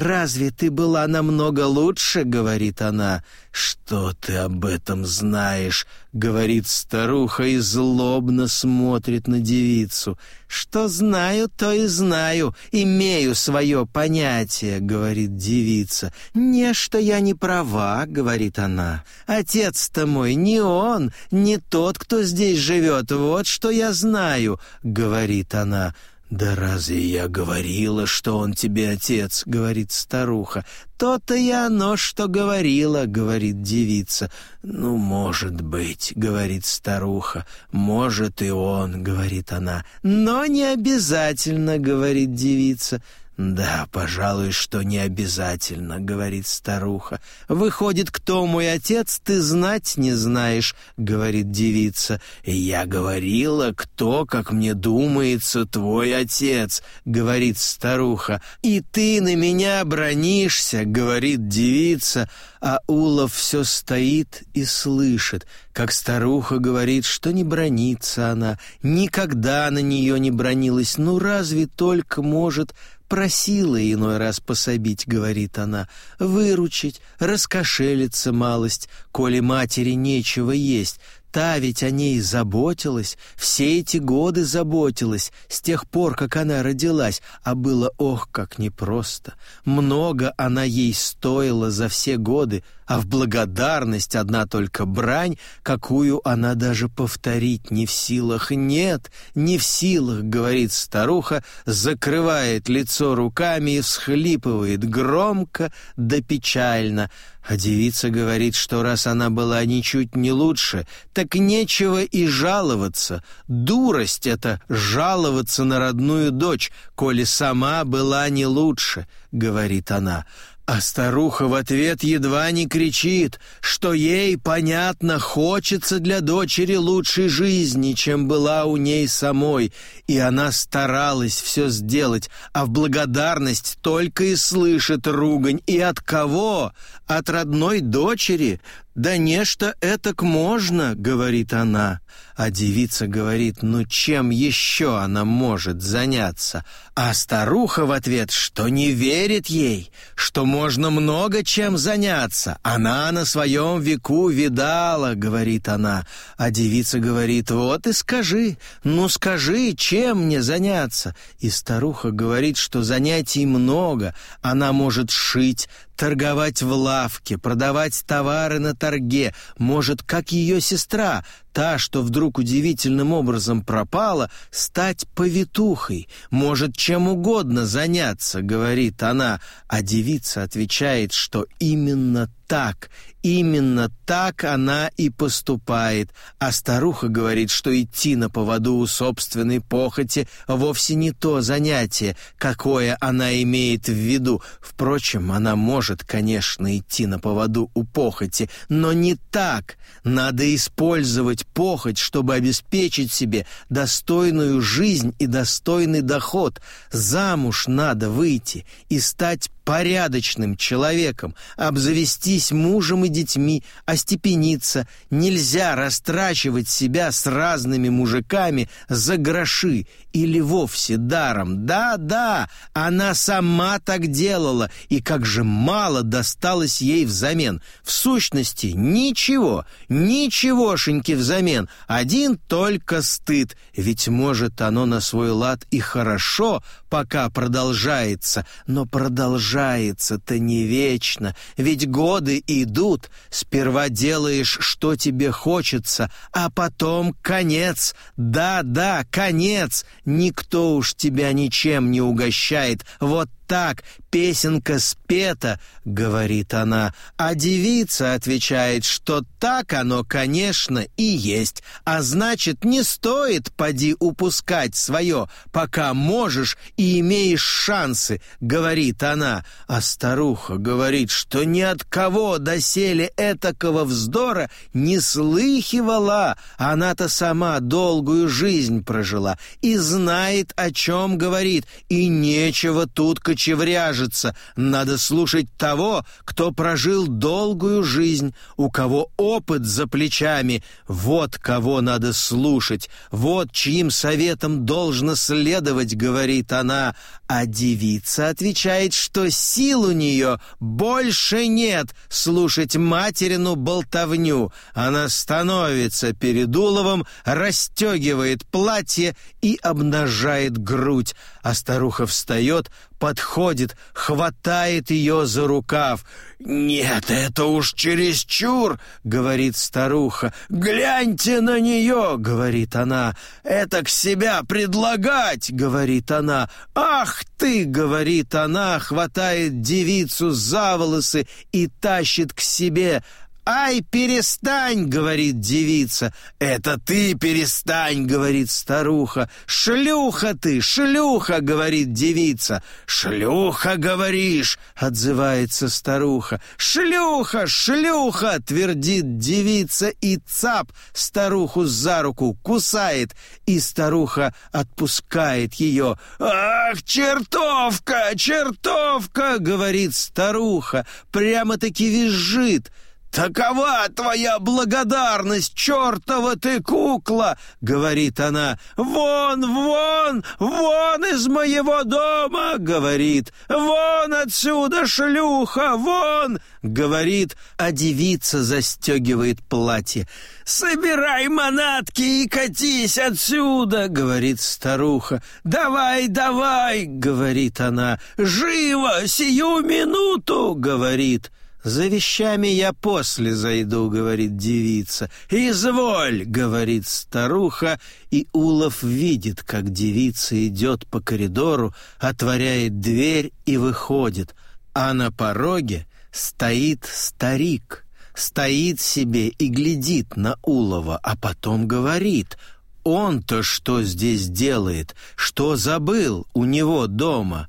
«Разве ты была намного лучше?» — говорит она. «Что ты об этом знаешь?» — говорит старуха и злобно смотрит на девицу. «Что знаю, то и знаю, имею свое понятие», — говорит девица. «Не, что я не права», — говорит она. «Отец-то мой не он, не тот, кто здесь живет, вот что я знаю», — говорит она. «Да разве я говорила, что он тебе отец?» — говорит старуха. «То-то и оно, что говорила», — говорит девица. «Ну, может быть», — говорит старуха. «Может и он», — говорит она. «Но не обязательно», — говорит девица. «Да, пожалуй, что не обязательно», — говорит старуха. «Выходит, кто мой отец, ты знать не знаешь», — говорит девица. «Я говорила, кто, как мне думается, твой отец», — говорит старуха. «И ты на меня бронишься», — говорит девица. А Улов все стоит и слышит, как старуха говорит, что не бронится она, никогда на нее не бронилась, ну разве только может просила иной раз пособить, говорит она, выручить, раскошелиться малость, коли матери нечего есть, Та ведь о ней заботилась, все эти годы заботилась, с тех пор, как она родилась, а было ох, как непросто. Много она ей стоила за все годы, а в благодарность одна только брань, какую она даже повторить не в силах. «Нет, не в силах», — говорит старуха, закрывает лицо руками и всхлипывает громко да печально. А девица говорит, что раз она была ничуть не лучше, так нечего и жаловаться. Дурость — это жаловаться на родную дочь, коли сама была не лучше, — говорит она. А старуха в ответ едва не кричит, что ей, понятно, хочется для дочери лучшей жизни, чем была у ней самой, и она старалась все сделать, а в благодарность только и слышит ругань. И от кого? От родной дочери? «Да нечто к можно», — говорит она а девица говорит, ну чем еще она может заняться, а старуха в ответ, что не верит ей, что можно много чем заняться, она на своем веку видала, говорит она, а девица говорит, вот и скажи, ну скажи, чем мне заняться, и старуха говорит, что занятий много, она может шить, торговать в лавке, продавать товары на торге, может, как ее сестра, та, что вдруг удивительным образом пропала, стать повитухой, может чем угодно заняться, говорит она, а девица отвечает, что именно так Именно так она и поступает, а старуха говорит, что идти на поводу у собственной похоти вовсе не то занятие, какое она имеет в виду. Впрочем, она может, конечно, идти на поводу у похоти, но не так. Надо использовать похоть, чтобы обеспечить себе достойную жизнь и достойный доход. Замуж надо выйти и стать порядочным человеком, обзавестись мужем и детьми, остепениться, нельзя растрачивать себя с разными мужиками за гроши или вовсе даром. Да-да, она сама так делала, и как же мало досталось ей взамен. В сущности, ничего, ничегошеньки взамен, один только стыд, ведь может оно на свой лад и хорошо, пока продолжается, но продолжается продолжается-то не вечно, ведь годы идут, сперва делаешь, что тебе хочется, а потом конец, да-да, конец, никто уж тебя ничем не угощает, вот так, песенка спета», — говорит она, а девица отвечает, что так оно, конечно, и есть, а значит, не стоит поди упускать свое, пока можешь и имеешь шансы, — говорит она, а старуха говорит, что ни от кого доселе этакого вздора не слыхивала, она-то сама долгую жизнь прожила и знает, о чем говорит, и нечего тут много чевряжится, надо слушать того, кто прожил долгую жизнь, у кого опыт за плечами. Вот кого надо слушать, вот чьим советом должно следовать, говорит она. А девица отвечает, что сил у нее больше нет слушать материну болтовню. Она становится перед Уловом, расстегивает платье и обнажает грудь, а старуха встает, подходит, хватает ее за рукав. «Нет, это уж чересчур!» — говорит старуха. «Гляньте на нее!» — говорит она. «Это к себя предлагать!» — говорит она. «Ах ты!» — говорит она, хватает девицу за волосы и тащит к себе — «Ай, перестань!» — говорит девица. «Это ты перестань!» — говорит старуха. «Шлюха ты! Шлюха!» — говорит девица. «Шлюха, говоришь!» — отзывается старуха. «Шлюха! Шлюха!» — твердит девица и цап старуху за руку кусает, и старуха отпускает ее. «Ах, чертовка! Чертовка!» — говорит старуха. Прямо-таки визжит. «Такова твоя благодарность, чертова ты кукла!» — говорит она. «Вон, вон, вон из моего дома!» — говорит. «Вон отсюда, шлюха, вон!» — говорит, а девица застегивает платье. «Собирай манатки и катись отсюда!» — говорит старуха. «Давай, давай!» — говорит она. «Живо, сию минуту!» — говорит. «За вещами я после зайду», — говорит девица. «Изволь», — говорит старуха, и Улов видит, как девица идет по коридору, отворяет дверь и выходит, а на пороге стоит старик, стоит себе и глядит на Улова, а потом говорит — он-то что здесь делает? Что забыл у него дома?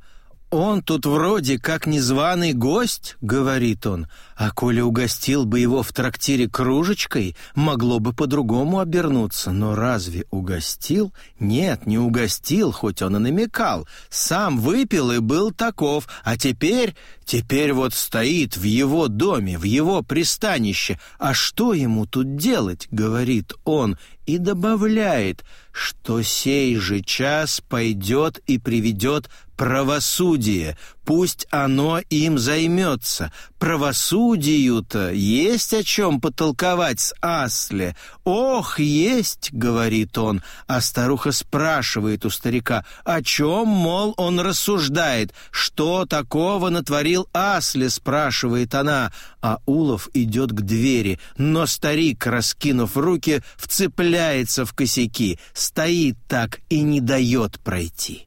он тут вроде как незваный гость, говорит он, а коли угостил бы его в трактире кружечкой, могло бы по-другому обернуться, но разве угостил? Нет, не угостил, хоть он и намекал. Сам выпил и был таков, а теперь, теперь вот стоит в его доме, в его пристанище. А что ему тут делать, говорит он, и добавляет, что сей же час пойдет и приведет правосудие, Пусть оно им займется. Правосудию-то есть о чем потолковать с Асле. Ох, есть, говорит он, а старуха спрашивает у старика, о чем, мол, он рассуждает. Что такого натворил Асле, спрашивает она, а Улов идет к двери, но старик, раскинув руки, вцепляется в косяки, стоит так и не дает пройти.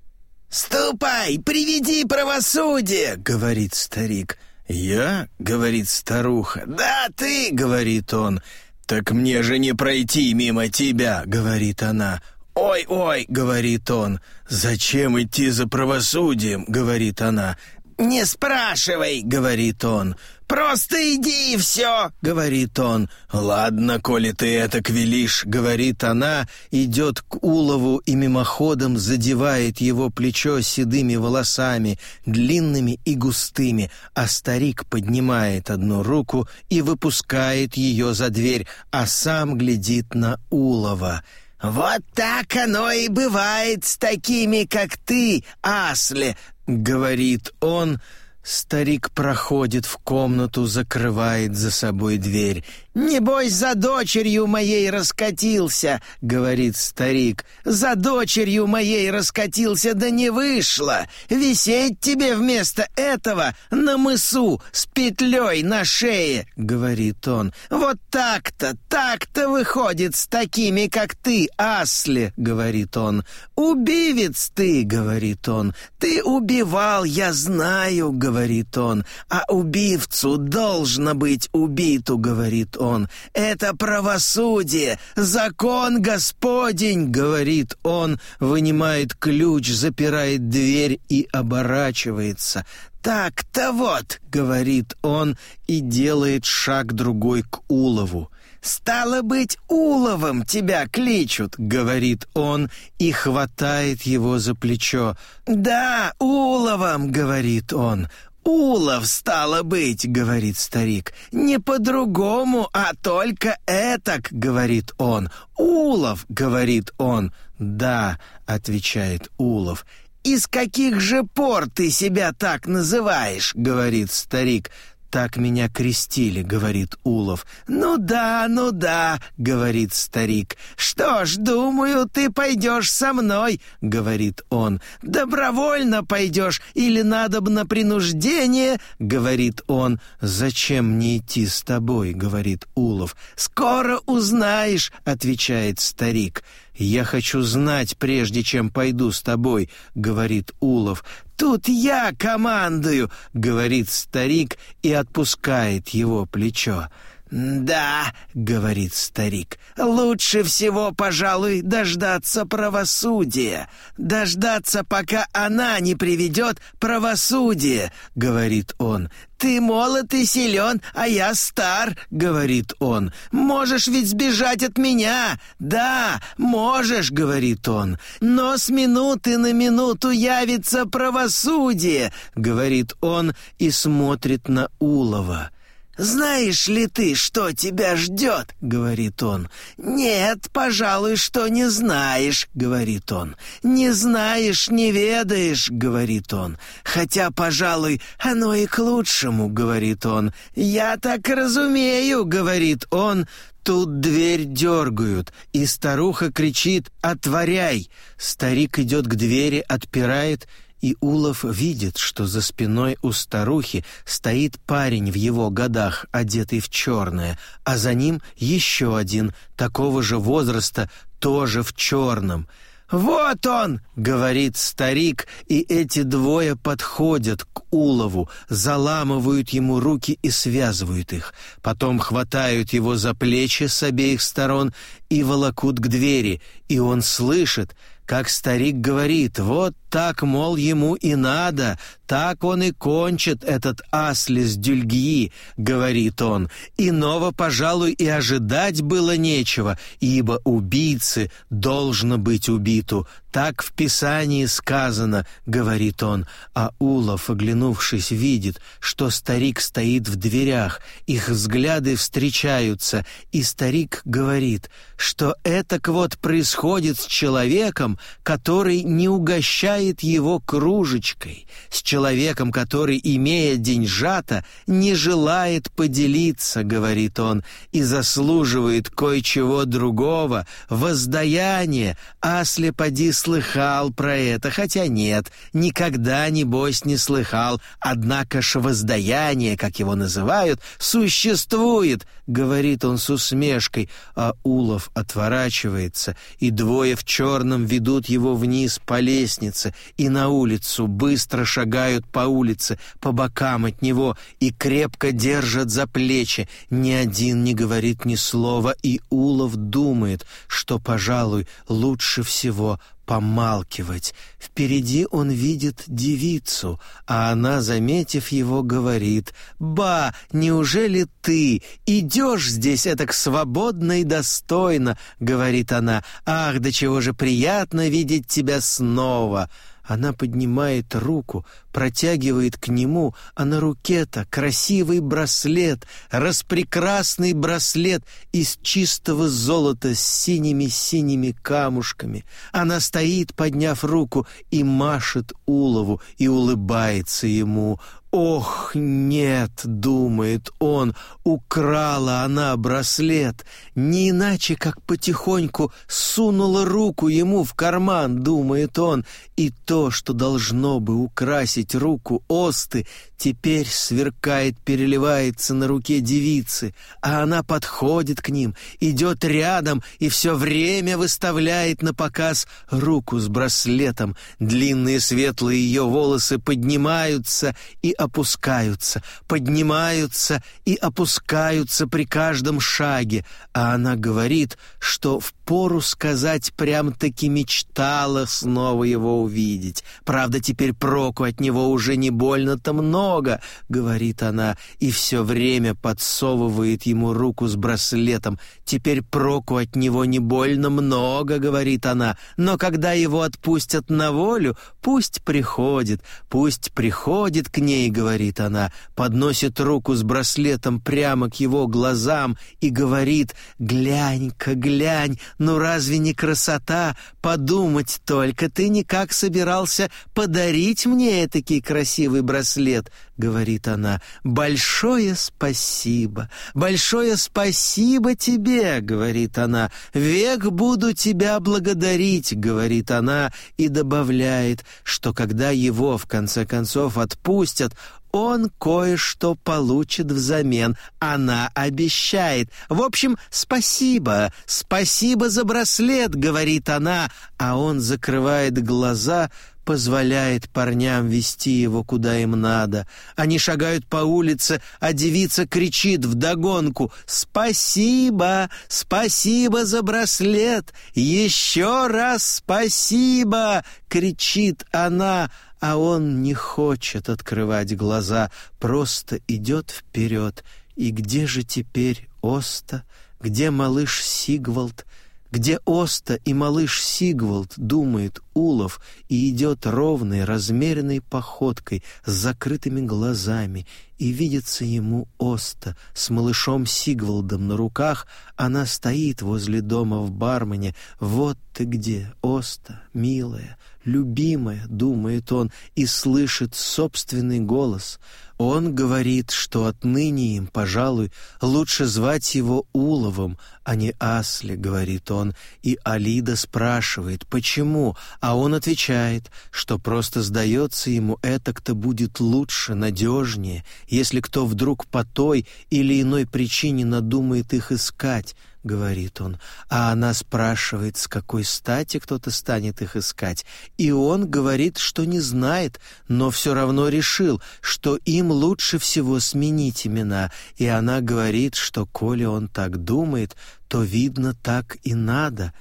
«Ступай, приведи правосудие!» — говорит старик. «Я?» — говорит старуха. «Да, ты!» — говорит он. «Так мне же не пройти мимо тебя!» — говорит она. «Ой-ой!» — говорит он. «Зачем идти за правосудием?» — говорит она. «Не спрашивай!» — говорит он. «Ой-ой!» «Просто иди и все!» — говорит он. «Ладно, коли ты это квелишь», — говорит она, идет к Улову и мимоходом задевает его плечо седыми волосами, длинными и густыми, а старик поднимает одну руку и выпускает ее за дверь, а сам глядит на Улова. «Вот так оно и бывает с такими, как ты, асли, говорит он, — Старик проходит в комнату, закрывает за собой дверь. Не бойся за дочерью моей раскатился», — говорит старик. «За дочерью моей раскатился, да не вышло. Висеть тебе вместо этого на мысу с петлей на шее», — говорит он. «Вот так-то, так-то выходит с такими, как ты, Асли», — говорит он. «Убивец ты», — говорит он. «Ты убивал, я знаю», — говорит он. «А убивцу должно быть убиту», — говорит он он. «Это правосудие! Закон Господень!» — говорит он, вынимает ключ, запирает дверь и оборачивается. «Так-то вот!» — говорит он и делает шаг другой к улову. «Стало быть, уловом тебя кличут», — говорит он и хватает его за плечо. «Да, уловом», — говорит он, «Улов, стало быть», — говорит старик. «Не по-другому, а только этак», — говорит он. «Улов», — говорит он. «Да», — отвечает Улов. «Из каких же пор ты себя так называешь?» — говорит старик. «Так меня крестили», — говорит Улов. «Ну да, ну да», — говорит старик. «Что ж, думаю, ты пойдешь со мной», — говорит он. «Добровольно пойдешь или надобно принуждение», — говорит он. «Зачем мне идти с тобой?» — говорит Улов. «Скоро узнаешь», — отвечает «Старик». «Я хочу знать, прежде чем пойду с тобой», — говорит Улов. «Тут я командую», — говорит старик и отпускает его плечо. «Да», — говорит старик, — «лучше всего, пожалуй, дождаться правосудия. Дождаться, пока она не приведет правосудие», — говорит он. «Ты молод и силен, а я стар», — говорит он. «Можешь ведь сбежать от меня?» «Да, можешь», — говорит он. «Но с минуты на минуту явится правосудие», — говорит он и смотрит на Улова. «Знаешь ли ты, что тебя ждет?» — говорит он. «Нет, пожалуй, что не знаешь», — говорит он. «Не знаешь, не ведаешь», — говорит он. «Хотя, пожалуй, оно и к лучшему», — говорит он. «Я так разумею», — говорит он. Тут дверь дергают, и старуха кричит «Отворяй!». Старик идет к двери, отпирает — и Улов видит, что за спиной у старухи стоит парень в его годах, одетый в черное, а за ним еще один, такого же возраста, тоже в черном. «Вот он!» — говорит старик, и эти двое подходят к Улову, заламывают ему руки и связывают их. Потом хватают его за плечи с обеих сторон и волокут к двери, и он слышит, как старик говорит «Вот так, мол, ему и надо, так он и кончит этот аслис дюльги, говорит он. Иного, пожалуй, и ожидать было нечего, ибо убийце должно быть убиту. Так в Писании сказано, говорит он. А Улов, оглянувшись, видит, что старик стоит в дверях, их взгляды встречаются, и старик говорит, что это к вот происходит с человеком, который не угощает называет его кружечкой, с человеком, который, имея деньжата, не желает поделиться, говорит он, и заслуживает кое-чего другого, воздаяния. А слеподи слыхал про это, хотя нет, никогда, бось не слыхал, однако ж воздаяние, как его называют, существует, говорит он с усмешкой, а Улов отворачивается, и двое в черном ведут его вниз по лестнице, улице и на улицу, быстро шагают по улице, по бокам от него и крепко держат за плечи. Ни один не говорит ни слова, и Улов думает, что, пожалуй, лучше всего помалкивать. Впереди он видит девицу, а она, заметив его, говорит «Ба, неужели ты? Идешь здесь этак свободно и достойно», — говорит она. «Ах, до чего же приятно видеть тебя снова!» Она поднимает руку, протягивает к нему, а на руке-то красивый браслет, распрекрасный браслет из чистого золота с синими-синими камушками. Она стоит, подняв руку, и машет улову, и улыбается ему. Ох, нет, думает он, украла она браслет, не иначе, как потихоньку сунула руку ему в карман, думает он, и то, что должно бы украсить руку Осты, теперь сверкает, переливается на руке девицы, а она подходит к ним, идет рядом и все время выставляет на показ руку с браслетом, длинные светлые ее волосы поднимаются и опускаются, поднимаются и опускаются при каждом шаге, а она говорит, что впору сказать прям-таки мечтала снова его увидеть. Правда, теперь проку от него уже не больно-то много, говорит она, и все время подсовывает ему руку с браслетом. Теперь проку от него не больно много, говорит она, но когда его отпустят на волю, пусть приходит, пусть приходит к ней ней, — говорит она, — подносит руку с браслетом прямо к его глазам и говорит, «Глянь-ка, глянь, ну разве не красота? Подумать только, ты никак собирался подарить мне этакий красивый браслет. — говорит она. «Большое спасибо! Большое спасибо тебе!» — говорит она. «Век буду тебя благодарить!» — говорит она и добавляет, что когда его, в конце концов, отпустят, он кое-что получит взамен. Она обещает. В общем, спасибо. Спасибо за браслет, говорит она, а он закрывает глаза, позволяет парням вести его куда им надо. Они шагают по улице, а девица кричит в догонку: «Спасибо! Спасибо за браслет! Еще раз спасибо!» — кричит она, а он не хочет открывать глаза, просто идет вперед. И где же теперь Оста? Где малыш Сигвальд? где Оста и малыш Сигвальд думает улов и идет ровной, размеренной походкой с закрытыми глазами, и видится ему Оста с малышом Сигвальдом на руках, она стоит возле дома в бармене. «Вот ты где, Оста, милая, любимая», — думает он, и слышит собственный голос — он говорит, что отныне им, пожалуй, лучше звать его Уловом, а не Асли, говорит он, и Алида спрашивает, почему, а он отвечает, что просто сдается ему этак-то будет лучше, надежнее, если кто вдруг по той или иной причине надумает их искать, говорит он, а она спрашивает, с какой стати кто-то станет их искать. И он говорит, что не знает, но все равно решил, что им лучше всего сменить имена. И она говорит, что коли он так думает, то, видно, так и надо.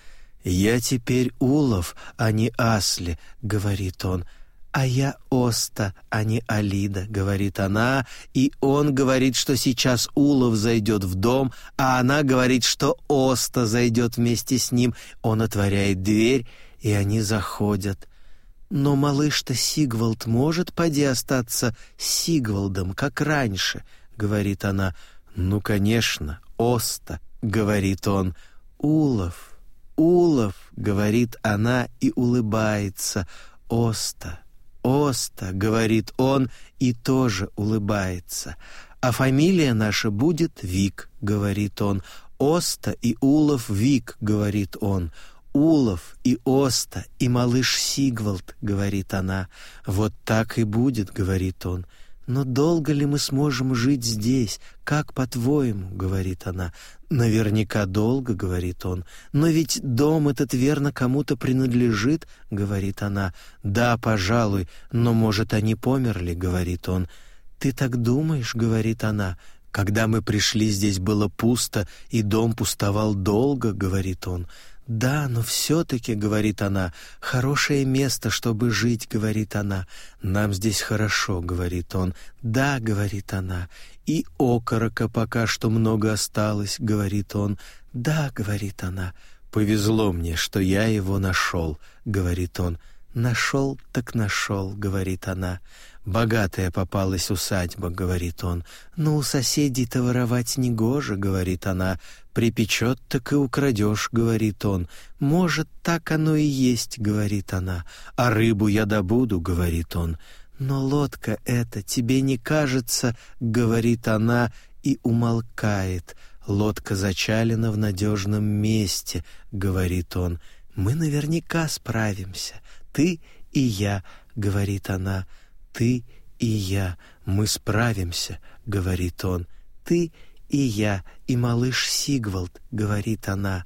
«Я теперь Улов, а не Асли», — говорит он, — «А я Оста, а не Алида», — говорит она, и он говорит, что сейчас Улов зайдет в дом, а она говорит, что Оста зайдет вместе с ним. Он отворяет дверь, и они заходят. Но малыш-то Сигвалд может поди остаться с Сигвалдом, как раньше, — говорит она. «Ну, конечно, Оста», — говорит он. «Улов, Улов», — говорит она и улыбается. «Оста». Оста, говорит он и тоже улыбается. А фамилия наша будет Вик, говорит он. Оста и Улов Вик, говорит он. Улов и Оста и малыш Сигвальд, говорит она. Вот так и будет, говорит он. Но долго ли мы сможем жить здесь? Как по-твоему?» — говорит она. «Наверняка долго», — говорит он. «Но ведь дом этот верно кому-то принадлежит», — говорит она. «Да, пожалуй, но, может, они померли», — говорит он. «Ты так думаешь?» — говорит она. «Когда мы пришли, здесь было пусто, и дом пустовал долго», — говорит он. «Да, но все-таки, — говорит она, — хорошее место, чтобы жить, — говорит она. Нам здесь хорошо, — говорит он. Да, — говорит она. И окорока пока что много осталось, — говорит он. Да, — говорит она. Повезло мне, что я его нашел, — говорит он. Нашел, так нашел, — говорит она. «Богатая попалась усадьба», — говорит он. «Но у соседей-то воровать негоже», — говорит она. «Припечет, так и украдешь», — говорит он. «Может, так оно и есть», — говорит она. «А рыбу я добуду», — говорит он. «Но лодка эта, тебе не кажется», — говорит она и умолкает. «Лодка зачалена в надежном месте», — говорит он. «Мы наверняка справимся. Ты и я», — говорит она. «Ты и я. Мы справимся», — говорит он. «Ты и я» и я, и малыш Сигвальд, говорит она.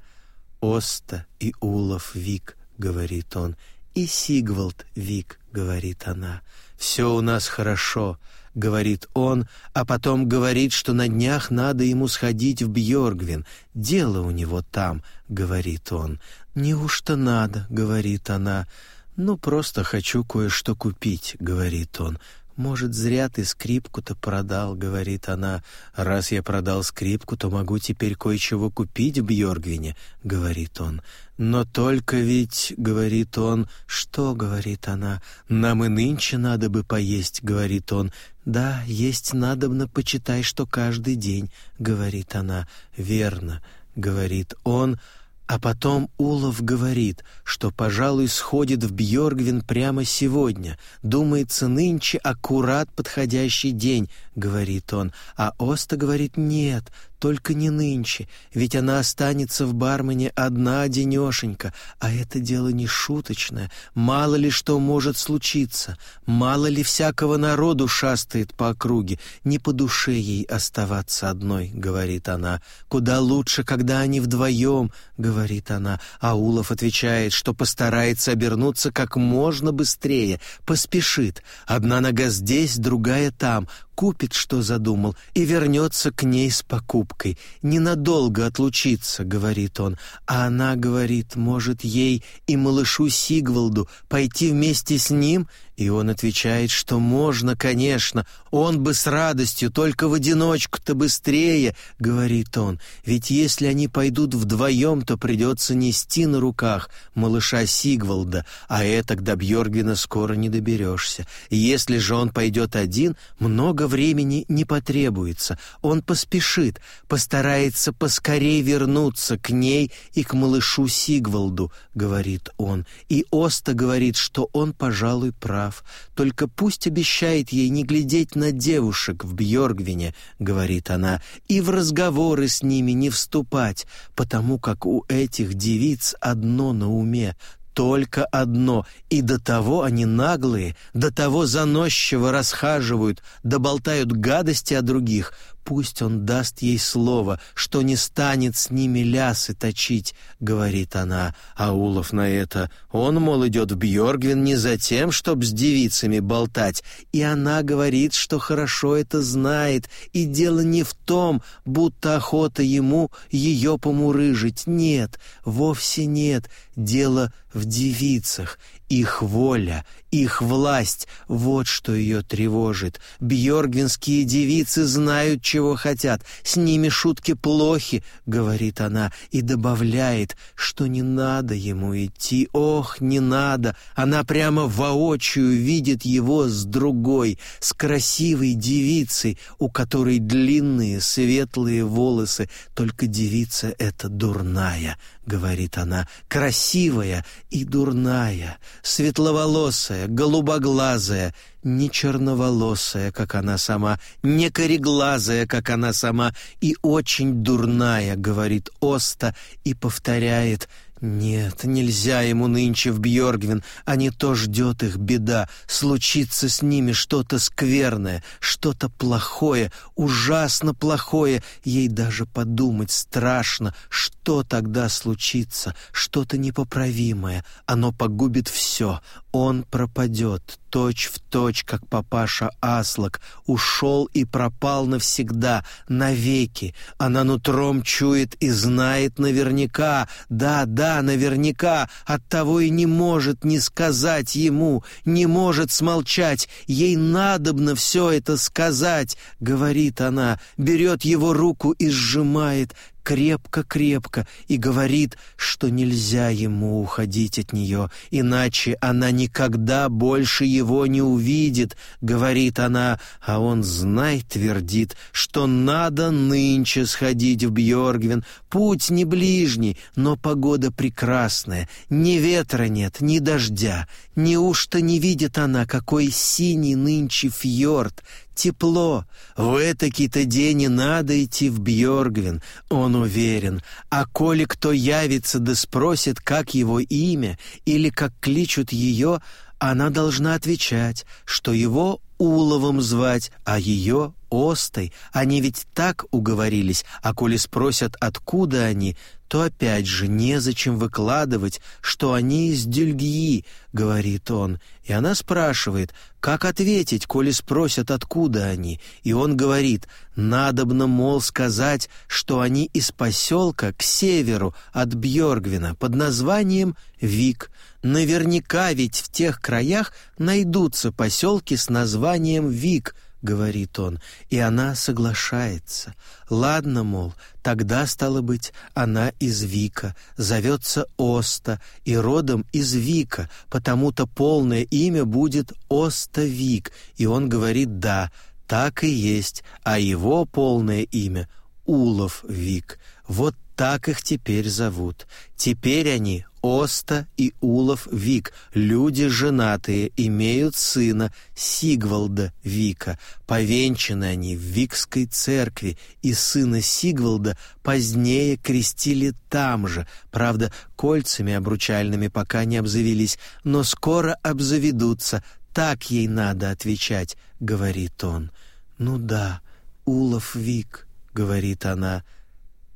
«Оста и Улов Вик», — говорит он. «И Сигвальд Вик», — говорит она. «Все у нас хорошо», — говорит он, а потом говорит, что на днях надо ему сходить в Бьоргвин. «Дело у него там», — говорит он. Не уж то надо?» — говорит она. «Ну, просто хочу кое-что купить», — говорит он. «Может, зря ты скрипку-то продал», — говорит она. «Раз я продал скрипку, то могу теперь кое-чего купить в Бьоргвине», — говорит он. «Но только ведь», — говорит он, — «что?» — говорит она. «Нам и нынче надо бы поесть», — говорит он. «Да, есть надобно, почитай, что каждый день», — говорит она. «Верно», — говорит он, — а потом Улов говорит, что, пожалуй, сходит в Бьоргвин прямо сегодня. Думается, нынче аккурат подходящий день, — говорит он. А Оста говорит, нет, только не нынче, ведь она останется в бармене одна денешенька, а это дело не шуточное. Мало ли что может случиться, мало ли всякого народу шастает по округе. Не по душе ей оставаться одной, — говорит она. Куда лучше, когда они вдвоем, — говорит она. А Улов отвечает, что постарается обернуться как можно быстрее, поспешит. Одна нога здесь, другая там купит, что задумал, и вернется к ней с покупкой. Ненадолго отлучится, говорит он, а она говорит, может, ей и малышу Сигвалду пойти вместе с ним, и он отвечает, что можно, конечно, он бы с радостью, только в одиночку-то быстрее, говорит он, ведь если они пойдут вдвоем, то придется нести на руках малыша Сигвальда, а это до Бьоргена скоро не доберешься. Если же он пойдет один, много времени не потребуется, он поспешит, постарается поскорее вернуться к ней и к малышу Сигвальду, говорит он, и Оста говорит, что он, пожалуй, прав прав. Только пусть обещает ей не глядеть на девушек в Бьоргвине, говорит она, и в разговоры с ними не вступать, потому как у этих девиц одно на уме только одно, и до того они наглые, до того заносчиво расхаживают, да болтают гадости о других, пусть он даст ей слово, что не станет с ними лясы точить, говорит она. А Улов на это: он мол идет в Бьоргвин не за тем, чтоб с девицами болтать, и она говорит, что хорошо это знает, и дело не в том, будто охота ему ее помурыжить. Нет, вовсе нет, дело в девицах, их воля, их власть — вот что ее тревожит. Бьоргвинские девицы знают, чего хотят. С ними шутки плохи, — говорит она, и добавляет, что не надо ему идти. Ох, не надо! Она прямо воочию видит его с другой, с красивой девицей, у которой длинные светлые волосы. Только девица эта дурная, — говорит она, — красивая и дурная, светловолосая, голубоглазая, не черноволосая, как она сама, не кореглазая, как она сама, и очень дурная, — говорит Оста и повторяет — «Нет, нельзя ему нынче в Бьоргвин, а не то ждет их беда. Случится с ними что-то скверное, что-то плохое, ужасно плохое. Ей даже подумать страшно, что тогда случится, что-то непоправимое. Оно погубит все он пропадет, точь в точь, как папаша Аслак, ушел и пропал навсегда, навеки. Она нутром чует и знает наверняка, да, да, наверняка, оттого и не может не сказать ему, не может смолчать, ей надобно все это сказать, говорит она, берет его руку и сжимает, крепко-крепко и говорит, что нельзя ему уходить от нее, иначе она никогда больше его не увидит, говорит она, а он, знай, твердит, что надо нынче сходить в Бьоргвин, путь не ближний, но погода прекрасная, ни ветра нет, ни дождя, Неужто не видит она, какой синий нынче фьорд, тепло? В этакий-то день не надо идти в Бьоргвин, он уверен. А коли кто явится да спросит, как его имя или как кличут ее, она должна отвечать, что его Уловом звать, а ее — Остой. Они ведь так уговорились, а коли спросят, откуда они, то опять же незачем выкладывать, что они из Дюльгии, — говорит он. И она спрашивает, как ответить, коли спросят, откуда они. И он говорит, надобно, мол, сказать, что они из поселка к северу от Бьоргвина под названием Вик, Наверняка ведь в тех краях найдутся поселки с названием Вик, говорит он, и она соглашается. Ладно, мол, тогда стало быть, она из Вика, зовется Оста и родом из Вика, потому-то полное имя будет Оста Вик, и он говорит: "Да, так и есть, а его полное имя Улов Вик". Вот так их теперь зовут. Теперь они Оста и Улов Вик, люди женатые, имеют сына Сигвалда Вика. Повенчаны они в Викской церкви, и сына Сигвалда позднее крестили там же. Правда, кольцами обручальными пока не обзавелись, но скоро обзаведутся. Так ей надо отвечать, говорит он. Ну да, Улов Вик, говорит она.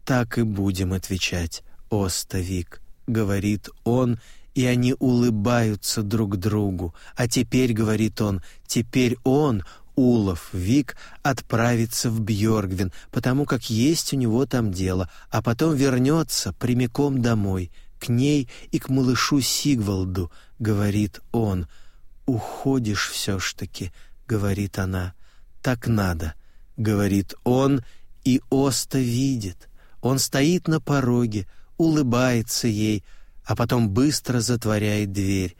Так и будем отвечать, Оста Вик говорит он, и они улыбаются друг другу. А теперь, говорит он, теперь он, Улов Вик, отправится в Бьоргвин, потому как есть у него там дело, а потом вернется прямиком домой, к ней и к малышу Сигвалду, говорит он. «Уходишь все ж таки», — говорит она. «Так надо», — говорит он, и Оста видит. Он стоит на пороге, — улыбается ей, а потом быстро затворяет дверь,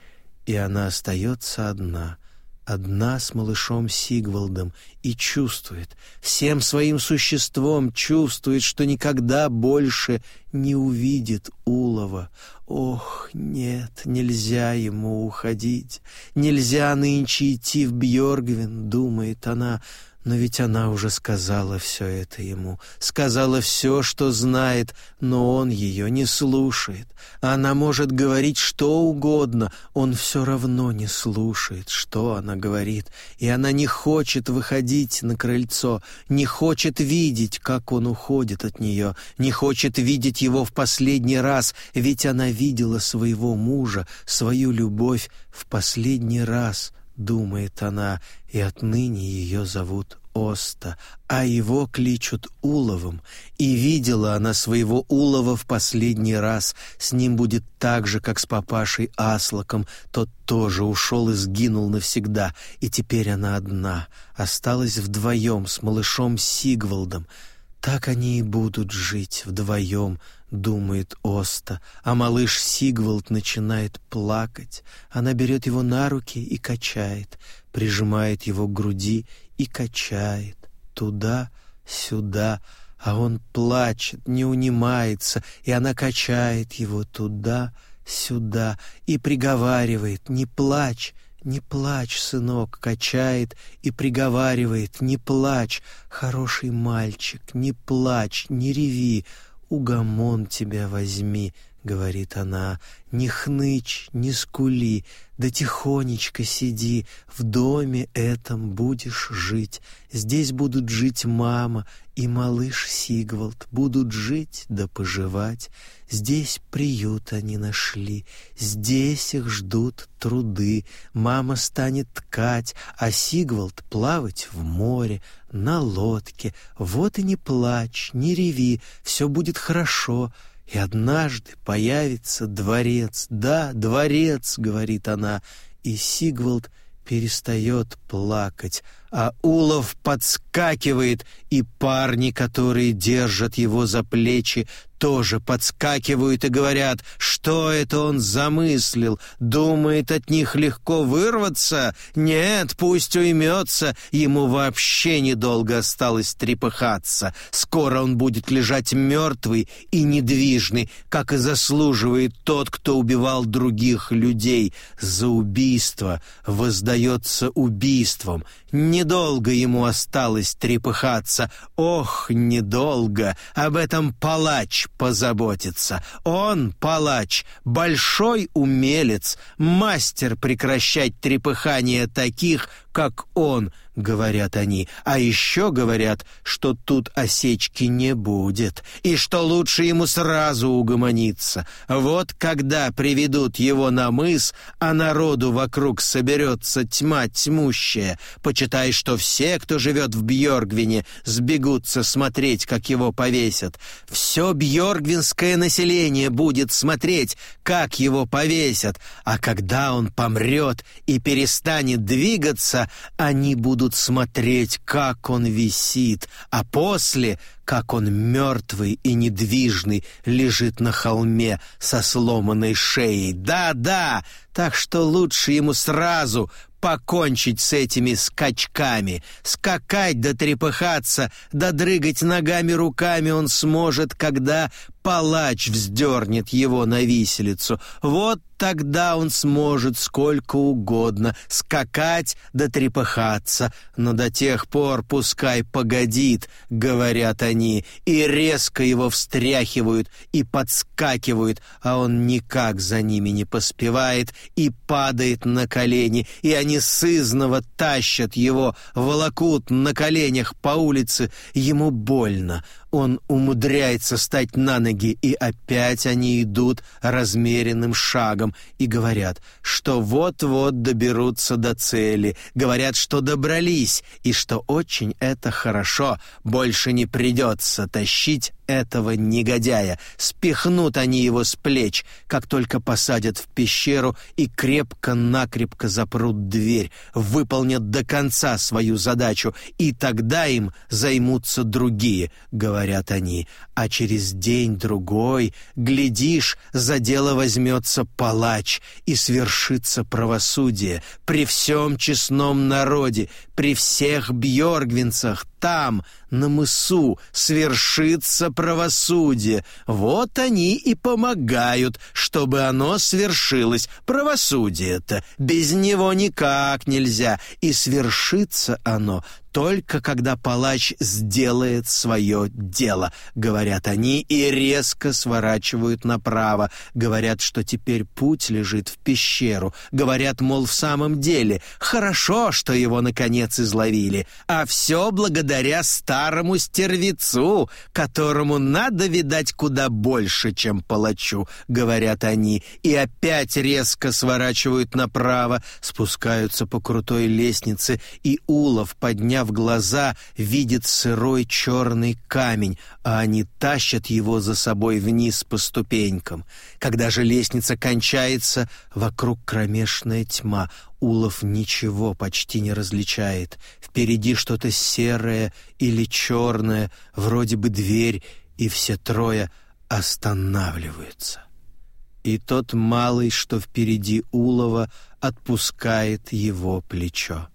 и она остается одна, одна с малышом Сигвальдом, и чувствует, всем своим существом чувствует, что никогда больше не увидит Улова. Ох, нет, нельзя ему уходить, нельзя нынче идти в Бьоргвин, думает она, — но ведь она уже сказала все это ему, сказала все, что знает, но он ее не слушает. Она может говорить что угодно, он все равно не слушает, что она говорит, и она не хочет выходить на крыльцо, не хочет видеть, как он уходит от нее, не хочет видеть его в последний раз, ведь она видела своего мужа, свою любовь в последний раз, думает она, — и отныне ее зовут Оста, а его кличут Уловом, и видела она своего Улова в последний раз. С ним будет так же, как с папашей Аслаком, тот тоже ушел и сгинул навсегда, и теперь она одна, осталась вдвоем с малышом Сигвалдом. Так они и будут жить вдвоем, думает Оста, а малыш Сигвалд начинает плакать. Она берет его на руки и качает — прижимает его к груди и качает туда-сюда, а он плачет, не унимается, и она качает его туда-сюда и приговаривает «Не плачь, не плачь, сынок», качает и приговаривает «Не плачь, хороший мальчик, не плачь, не реви, угомон тебя возьми, говорит она, — «не хнычь, не скули, да тихонечко сиди, в доме этом будешь жить, здесь будут жить мама и малыш Сигвалд, будут жить да поживать, здесь приют они нашли, здесь их ждут труды, мама станет ткать, а Сигвалд плавать в море, на лодке, вот и не плачь, не реви, все будет хорошо» и однажды появится дворец. Да, дворец, говорит она, и Сигвальд перестает плакать, а Улов подскакивает, и парни, которые держат его за плечи, тоже подскакивают и говорят, что это он замыслил, думает от них легко вырваться? Нет, пусть уймется, ему вообще недолго осталось трепыхаться. Скоро он будет лежать мертвый и недвижный, как и заслуживает тот, кто убивал других людей. За убийство воздается убийством, Недолго ему осталось трепыхаться. Ох, недолго. Об этом палач позаботится. Он, палач, большой умелец, мастер прекращать трепыхание таких, как он —— говорят они, «а еще говорят, что тут осечки не будет, и что лучше ему сразу угомониться. Вот когда приведут его на мыс, а народу вокруг соберется тьма тьмущая, почитай, что все, кто живет в Бьоргвине, сбегутся смотреть, как его повесят. Все бьоргвинское население будет смотреть, как его повесят, а когда он помрет и перестанет двигаться, они будут будут смотреть, как он висит, а после, как он мертвый и недвижный лежит на холме со сломанной шеей. Да-да, так что лучше ему сразу покончить с этими скачками. Скакать да трепыхаться, да дрыгать ногами-руками он сможет, когда палач вздернет его на виселицу. Вот тогда он сможет сколько угодно скакать да трепыхаться, но до тех пор пускай погодит, говорят они, и резко его встряхивают и подскакивают, а он никак за ними не поспевает и падает на колени, и они сызново тащат его, волокут на коленях по улице, ему больно, он умудряется стать на ноги, и опять они идут размеренным шагом и говорят, что вот-вот доберутся до цели, говорят, что добрались, и что очень это хорошо, больше не придется тащить этого негодяя. Спихнут они его с плеч, как только посадят в пещеру и крепко-накрепко запрут дверь, выполнят до конца свою задачу, и тогда им займутся другие, говорят они а через день-другой, глядишь, за дело возьмется палач и свершится правосудие при всем честном народе, при всех бьоргвинцах, там, на мысу, свершится правосудие. Вот они и помогают, чтобы оно свершилось. Правосудие-то без него никак нельзя, и свершится оно только когда палач сделает свое дело», — говорят они и резко сворачивают направо. Говорят, что теперь путь лежит в пещеру. Говорят, мол, в самом деле, хорошо, что его, наконец, изловили. А все благодаря старому стервецу, которому надо, видать, куда больше, чем палачу, — говорят они. И опять резко сворачивают направо, спускаются по крутой лестнице, и Улов, подняв в глаза, видит сырой черный камень, а они тащат его за собой вниз по ступенькам. Когда же лестница кончается, вокруг кромешная тьма. Улов ничего почти не различает. Впереди что-то серое или черное, вроде бы дверь, и все трое останавливаются. И тот малый, что впереди Улова, отпускает его плечо.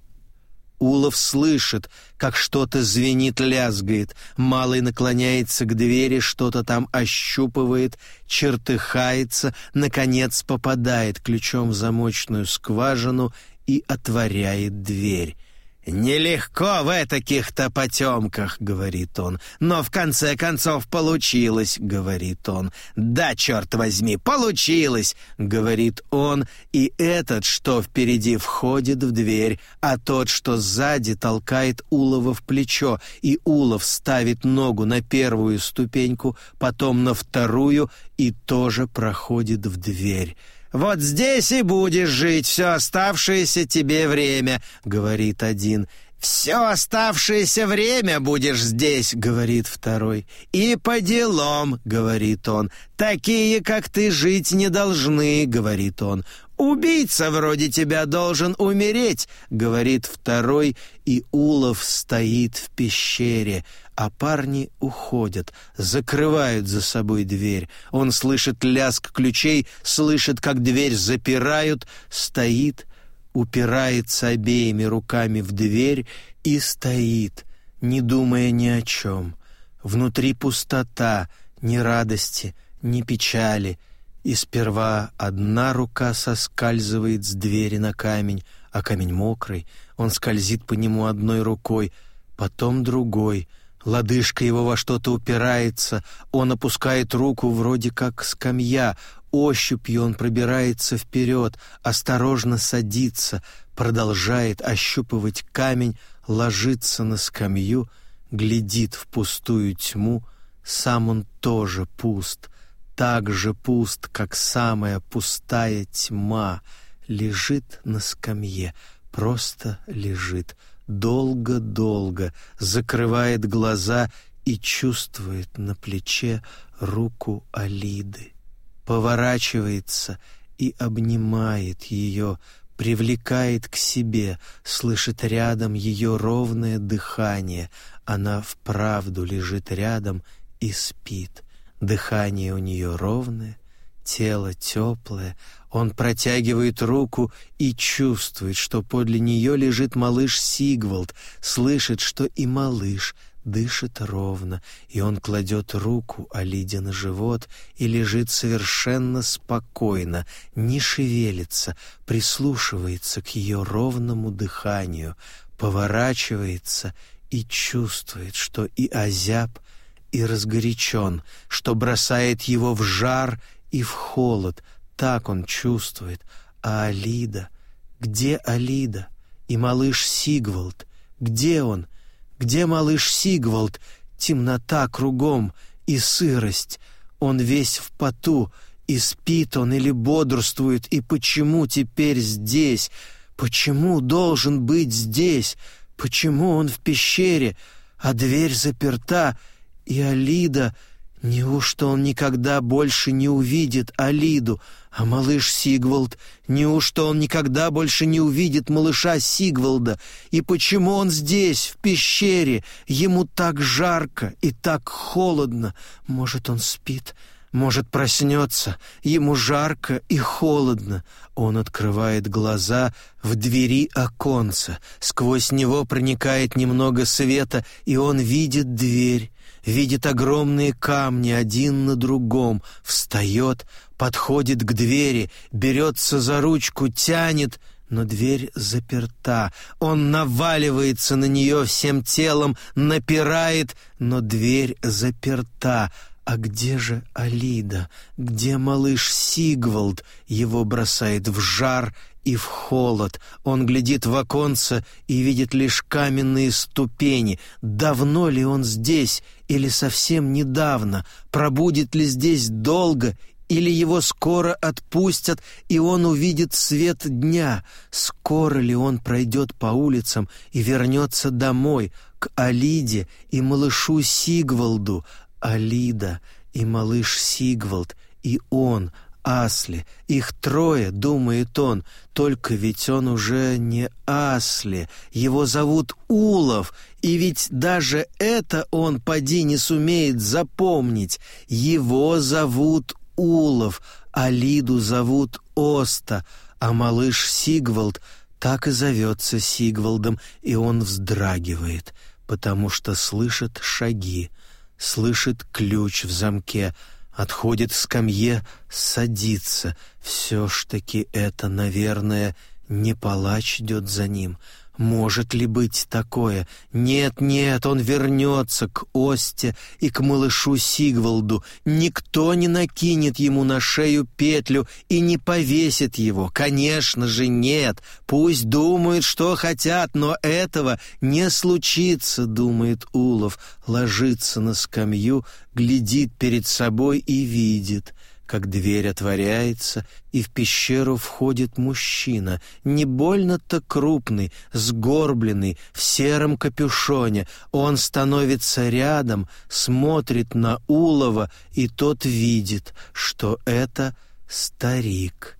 Улов слышит, как что-то звенит, лязгает. Малый наклоняется к двери, что-то там ощупывает, чертыхается, наконец попадает ключом в замочную скважину и отворяет дверь. «Нелегко в таких-то потемках», — говорит он. «Но в конце концов получилось», — говорит он. «Да, черт возьми, получилось», — говорит он. И этот, что впереди, входит в дверь, а тот, что сзади, толкает Улова в плечо, и Улов ставит ногу на первую ступеньку, потом на вторую и тоже проходит в дверь. «Вот здесь и будешь жить все оставшееся тебе время», — говорит один. «Все оставшееся время будешь здесь», — говорит второй. «И по делам», — говорит он. «Такие, как ты, жить не должны», — говорит он. «Убийца вроде тебя должен умереть», — говорит второй, и Улов стоит в пещере, а парни уходят, закрывают за собой дверь. Он слышит лязг ключей, слышит, как дверь запирают, стоит, упирается обеими руками в дверь и стоит, не думая ни о чем. Внутри пустота, ни радости, ни печали. И сперва одна рука соскальзывает с двери на камень, а камень мокрый, он скользит по нему одной рукой, потом другой — Лодыжка его во что-то упирается, он опускает руку вроде как скамья, ощупью он пробирается вперед, осторожно садится, продолжает ощупывать камень, ложится на скамью, глядит в пустую тьму, сам он тоже пуст, так же пуст, как самая пустая тьма, лежит на скамье, просто лежит — долго-долго, закрывает глаза и чувствует на плече руку Алиды. Поворачивается и обнимает ее, привлекает к себе, слышит рядом ее ровное дыхание. Она вправду лежит рядом и спит. Дыхание у нее ровное, тело теплое, он протягивает руку и чувствует, что подле нее лежит малыш Сигвалд, слышит, что и малыш дышит ровно, и он кладет руку Алиде на живот и лежит совершенно спокойно, не шевелится, прислушивается к ее ровному дыханию, поворачивается и чувствует, что и озяб, и разгорячен, что бросает его в жар и в холод — так он чувствует. А Алида? Где Алида? И малыш Сигвалд? Где он? Где малыш Сигвалд? Темнота кругом и сырость. Он весь в поту, и спит он или бодрствует, и почему теперь здесь? Почему должен быть здесь? Почему он в пещере, а дверь заперта, и Алида — Неужто он никогда больше не увидит Алиду, а малыш Сигвалд? Неужто он никогда больше не увидит малыша Сигвалда? И почему он здесь, в пещере? Ему так жарко и так холодно. Может, он спит? Может, проснется? Ему жарко и холодно. Он открывает глаза в двери оконца. Сквозь него проникает немного света, и он видит дверь видит огромные камни один на другом, встает, подходит к двери, берется за ручку, тянет, но дверь заперта. Он наваливается на нее всем телом, напирает, но дверь заперта. А где же Алида? Где малыш Сигвалд? Его бросает в жар и в холод. Он глядит в оконце и видит лишь каменные ступени. Давно ли он здесь или совсем недавно? Пробудет ли здесь долго или его скоро отпустят, и он увидит свет дня? Скоро ли он пройдет по улицам и вернется домой, к Алиде и малышу Сигвалду? Алида и малыш Сигвальд и он, Асли. Их трое, думает он, только ведь он уже не Асли. Его зовут Улов, и ведь даже это он, поди, не сумеет запомнить. Его зовут Улов, Алиду зовут Оста, а малыш Сигвальд так и зовется Сигвальдом и он вздрагивает, потому что слышит шаги слышит ключ в замке, отходит к скамье, садится. Все ж таки это, наверное, не палач идет за ним, может ли быть такое? Нет, нет, он вернется к Осте и к малышу Сигвальду. Никто не накинет ему на шею петлю и не повесит его. Конечно же, нет. Пусть думают, что хотят, но этого не случится, думает Улов. Ложится на скамью, глядит перед собой и видит — как дверь отворяется, и в пещеру входит мужчина, не больно-то крупный, сгорбленный, в сером капюшоне. Он становится рядом, смотрит на Улова, и тот видит, что это старик.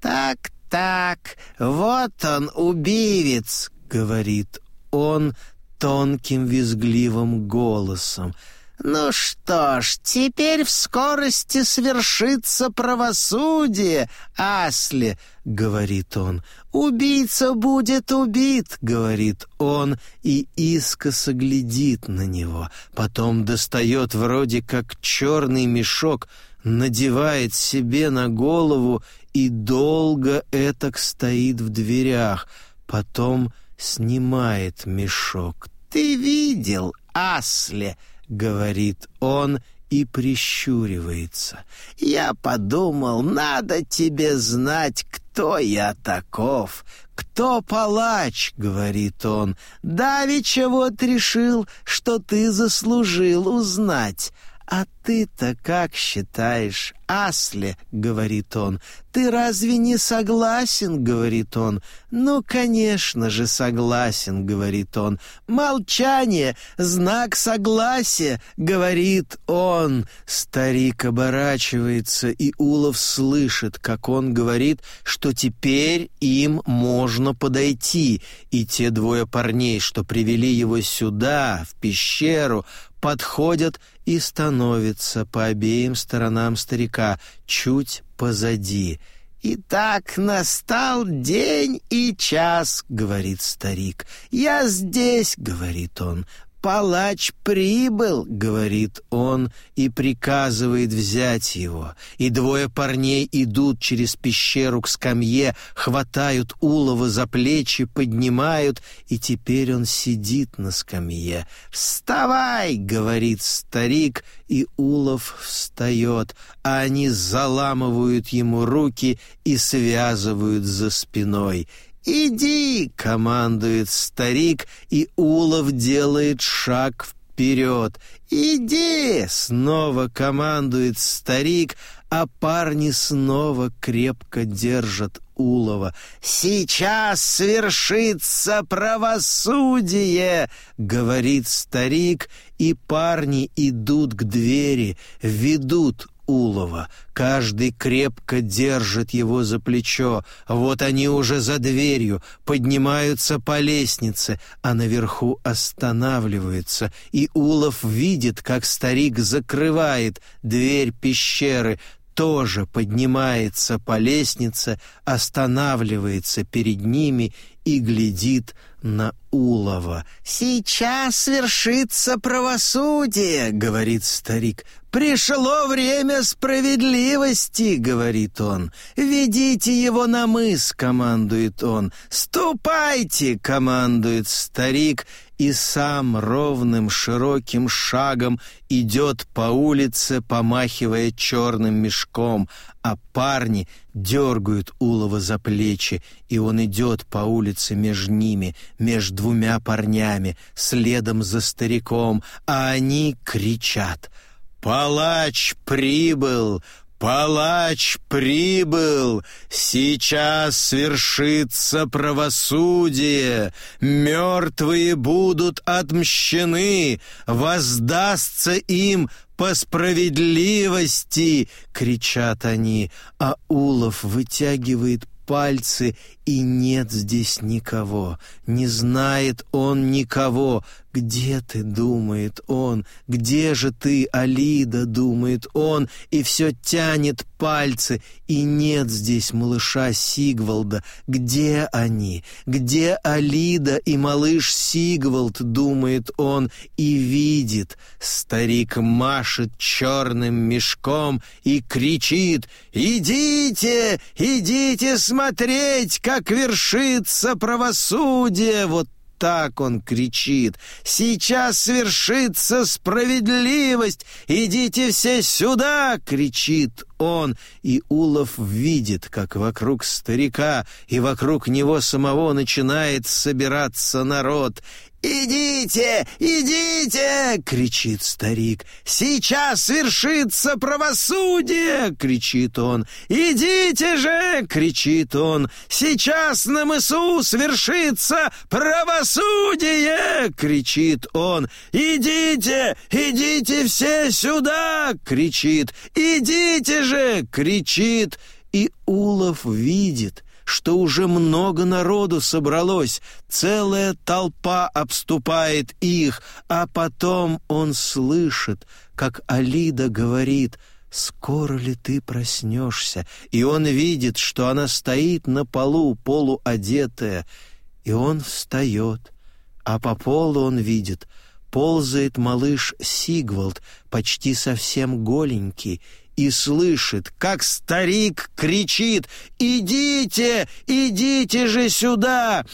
«Так-так, вот он, убивец!» — говорит он тонким визгливым голосом — «Ну что ж, теперь в скорости свершится правосудие, Асли», — говорит он. «Убийца будет убит», — говорит он, и искоса глядит на него. Потом достает вроде как черный мешок, надевает себе на голову и долго этак стоит в дверях. Потом снимает мешок. «Ты видел, Асли?» говорит он и прищуривается. «Я подумал, надо тебе знать, кто я таков, кто палач», — говорит он. «Давеча вот решил, что ты заслужил узнать, «А ты-то как считаешь, Асли?» — говорит он. «Ты разве не согласен?» — говорит он. «Ну, конечно же, согласен», — говорит он. «Молчание — знак согласия», — говорит он. Старик оборачивается, и Улов слышит, как он говорит, что теперь им можно подойти, и те двое парней, что привели его сюда, в пещеру, подходят и становятся по обеим сторонам старика, чуть позади. И так настал день и час», — говорит старик. «Я здесь», — говорит он, «Палач прибыл», — говорит он, и приказывает взять его. И двое парней идут через пещеру к скамье, хватают Улова за плечи, поднимают, и теперь он сидит на скамье. «Вставай!» — говорит старик, и Улов встает, а они заламывают ему руки и связывают за спиной — «Иди!» — командует старик, и Улов делает шаг вперед. «Иди!» — снова командует старик, а парни снова крепко держат Улова. «Сейчас свершится правосудие!» — говорит старик, и парни идут к двери, ведут Улова. Каждый крепко держит его за плечо. Вот они уже за дверью, поднимаются по лестнице, а наверху останавливаются. И Улов видит, как старик закрывает дверь пещеры, тоже поднимается по лестнице, останавливается перед ними и глядит на Улова. «Сейчас свершится правосудие!» — говорит старик. «Пришло время справедливости!» — говорит он. «Ведите его на мыс!» — командует он. «Ступайте!» — командует старик и сам ровным широким шагом идет по улице, помахивая черным мешком, а парни дергают Улова за плечи, и он идет по улице между ними, между двумя парнями, следом за стариком, а они кричат — «Палач прибыл! Палач прибыл! Сейчас свершится правосудие! Мертвые будут отмщены! Воздастся им по справедливости!» — кричат они, а Улов вытягивает пальцы, и нет здесь никого. Не знает он никого, «Где ты?» — думает он. «Где же ты, Алида?» — думает он. И все тянет пальцы. И нет здесь малыша Сигвалда. Где они? Где Алида и малыш Сигвалд? — думает он. И видит. Старик машет черным мешком и кричит. «Идите! Идите смотреть, как вершится правосудие!» Вот так он кричит. «Сейчас свершится справедливость! Идите все сюда!» — кричит он. И Улов видит, как вокруг старика и вокруг него самого начинает собираться народ. «Идите, идите!» — кричит старик. «Сейчас свершится правосудие!» — кричит он. «Идите же!» — кричит он. «Сейчас на мысу свершится правосудие!» — кричит он. «Идите, идите все сюда!» — кричит. «Идите же!» — кричит. И Улов видит — что уже много народу собралось, целая толпа обступает их, а потом он слышит, как Алида говорит «Скоро ли ты проснешься?» И он видит, что она стоит на полу, полуодетая, и он встает, а по полу он видит — ползает малыш Сигвальд, почти совсем голенький, и слышит, как старик кричит «Идите! Идите же сюда!»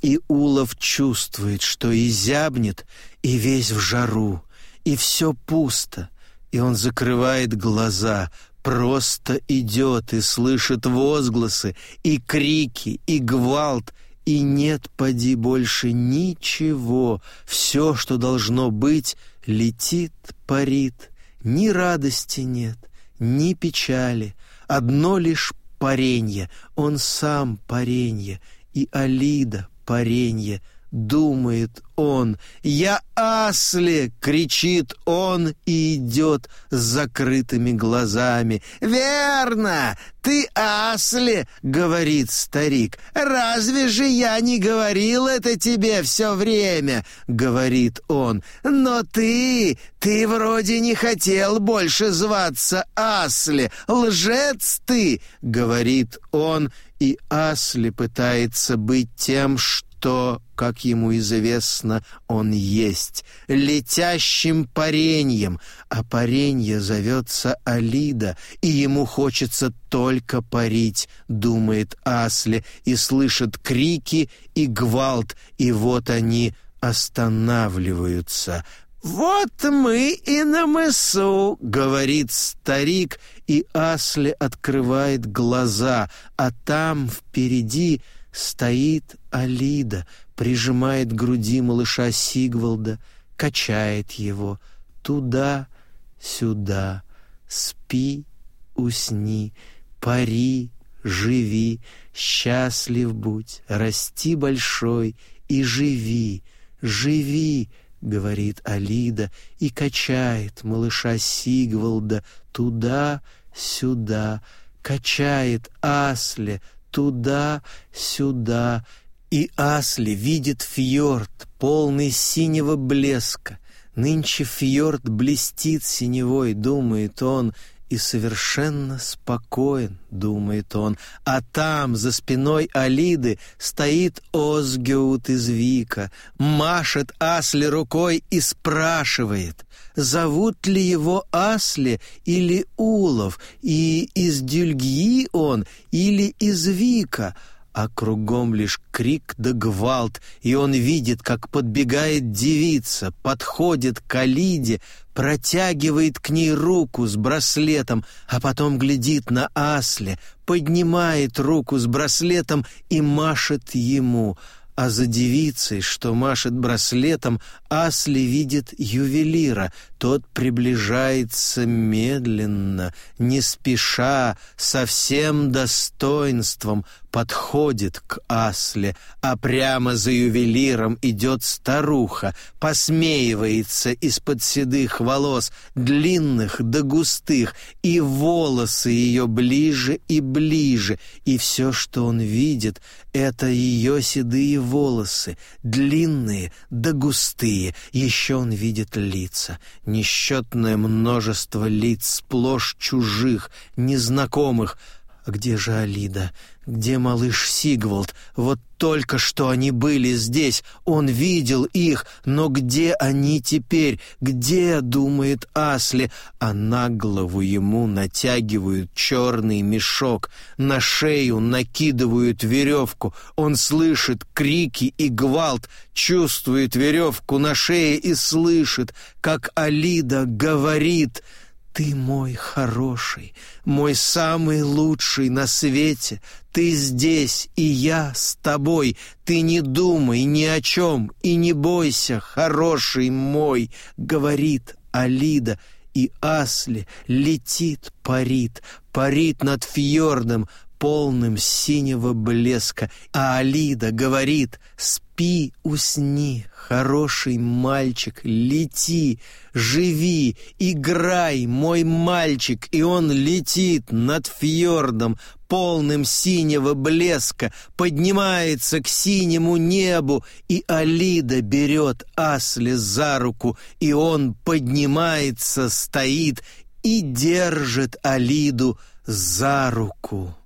И Улов чувствует, что и зябнет, и весь в жару, и все пусто, и он закрывает глаза, просто идет и слышит возгласы, и крики, и гвалт, и нет поди больше ничего, все, что должно быть, летит, парит, ни радости нет — ни печали, одно лишь паренье, он сам паренье, и Алида паренье — думает он. «Я Асли!» — кричит он и идет с закрытыми глазами. «Верно! Ты Асли!» — говорит старик. «Разве же я не говорил это тебе все время?» — говорит он. «Но ты... ты вроде не хотел больше зваться Асли. Лжец ты!» — говорит он. И Асли пытается быть тем, что что, как ему известно, он есть, летящим пареньем, а паренье зовется Алида, и ему хочется только парить, думает Асли, и слышит крики и гвалт, и вот они останавливаются, «Вот мы и на мысу», — говорит старик, и Асли открывает глаза, а там впереди — стоит Алида, прижимает к груди малыша Сигвалда, качает его туда-сюда. Спи, усни, пари, живи, счастлив будь, расти большой и живи, живи, говорит Алида и качает малыша Сигвалда туда-сюда, качает Асле туда-сюда, и Асли видит фьорд, полный синего блеска. Нынче фьорд блестит синевой, думает он, и совершенно спокоен, думает он, а там, за спиной Алиды, стоит Озгеут из Вика, машет Асли рукой и спрашивает, зовут ли его Асли или Улов, и из Дюльги он или из Вика — а кругом лишь крик да гвалт, и он видит, как подбегает девица, подходит к Алиде, протягивает к ней руку с браслетом, а потом глядит на Асле, поднимает руку с браслетом и машет ему, а за девицей, что машет браслетом, Асли видит ювелира, тот приближается медленно, не спеша, со всем достоинством подходит к Асле, а прямо за ювелиром идет старуха, посмеивается из-под седых волос, длинных да густых, и волосы ее ближе и ближе, и все, что он видит, это ее седые волосы, длинные да густые другие, еще он видит лица, несчетное множество лиц, сплошь чужих, незнакомых, где же Алида? Где малыш Сигвальд? Вот только что они были здесь, он видел их, но где они теперь? Где, думает Асли, а на голову ему натягивают черный мешок, на шею накидывают веревку, он слышит крики и гвалт, чувствует веревку на шее и слышит, как Алида говорит — ты мой хороший, мой самый лучший на свете. Ты здесь, и я с тобой. Ты не думай ни о чем и не бойся, хороший мой, говорит Алида. И Асли летит, парит, парит над фьордом, полным синего блеска. А Алида говорит «Спи, усни, хороший мальчик, лети, Живи, играй, мой мальчик, и он летит над фьордом, полным синего блеска, поднимается к синему небу, и Алида берет Асли за руку, и он поднимается, стоит и держит Алиду за руку.